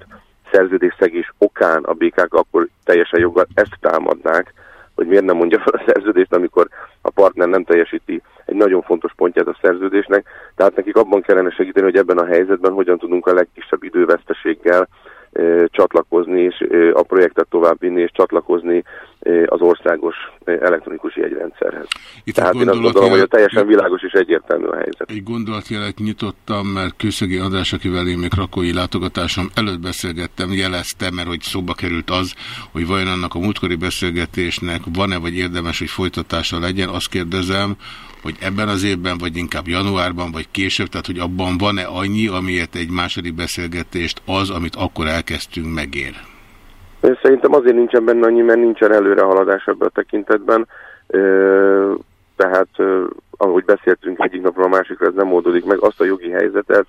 szerződésszegés okán a békák akkor teljesen joggal ezt támadnák, hogy miért nem mondja fel a szerződést, amikor a partner nem teljesíti egy nagyon fontos pontját a szerződésnek. Tehát nekik abban kellene segíteni, hogy ebben a helyzetben hogyan tudunk a legkisebb időveszteséggel csatlakozni, és a projektet továbbvinni, és csatlakozni az országos elektronikus jegyrendszerhez. Itt Tehát én azt gondolom, hogy a teljesen világos és egyértelmű a helyzet. Egy gondolatjelet nyitottam, mert Kőszegi András, akivel én még rakói látogatásom előtt beszélgettem, jelezte, mert hogy szóba került az, hogy vajon annak a múltkori beszélgetésnek van-e, vagy érdemes, hogy folytatása legyen, azt kérdezem, hogy ebben az évben, vagy inkább januárban, vagy később, tehát hogy abban van-e annyi, amiért egy második beszélgetést az, amit akkor elkezdtünk, megér? Szerintem azért nincsen benne annyi, mert nincsen előrehaladás ebben a tekintetben. Tehát, ahogy beszéltünk egyik napról a másikra, ez nem oldódik meg. Azt a jogi helyzetet,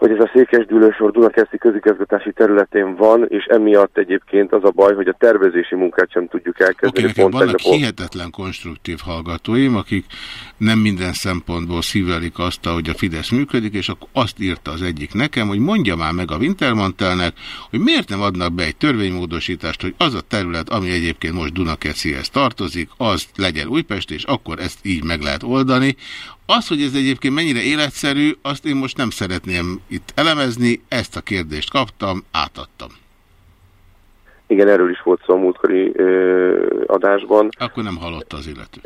hogy ez a székesdülősor Dunakeszi közigazgatási területén van, és emiatt egyébként az a baj, hogy a tervezési munkát sem tudjuk elkezdeni. Okay, vannak hihetetlen konstruktív hallgatóim, akik nem minden szempontból szívelik azt, hogy a Fidesz működik, és akkor azt írta az egyik nekem, hogy mondja már meg a Wintermantelnek, hogy miért nem adnak be egy törvénymódosítást, hogy az a terület, ami egyébként most Dunakeszihez tartozik, az legyen Újpest, és akkor ezt így meg lehet oldani. Az, hogy ez egyébként mennyire életszerű, azt én most nem szeretném itt elemezni, ezt a kérdést kaptam, átadtam. Igen, erről is volt szó a múltkori ö, adásban. Akkor nem hallotta az illető.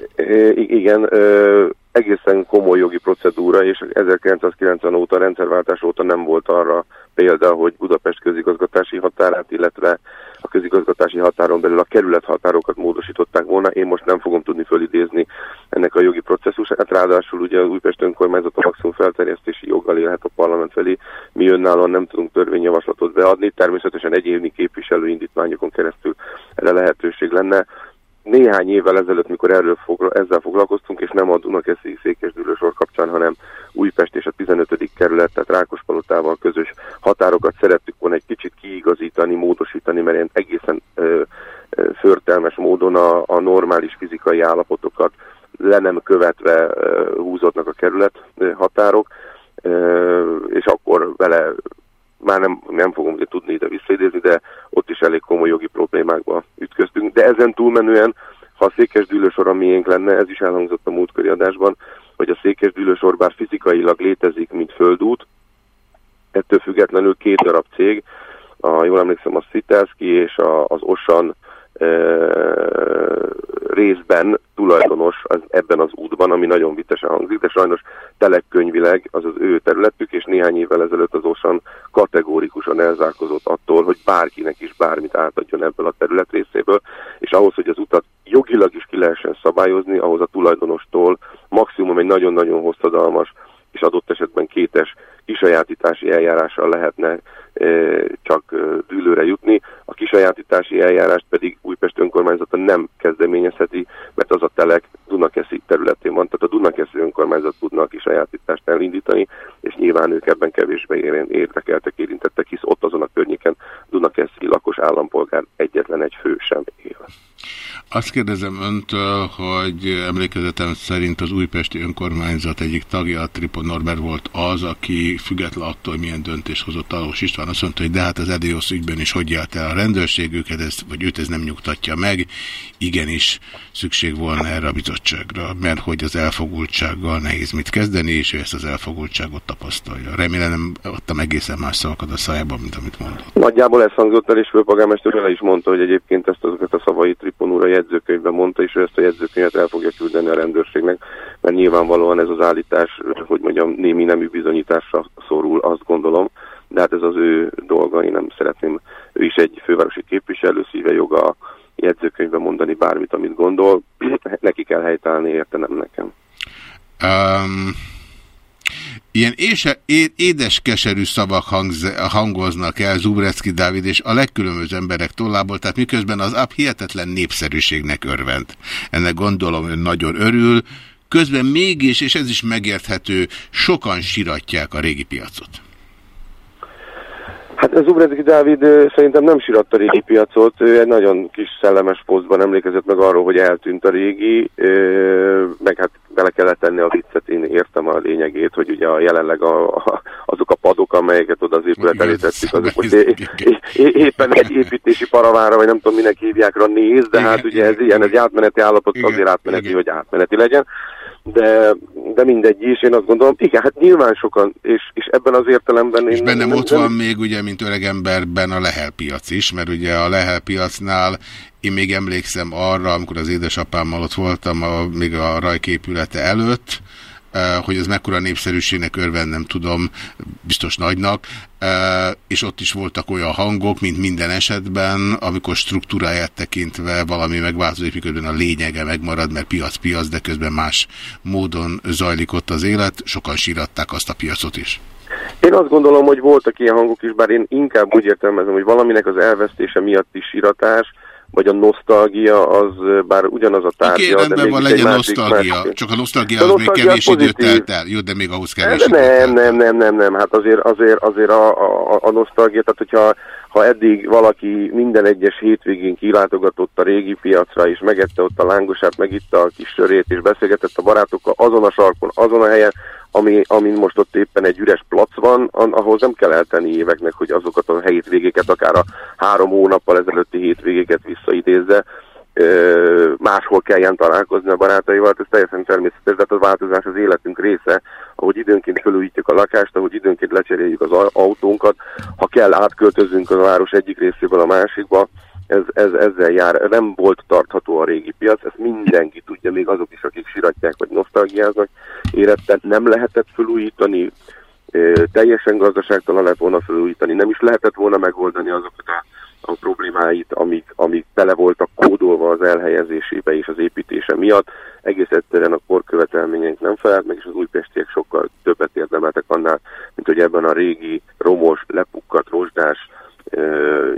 Igen, ö, egészen komoly jogi procedúra, és 1990 óta, rendszerváltás óta nem volt arra példa, hogy Budapest közigazgatási határát, illetve közigazgatási határon belül a kerület határokat módosították volna. Én most nem fogom tudni fölidézni ennek a jogi processzusát. Ráadásul ugye az Újpest önkormányzat a maximum felterjesztési joggal élhet a parlament felé. Mi önállóan nem tudunk törvényjavaslatot beadni. Természetesen egyéni képviselőindítványokon keresztül erre lehetőség lenne néhány évvel ezelőtt, mikor erről fogla, ezzel foglalkoztunk, és nem a Dunakeszi székesdülősor kapcsán, hanem Újpest és a 15. kerület, tehát Rákospalotával közös határokat szerettük volna egy kicsit kiigazítani, módosítani, mert ilyen egészen ö, ö, förtelmes módon a, a normális fizikai állapotokat le nem követve ö, húzottnak a kerület ö, határok, ö, és akkor vele már nem, nem fogom tudni ide visszaidézni, de ott is elég komoly jogi problémákba ütköztünk. De ezen túlmenően, ha a székesdűlősor a miénk lenne, ez is elhangzott a múltkori adásban, hogy a székesdűlősor bár fizikailag létezik, mint földút, ettől függetlenül két darab cég, a, jól emlékszem a Szitelszki és a, az Osan részben tulajdonos az, ebben az útban, ami nagyon viccesen hangzik, de sajnos telekkönyvileg az az ő területük, és néhány évvel ezelőtt az Osan kategórikusan elzárkozott attól, hogy bárkinek is bármit átadjon ebből a terület részéből, és ahhoz, hogy az utat jogilag is ki lehessen szabályozni, ahhoz a tulajdonostól maximum egy nagyon-nagyon hosszadalmas és adott esetben kétes kisajátítási eljárással lehetne csak dűlőre jutni. A kisajátítási eljárást pedig Újpest önkormányzata nem kezdeményezheti, mert az a telek Dunakeszi területén van, tehát a Dunakeszi önkormányzat tudna a kisajátítást elindítani, és nyilván ők ebben kevésbé érdekeltek, érintettek, hisz ott azon a környéken Dunakeszi lakos állampolgár egyetlen egy fő sem él. Azt kérdezem öntől, hogy emlékezetem szerint az újpesti önkormányzat egyik tagja, Tripon Norbert volt az, aki független attól, milyen döntés hozott Alós István, azt mondta, hogy de hát az Ediosz ügyben is hogy járt el a rendőrség, őket ez, vagy őt ez nem nyugtatja meg. Igenis szükség volna erre a bizottságra, mert hogy az elfogultsággal nehéz mit kezdeni, és ő ezt az elfogultságot tapasztalja. Remélem nem adtam egészen más szavakat a szájában, mint amit mondott. Nagyjából ez hangzott el, és főpolgármester is mondta, hogy egyébként ezt azokat a szavai Tripon úr a jegyzőkönyvben mondta, és ő ezt a jegyzőkönyvet el fogja küldeni a rendőrségnek, mert nyilvánvalóan ez az állítás, hogy mondjam, némi nemű bizonyításra szorul, azt gondolom, de hát ez az ő dolga, én nem szeretném, ő is egy fővárosi képviselő, szíve joga a jegyzőkönyvben mondani bármit, amit gondol, neki kell helytállni, érte nem nekem. Um, Ilyen édes keserű szavak hangz, hangoznak el Zubrecki Dávid és a legkülönböző emberek tollából, tehát miközben az app hihetetlen népszerűségnek örvend. Ennek gondolom ön nagyon örül, közben mégis, és ez is megérthető, sokan siratják a régi piacot. Hát az Ubrezki Dávid szerintem nem síratta a régi piacot, ő egy nagyon kis szellemes posztban emlékezett meg arról, hogy eltűnt a régi, meg hát bele kellett tenni a viccet, én értem a lényegét, hogy ugye a jelenleg a, a, azok a padok, amelyeket oda az épület elé azok most é, é, é, éppen egy építési paravára, vagy nem tudom minek hívják néz, de hát ugye ez ilyen, ez átmeneti állapot, azért átmeneti, hogy átmeneti legyen de, de mindegy is, én azt gondolom, igen, hát nyilván sokan, és, és ebben az értelemben... És én bennem nem, ott nem, van még ugye, mint öregemberben a lehelpiac is, mert ugye a lehelpiacnál én még emlékszem arra, amikor az édesapámmal ott voltam, a, még a rajképülete előtt, hogy ez mekkora népszerűségnek örven, nem tudom, biztos nagynak, és ott is voltak olyan hangok, mint minden esetben, amikor struktúráját tekintve valami megváltozik, miközben a lényege megmarad, mert piac-piac, de közben más módon zajlik ott az élet, sokan síratták azt a piacot is. Én azt gondolom, hogy voltak ilyen hangok is, bár én inkább úgy értelmezem, hogy valaminek az elvesztése miatt is síratás, vagy a nosztalgia az bár ugyanaz a tárgya, okay, de mégis van, legyen másik, nosztalgia, másik. csak a nosztalgia a az nosztalgia még kevés időt telt el. Jó, de még ahhoz kevés de nem, nem, nem, nem, nem, hát azért, azért, azért a, a, a nosztalgia, tehát hogyha ha eddig valaki minden egyes hétvégén kilátogatott a régi piacra, és megette ott a lángosát, megitta a kis sörét, és beszélgetett a barátokkal azon a sarkon, azon a helyen, ami, amin most ott éppen egy üres plac van, ahhoz nem kell eltenni éveknek, hogy azokat a hétvégéket, akár a három hónappal ezelőtti hétvégéket visszaidézze, máshol kelljen találkozni a barátaival, ez teljesen természetes, de hát a változás az életünk része, ahogy időnként felújítjuk a lakást, ahogy időnként lecseréljük az autónkat, ha kell átköltözünk a város egyik részéből a másikba, ez, ez, ezzel jár. Nem volt tartható a régi piac, ezt mindenki tudja, még azok is, akik siratják vagy nosztalgiáznak. Érettel nem lehetett felújítani, teljesen gazdaságtalan lehet volna felújítani, nem is lehetett volna megoldani azokat a, a problémáit, amik, amik tele voltak kódolva az elhelyezésébe és az építése miatt. Egész egyszerűen a korkövetelményeink nem felelt meg, és az újpestiek sokkal többet érdemeltek annál, mint hogy ebben a régi, romos, lepukkat, rozsdás,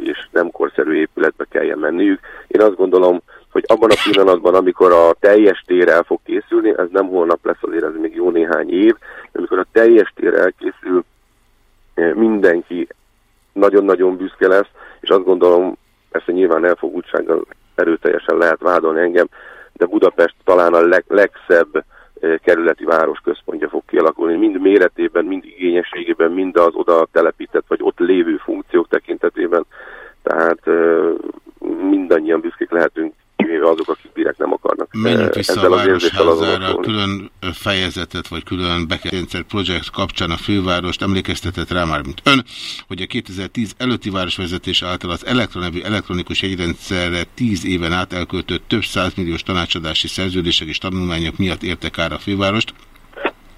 és nem korszerű épületbe kelljen menniük. Én azt gondolom, hogy abban a pillanatban, amikor a teljes tér el fog készülni, ez nem holnap lesz, azért ez még jó néhány év, amikor a teljes tér elkészül, mindenki nagyon-nagyon büszke lesz, és azt gondolom, a nyilván elfogultsággal erőteljesen lehet vádolni engem, de Budapest talán a leg, legszebb kerületi városközpontja fog kialakulni, mind méretében, mind igényességében, mind az oda telepített, vagy ott lévő funkciók tekintetében. Tehát mindannyian büszkék lehetünk, kivéve azok, akik direkt nem akarnak. Menjünk vissza ezzel a Városházára, külön fejezetet, vagy külön bekezdett projekt kapcsán a fővárost emlékeztetett rá már, mint ön, hogy a 2010 előtti városvezetés által az elektronevű elektronikus jegyrendszerre 10 éven át elköltött több százmilliós tanácsadási szerződések és tanulmányok miatt érte kár a fővárost,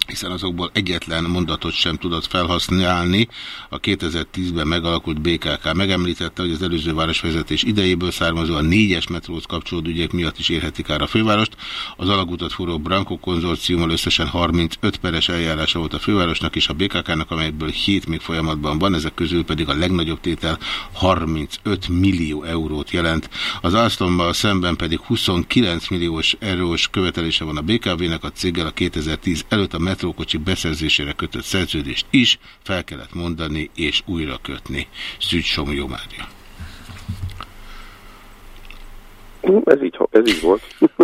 hiszen azokból egyetlen mondatot sem tudott felhasználni. A 2010-ben megalakult BKK megemlítette, hogy az előző városvezetés idejéből származó a négyes metróhoz kapcsolódó ügyek miatt is érhetik ár a fővárost. Az alagutat fúró Branko konzorciummal összesen 35 peres eljárása volt a fővárosnak és a BKK-nak, amelyből 7 még folyamatban van, ezek közül pedig a legnagyobb tétel 35 millió eurót jelent. Az Alstommal szemben pedig 29 milliós eurós követelése van a BKV-nek, a céggel a 2010 előtt a metrókocsi beszerzésére kötött szerződést is fel kellett mondani és újra kötni. Szűcs Somjó Mária. Ez így, ez így volt.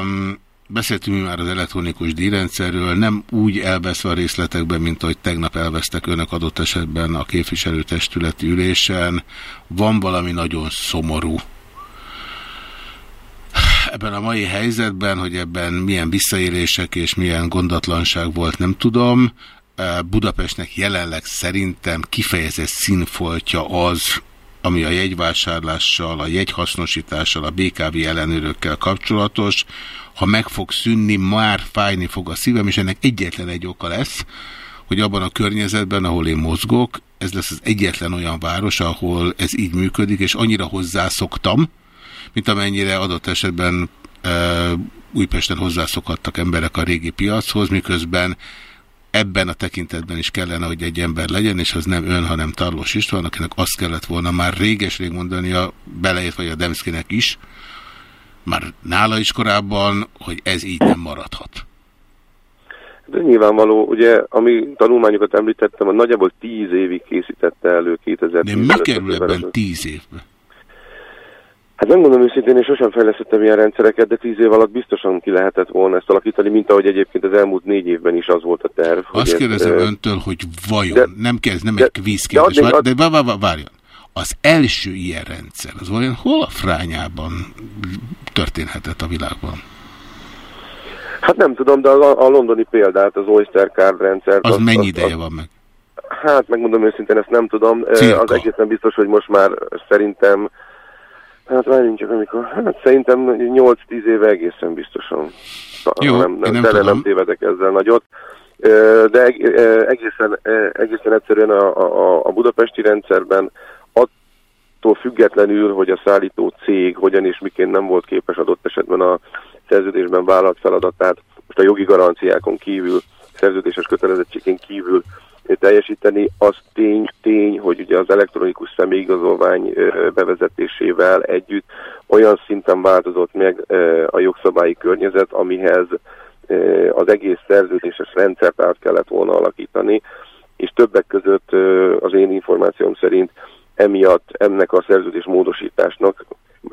Um, beszéltünk mi már az elektronikus díjrendszerről, nem úgy elveszve a részletekben, mint ahogy tegnap elvesztek önök adott esetben a képviselőtestületi ülésen. Van valami nagyon szomorú ebben a mai helyzetben, hogy ebben milyen visszaélések és milyen gondatlanság volt, nem tudom. Budapestnek jelenleg szerintem kifejezett színfoltja az, ami a jegyvásárlással, a jegyhasznosítással, a BKV ellenőrökkel kapcsolatos. Ha meg fog szűnni, már fájni fog a szívem, és ennek egyetlen egy oka lesz, hogy abban a környezetben, ahol én mozgok, ez lesz az egyetlen olyan város, ahol ez így működik, és annyira hozzászoktam, mint amennyire adott esetben e, Újpesten hozzászokhattak emberek a régi piachoz, miközben ebben a tekintetben is kellene, hogy egy ember legyen, és az nem ön, hanem Tarlós István, akinek azt kellett volna már réges-rég mondania, beleért vagy a Demszkinek is, már nála is korábban, hogy ez így nem maradhat. De nyilvánvaló, ugye, ami tanulmányokat említettem, a nagyjából tíz évig készítette elő 2010 De mi kerül ebben tíz évben? Hát nem mondom őszintén, én sosem fejlesztettem ilyen rendszereket, de tíz év alatt biztosan ki lehetett volna ezt alakítani, mint ahogy egyébként az elmúlt négy évben is az volt a terv. Azt kérdezem ez, öntől, hogy vajon, de, nem kezd, nem de, egy kvízkérdés, de, de, de, de várjon. Az első ilyen rendszer, az vajon hol a frányában történhetett a világban? Hát nem tudom, de a, a londoni példát, az Oyster Card rendszer... Az, az mennyi ideje az, van meg? Hát megmondom őszintén, ezt nem tudom. Cirka. Az egészen biztos, hogy most már szerintem Hát várjunk csak, amikor... Hát szerintem 8-10 éve egészen biztosan. Jó, nem, nem, nem, nem, nem tévedek ezzel nagyot. De egészen, egészen egyszerűen a, a, a budapesti rendszerben attól függetlenül, hogy a szállító cég hogyan és miként nem volt képes adott esetben a szerződésben vállalt feladatát, most a jogi garanciákon kívül, szerződéses kötelezettségén kívül teljesíteni, az tény, tény, hogy ugye az elektronikus személyigazolvány bevezetésével együtt olyan szinten változott meg a jogszabályi környezet, amihez az egész szerződéses rendszert át kellett volna alakítani, és többek között az én információm szerint emiatt ennek a szerződés módosításnak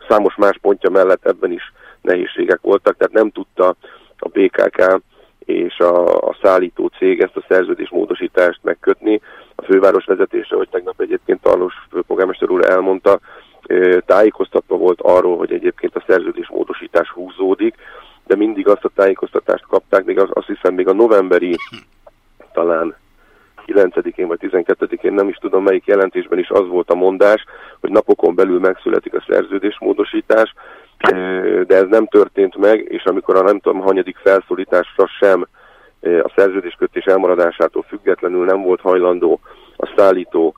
számos más pontja mellett ebben is nehézségek voltak, tehát nem tudta a BKK és a, a szállító cég ezt a szerződés módosítást megkötni. A főváros vezetése, hogy tegnap egyébként Tarlós főpolgármester úr elmondta, tájékoztatva volt arról, hogy egyébként a szerződés módosítás húzódik, de mindig azt a tájékoztatást kapták, még az, azt hiszem még a novemberi talán 9-én vagy 12-én, nem is tudom melyik jelentésben is az volt a mondás, hogy napokon belül megszületik a szerződésmódosítás, de ez nem történt meg, és amikor a nem tudom hanyadik felszólításra sem a szerződéskötés elmaradásától függetlenül nem volt hajlandó a szállító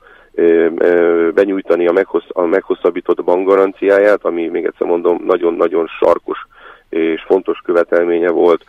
benyújtani a, meghossz, a meghosszabbított bankgaranciáját, ami még egyszer mondom nagyon-nagyon sarkos és fontos követelménye volt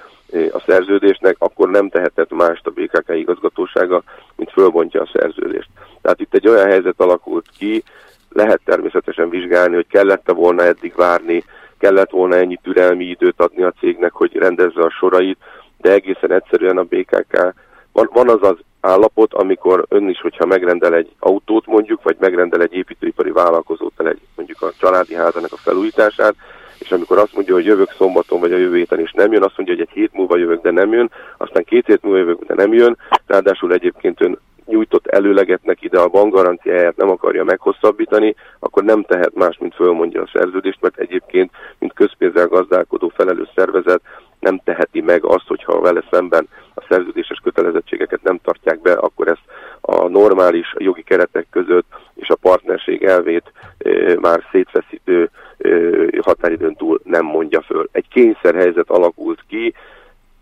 a szerződésnek, akkor nem tehetett mást a BKK igazgatósága, mint fölbontja a szerződést. Tehát itt egy olyan helyzet alakult ki, lehet természetesen vizsgálni, hogy kellett-e volna eddig várni, kellett volna ennyi türelmi időt adni a cégnek, hogy rendezze a sorait, de egészen egyszerűen a BKK van, van az az állapot, amikor ön is, hogyha megrendel egy autót mondjuk, vagy megrendel egy építőipari vállalkozót, egy, mondjuk a családi házának a felújítását, és amikor azt mondja, hogy jövök szombaton vagy a jövő héten is nem jön, azt mondja, hogy egy hét múlva jövök, de nem jön, aztán két hét múlva jövök, de nem jön, ráadásul egyébként ön nyújtott előleget neki, de a bankgaranciáját nem akarja meghosszabbítani, akkor nem tehet más, mint fölmondja a szerződést, mert egyébként, mint közpénzzel gazdálkodó felelős szervezet nem teheti meg azt, hogyha vele szemben a szerződéses kötelezettségeket nem tartják be, akkor ezt a normális jogi keretek között és a partnerség elvét e, már szétfeszítő e, határidőn túl nem mondja föl. Egy kényszerhelyzet alakult ki,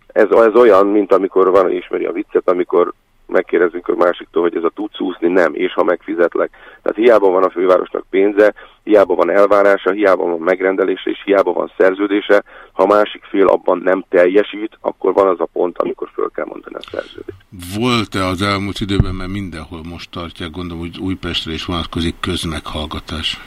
ez, ez olyan, mint amikor van, ismeri a viccet, amikor megkérdezünk a másiktól, hogy ez a tudsz úszni, nem, és ha megfizetlek. Tehát hiába van a fővárosnak pénze, hiába van elvárása, hiába van megrendelése, és hiába van szerződése, ha a másik fél abban nem teljesít, akkor van az a pont, amikor föl kell mondani a szerződést. Volt-e az elmúlt időben, mert mindenhol most tartják, gondolom, hogy Újpestre is vonatkozik közmeghallgatás?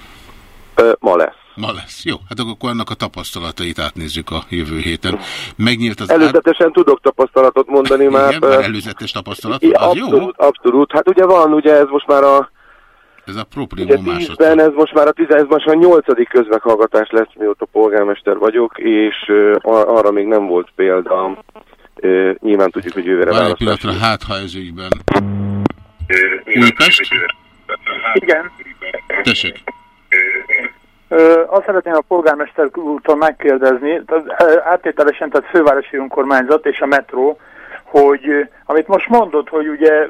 Ö, ma lesz. Ma lesz. Jó, hát akkor annak a tapasztalatait átnézzük a jövő héten. Megnyílt az... Előzetesen ár... tudok tapasztalatot mondani Igen, már. már előzetes tapasztalat, az abszolút, jó? Abszolút, hát ugye van, ugye ez most már a ez a probléma másodszor. ez most már a 10, ez most a nyolcadik közmeghallgatás lesz, mióta polgármester vagyok, és uh, arra még nem volt példa. Uh, nyilván tudjuk, hogy jövőre választás. Várj pillanatra, hát ha ez ügyben. Újpest? Igen. Tessék. Ö, azt szeretném a polgármester úrtól megkérdezni, áttételesen, tehát fővárosi önkormányzat és a metró, hogy amit most mondott, hogy ugye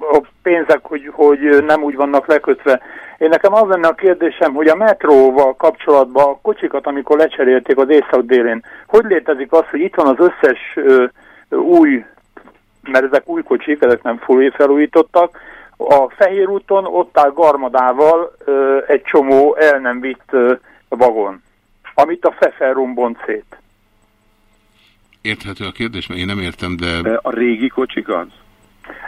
a pénzek, hogy, hogy nem úgy vannak lekötve. Én nekem az lenne a kérdésem, hogy a metróval kapcsolatban a kocsikat, amikor lecserélték az észak-délén, hogy létezik az, hogy itt van az összes ö, új, mert ezek új kocsik, ezek nem felújítottak, a Fehér úton ott áll garmadával ö, egy csomó el nem vitt ö, vagon, amit a Fefer rombont szét. Érthető a kérdés, mert én nem értem, de... A régi kocsik az?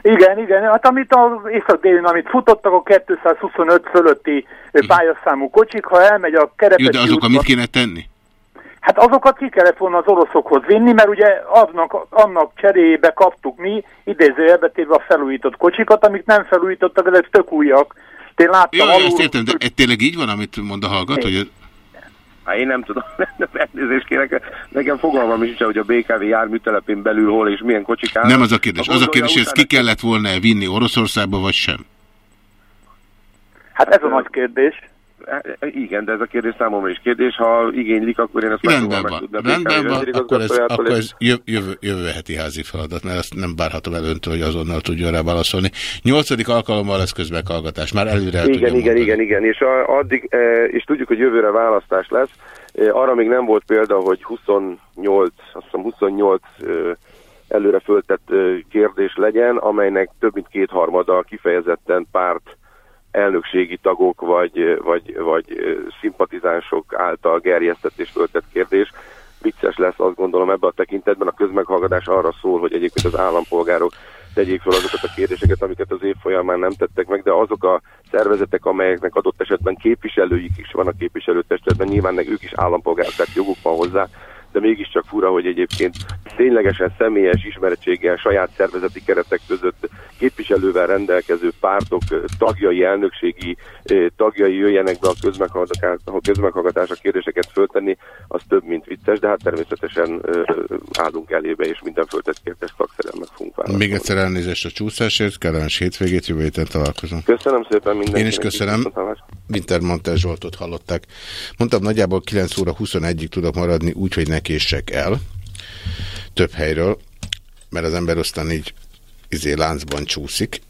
Igen, igen. Hát amit az észak amit futottak a 225 fölötti pályaszámú kocsik, ha elmegy a Kerepesi Jó, de azokkal mit kéne tenni? Hát azokat ki kellett volna az oroszokhoz vinni, mert ugye annak, annak cserébe kaptuk mi, idézőjelbe téve a felújított kocsikat, amik nem felújítottak, ezek tök újak. Én láttam Jó, alul... ezt értem, de tényleg így van, amit mond a hallgat, hogy... Hát én nem tudom, elnézést kérek, nekem fogalmam is, hogy a BKV járműtelepén belül hol és milyen kocsik állnak. Nem az a kérdés, az a kérdés, hogy ezt ki kellett volna -e vinni Oroszországba, vagy sem? Hát ez a nagy kérdés. Igen, de ez a kérdés számomra is kérdés. Ha igénylik, akkor én ezt Rendben van. Rendben van, akkor ez, akkor ez jövő, jövő heti házi feladat, mert ezt nem várhatom el öntől, hogy azonnal tudjon rá válaszolni. Nyolcadik alkalommal lesz közmeghallgatás, már előre el Igen, igen, igen, igen, és a, addig, e, és tudjuk, hogy jövőre választás lesz. E, arra még nem volt példa, hogy 28, azt hiszem 28 e, előre föltett kérdés legyen, amelynek több mint kétharmada kifejezetten párt elnökségi tagok vagy, vagy, vagy szimpatizánsok által gerjesztett és föltett kérdés. Vicces lesz azt gondolom ebben a tekintetben. A közmeghallgatás arra szól, hogy egyébként az állampolgárok tegyék fel azokat a kérdéseket, amiket az év folyamán nem tettek meg, de azok a szervezetek, amelyeknek adott esetben képviselőik is van a képviselőtestületben, nyilván ők is állampolgárok, tehát joguk van hozzá, de mégiscsak fura, hogy egyébként ténylegesen személyes ismeretséggel, saját szervezeti keretek között képviselővel rendelkező pártok tagjai, elnökségi tagjai jöjjenek be a közmeghallgatásra kérdéseket föltenni, az több, mint vicces, de hát természetesen állunk elébe, és minden föltett kérdést szakszerűen meg fogunk válaszolni. Még egyszer elnézést a csúszásért, kellemes hétvégét, jövő héten találkozunk. Köszönöm szépen mindenkinek. Én is köszönöm. Wintermantel Zsoltot hallották. Mondtam, nagyjából 9 óra 21-ig tudok maradni, úgyhogy ne késsek el több helyről, mert az ember aztán így izé láncban csúszik.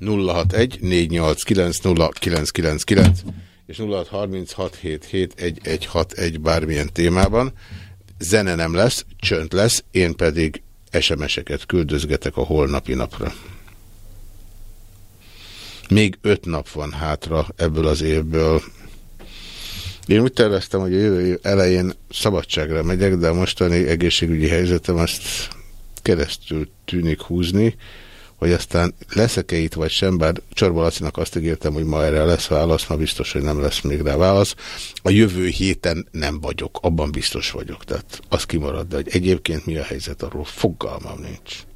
061 489 és 0636771161 bármilyen témában. Zene nem lesz, csönd lesz, én pedig SMS-eket küldözgetek a holnapi napra. Még öt nap van hátra ebből az évből. Én úgy terveztem, hogy a jövő elején szabadságra megyek, de a mostani egészségügyi helyzetem azt keresztül tűnik húzni, hogy aztán leszek-e itt vagy sem, bár Csorba azt ígértem, hogy ma erre lesz válasz, ma biztos, hogy nem lesz még rá válasz. A jövő héten nem vagyok, abban biztos vagyok, tehát az kimarad, de hogy egyébként mi a helyzet, arról fogalmam nincs.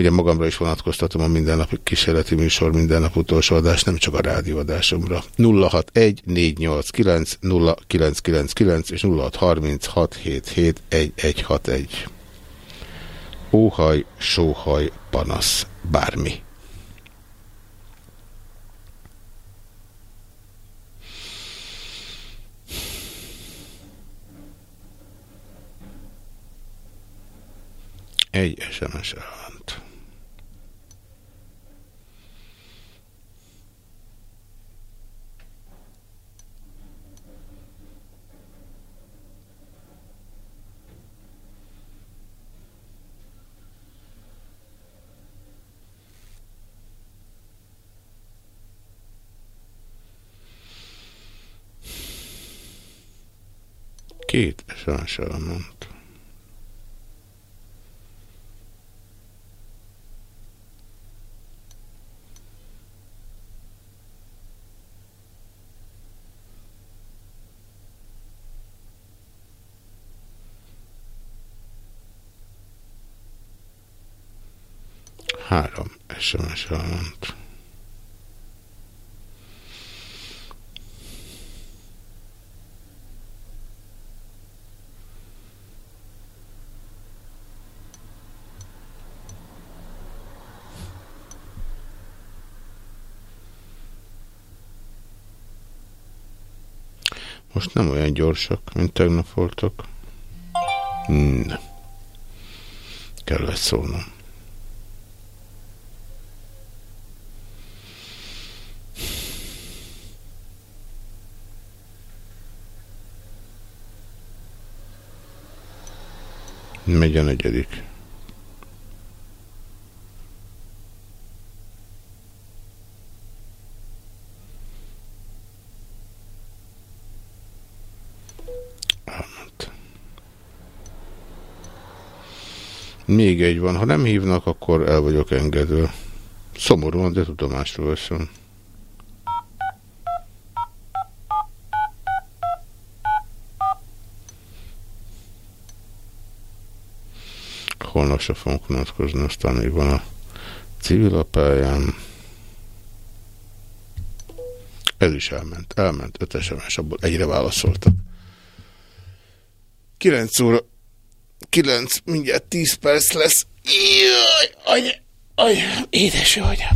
Ugye magamra is vonatkoztatom a mindennapi kísérleti műsor, minden nap utolsó adás, nem csak a rádióadásomra. 061 489 0999 és 0636771161. Óhaj, sóhaj, panasz, bármi. Egy SMS elment. Két SMS elment. Három SMS elment. Most nem olyan gyorsak, mint tegnap voltak. Hmm. Kellett szólnom. Megy a negyedik. Elment. Még egy van. Ha nem hívnak, akkor el vagyok engedve. Szomorúan, de tudomásról veszem. Holnap se fogunk unatkozni, aztán még van a civil apályám. Ez is elment. Elment. Öt SMS, abból egyre válaszoltak. 9 óra 9, mindjárt 10 perc lesz. Jaj, anya, anya, édes anya.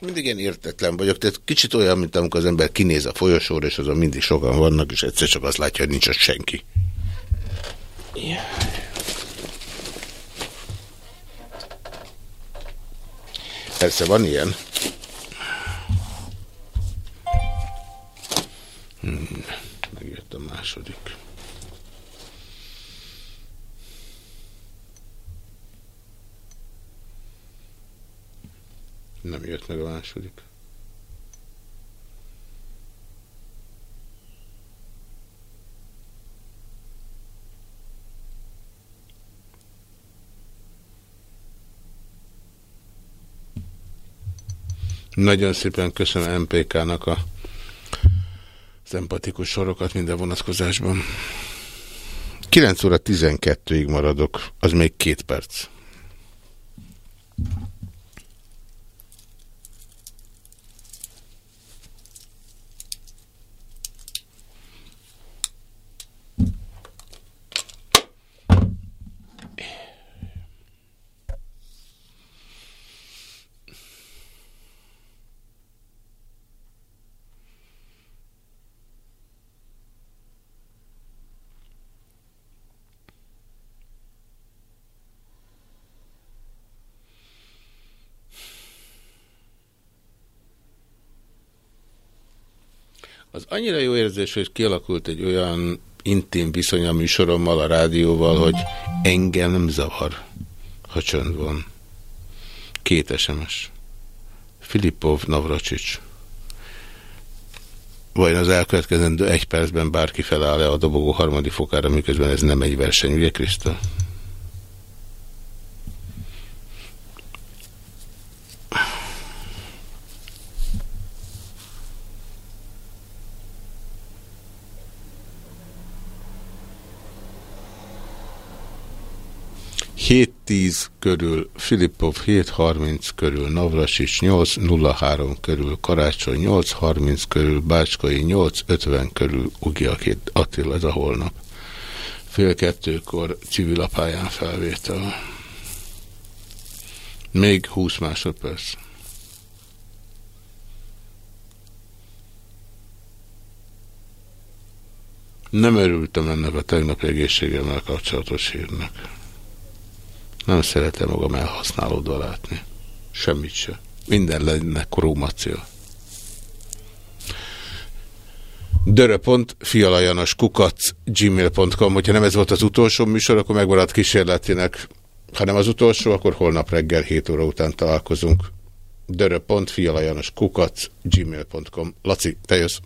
Mindig ilyen értetlen vagyok, tehát kicsit olyan, mint amikor az ember kinéz a folyosóra, és azon mindig sokan vannak, és egyszer csak azt látja, hogy nincs ott senki. Persze van ilyen. Hmm, megjött a második. Nem jött meg a második. Nagyon szépen köszönöm MPK-nak a az empatikus sorokat minden vonatkozásban. 9 óra 12-ig maradok, az még két perc. Annyira jó érzés, hogy kialakult egy olyan intim viszony a műsorommal, a rádióval, hogy engem nem zavar, ha csönd van. Két SMS. Filipov, Navracsics. Vajon az elkövetkezendő egy percben bárki feláll-e a dobogó harmadik fokára, miközben ez nem egy verseny, ugye Kriszta? 7.10 körül, Filipov 7.30 körül, Navrasics 8.03 körül, Karácsony 8.30 körül, Bácskai 8.50 körül, Ugi Attila, ez a holnap. Fél kettőkor civilapályán felvétel. Még 20 másodperc. Nem örültem ennek a tegnap egészségemmel kapcsolatos hírnek. Nem szeretem magam elhasználódva látni. Semmit se. Minden lenne dörö.fialajanos kukac gmail.com Hogyha nem ez volt az utolsó műsor, akkor megmaradt kísérletének. Ha nem az utolsó, akkor holnap reggel 7 óra után találkozunk. gmail.com Laci, te jössz.